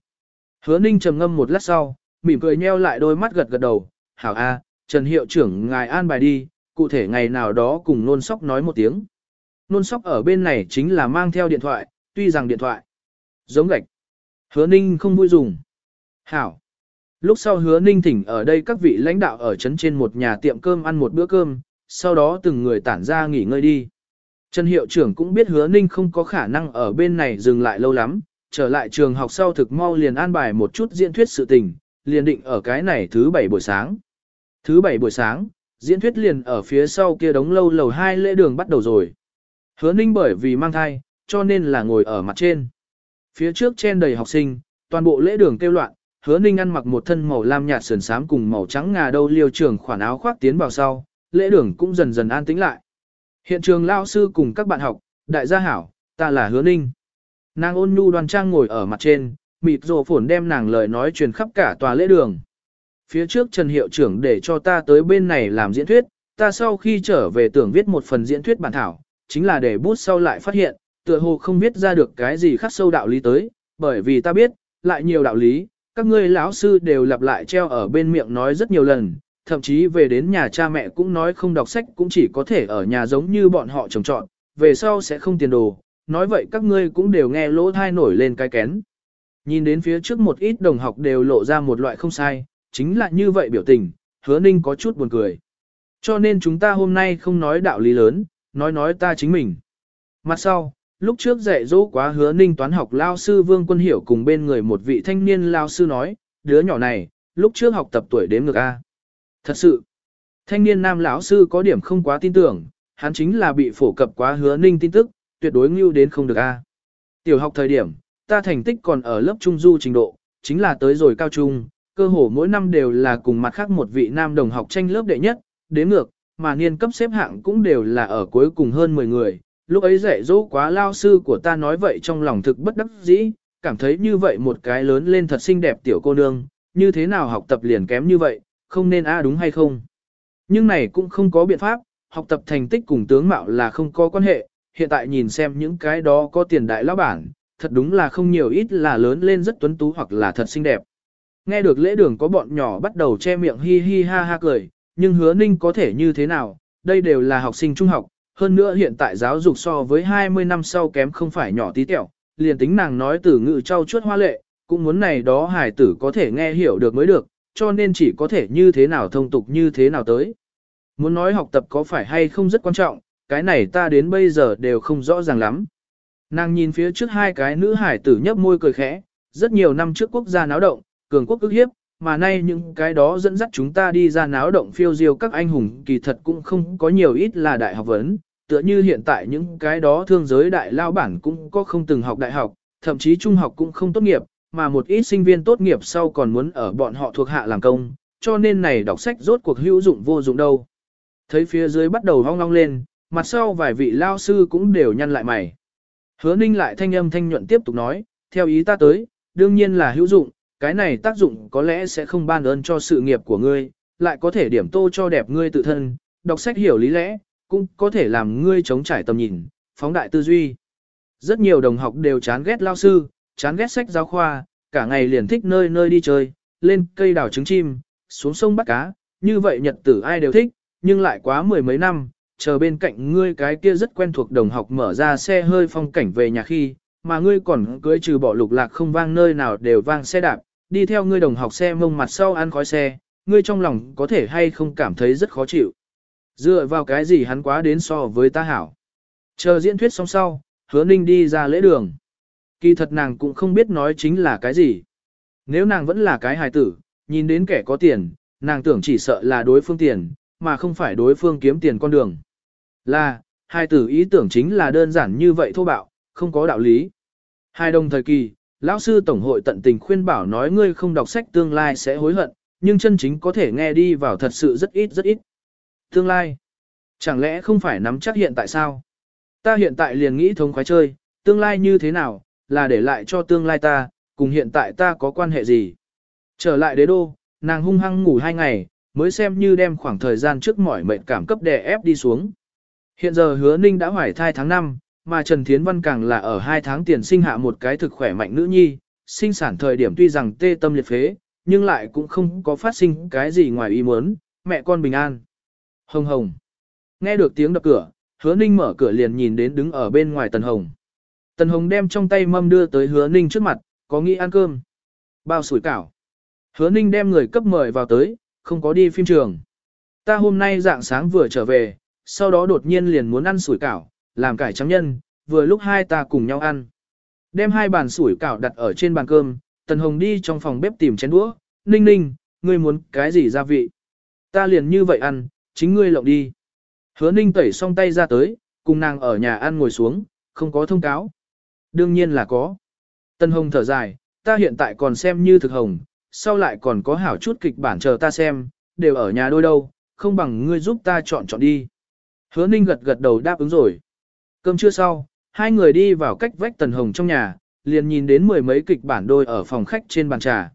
Hứa ninh trầm ngâm một lát sau, mỉm cười nheo lại đôi mắt gật gật đầu, hảo a, Trần hiệu trưởng ngài an bài đi, cụ thể ngày nào đó cùng nôn sóc nói một tiếng. Nôn sóc ở bên này chính là mang theo điện thoại, tuy rằng điện thoại giống gạch. Hứa ninh không vui dùng. Hảo. Lúc sau hứa ninh thỉnh ở đây các vị lãnh đạo ở trấn trên một nhà tiệm cơm ăn một bữa cơm, sau đó từng người tản ra nghỉ ngơi đi. Trần hiệu trưởng cũng biết hứa ninh không có khả năng ở bên này dừng lại lâu lắm, trở lại trường học sau thực mau liền an bài một chút diễn thuyết sự tình, liền định ở cái này thứ bảy buổi sáng. Thứ bảy buổi sáng, diễn thuyết liền ở phía sau kia đống lâu lầu hai lễ đường bắt đầu rồi. Hứa ninh bởi vì mang thai, cho nên là ngồi ở mặt trên. Phía trước chen đầy học sinh, toàn bộ lễ đường kêu loạn, hứa ninh ăn mặc một thân màu lam nhạt sườn xám cùng màu trắng ngà đâu liêu trường khoản áo khoác tiến vào sau, lễ đường cũng dần dần an tĩnh lại. Hiện trường lao sư cùng các bạn học, đại gia hảo, ta là hứa ninh. Nàng ôn nhu đoan trang ngồi ở mặt trên, mịt rồ phổn đem nàng lời nói truyền khắp cả tòa lễ đường. Phía trước Trần Hiệu trưởng để cho ta tới bên này làm diễn thuyết, ta sau khi trở về tưởng viết một phần diễn thuyết bản thảo, chính là để bút sau lại phát hiện, tựa hồ không biết ra được cái gì khắc sâu đạo lý tới, bởi vì ta biết, lại nhiều đạo lý, các ngươi lão sư đều lặp lại treo ở bên miệng nói rất nhiều lần, thậm chí về đến nhà cha mẹ cũng nói không đọc sách cũng chỉ có thể ở nhà giống như bọn họ trồng trọt, về sau sẽ không tiền đồ, nói vậy các ngươi cũng đều nghe lỗ thai nổi lên cái kén. Nhìn đến phía trước một ít đồng học đều lộ ra một loại không sai, chính là như vậy biểu tình, hứa ninh có chút buồn cười. Cho nên chúng ta hôm nay không nói đạo lý lớn, nói nói ta chính mình. Mặt sau, lúc trước dạy dỗ quá hứa ninh toán học lao sư Vương Quân Hiểu cùng bên người một vị thanh niên lao sư nói, đứa nhỏ này, lúc trước học tập tuổi đếm ngược A. Thật sự, thanh niên nam lão sư có điểm không quá tin tưởng, hắn chính là bị phổ cập quá hứa ninh tin tức, tuyệt đối ngưu đến không được A. Tiểu học thời điểm, ta thành tích còn ở lớp trung du trình độ, chính là tới rồi cao trung, cơ hồ mỗi năm đều là cùng mặt khác một vị nam đồng học tranh lớp đệ nhất, đến ngược, mà niên cấp xếp hạng cũng đều là ở cuối cùng hơn 10 người. Lúc ấy dạy dỗ quá lao sư của ta nói vậy trong lòng thực bất đắc dĩ, cảm thấy như vậy một cái lớn lên thật xinh đẹp tiểu cô nương, như thế nào học tập liền kém như vậy, không nên a đúng hay không. Nhưng này cũng không có biện pháp, học tập thành tích cùng tướng mạo là không có quan hệ, hiện tại nhìn xem những cái đó có tiền đại lão bản, thật đúng là không nhiều ít là lớn lên rất tuấn tú hoặc là thật xinh đẹp. Nghe được lễ đường có bọn nhỏ bắt đầu che miệng hi hi ha ha cười, nhưng hứa ninh có thể như thế nào, đây đều là học sinh trung học, hơn nữa hiện tại giáo dục so với 20 năm sau kém không phải nhỏ tí tẹo, liền tính nàng nói từ ngữ trau chuốt hoa lệ, cũng muốn này đó hài tử có thể nghe hiểu được mới được, cho nên chỉ có thể như thế nào thông tục như thế nào tới. Muốn nói học tập có phải hay không rất quan trọng, cái này ta đến bây giờ đều không rõ ràng lắm. Nàng nhìn phía trước hai cái nữ hải tử nhấp môi cười khẽ, rất nhiều năm trước quốc gia náo động, cường quốc ức hiếp, mà nay những cái đó dẫn dắt chúng ta đi ra náo động phiêu diêu các anh hùng kỳ thật cũng không có nhiều ít là đại học vấn, tựa như hiện tại những cái đó thương giới đại lao bản cũng có không từng học đại học, thậm chí trung học cũng không tốt nghiệp, mà một ít sinh viên tốt nghiệp sau còn muốn ở bọn họ thuộc hạ làm công, cho nên này đọc sách rốt cuộc hữu dụng vô dụng đâu. Thấy phía dưới bắt đầu hong long lên, mặt sau vài vị lao sư cũng đều nhăn lại mày. Hứa ninh lại thanh âm thanh nhuận tiếp tục nói, theo ý ta tới, đương nhiên là hữu dụng, cái này tác dụng có lẽ sẽ không ban ơn cho sự nghiệp của ngươi, lại có thể điểm tô cho đẹp ngươi tự thân, đọc sách hiểu lý lẽ, cũng có thể làm ngươi chống trải tầm nhìn, phóng đại tư duy. Rất nhiều đồng học đều chán ghét lao sư, chán ghét sách giáo khoa, cả ngày liền thích nơi nơi đi chơi, lên cây đào trứng chim, xuống sông bắt cá, như vậy nhật tử ai đều thích, nhưng lại quá mười mấy năm, chờ bên cạnh ngươi cái kia rất quen thuộc đồng học mở ra xe hơi phong cảnh về nhà khi, mà ngươi còn cưới trừ bỏ lục lạc không vang nơi nào đều vang xe đạp, đi theo ngươi đồng học xe mông mặt sau ăn khói xe, ngươi trong lòng có thể hay không cảm thấy rất khó chịu. Dựa vào cái gì hắn quá đến so với ta hảo. Chờ diễn thuyết xong sau, hứa ninh đi ra lễ đường. Kỳ thật nàng cũng không biết nói chính là cái gì. Nếu nàng vẫn là cái hài tử, nhìn đến kẻ có tiền, nàng tưởng chỉ sợ là đối phương tiền, mà không phải đối phương kiếm tiền con đường. Là, hài tử ý tưởng chính là đơn giản như vậy thô bạo, không có đạo lý. Hai đồng thời kỳ, lão sư tổng hội tận tình khuyên bảo nói ngươi không đọc sách tương lai sẽ hối hận, nhưng chân chính có thể nghe đi vào thật sự rất ít rất ít. Tương lai, chẳng lẽ không phải nắm chắc hiện tại sao? Ta hiện tại liền nghĩ thống khoái chơi, tương lai như thế nào, là để lại cho tương lai ta, cùng hiện tại ta có quan hệ gì? Trở lại đế đô, nàng hung hăng ngủ hai ngày, mới xem như đem khoảng thời gian trước mỏi mệt cảm cấp đè ép đi xuống. Hiện giờ hứa ninh đã hoài thai tháng 5, mà Trần Thiến Văn càng là ở hai tháng tiền sinh hạ một cái thực khỏe mạnh nữ nhi, sinh sản thời điểm tuy rằng tê tâm liệt phế, nhưng lại cũng không có phát sinh cái gì ngoài ý muốn, mẹ con bình an. Hồng hồng. Nghe được tiếng đập cửa, hứa ninh mở cửa liền nhìn đến đứng ở bên ngoài Tần Hồng. Tần Hồng đem trong tay mâm đưa tới hứa ninh trước mặt, có nghĩ ăn cơm. Bao sủi cảo. Hứa ninh đem người cấp mời vào tới, không có đi phim trường. Ta hôm nay dạng sáng vừa trở về, sau đó đột nhiên liền muốn ăn sủi cảo, làm cải trắng nhân, vừa lúc hai ta cùng nhau ăn. Đem hai bàn sủi cảo đặt ở trên bàn cơm, Tần Hồng đi trong phòng bếp tìm chén đũa, ninh ninh, ngươi muốn cái gì gia vị? Ta liền như vậy ăn, chính ngươi lộng đi. Hứa ninh tẩy xong tay ra tới, cùng nàng ở nhà ăn ngồi xuống, không có thông cáo. Đương nhiên là có. Tần Hồng thở dài, ta hiện tại còn xem như thực hồng, sau lại còn có hảo chút kịch bản chờ ta xem, đều ở nhà đôi đâu, không bằng ngươi giúp ta chọn chọn đi. Hứa ninh gật gật đầu đáp ứng rồi. Cơm trưa sau, hai người đi vào cách vách Tần Hồng trong nhà, liền nhìn đến mười mấy kịch bản đôi ở phòng khách trên bàn trà.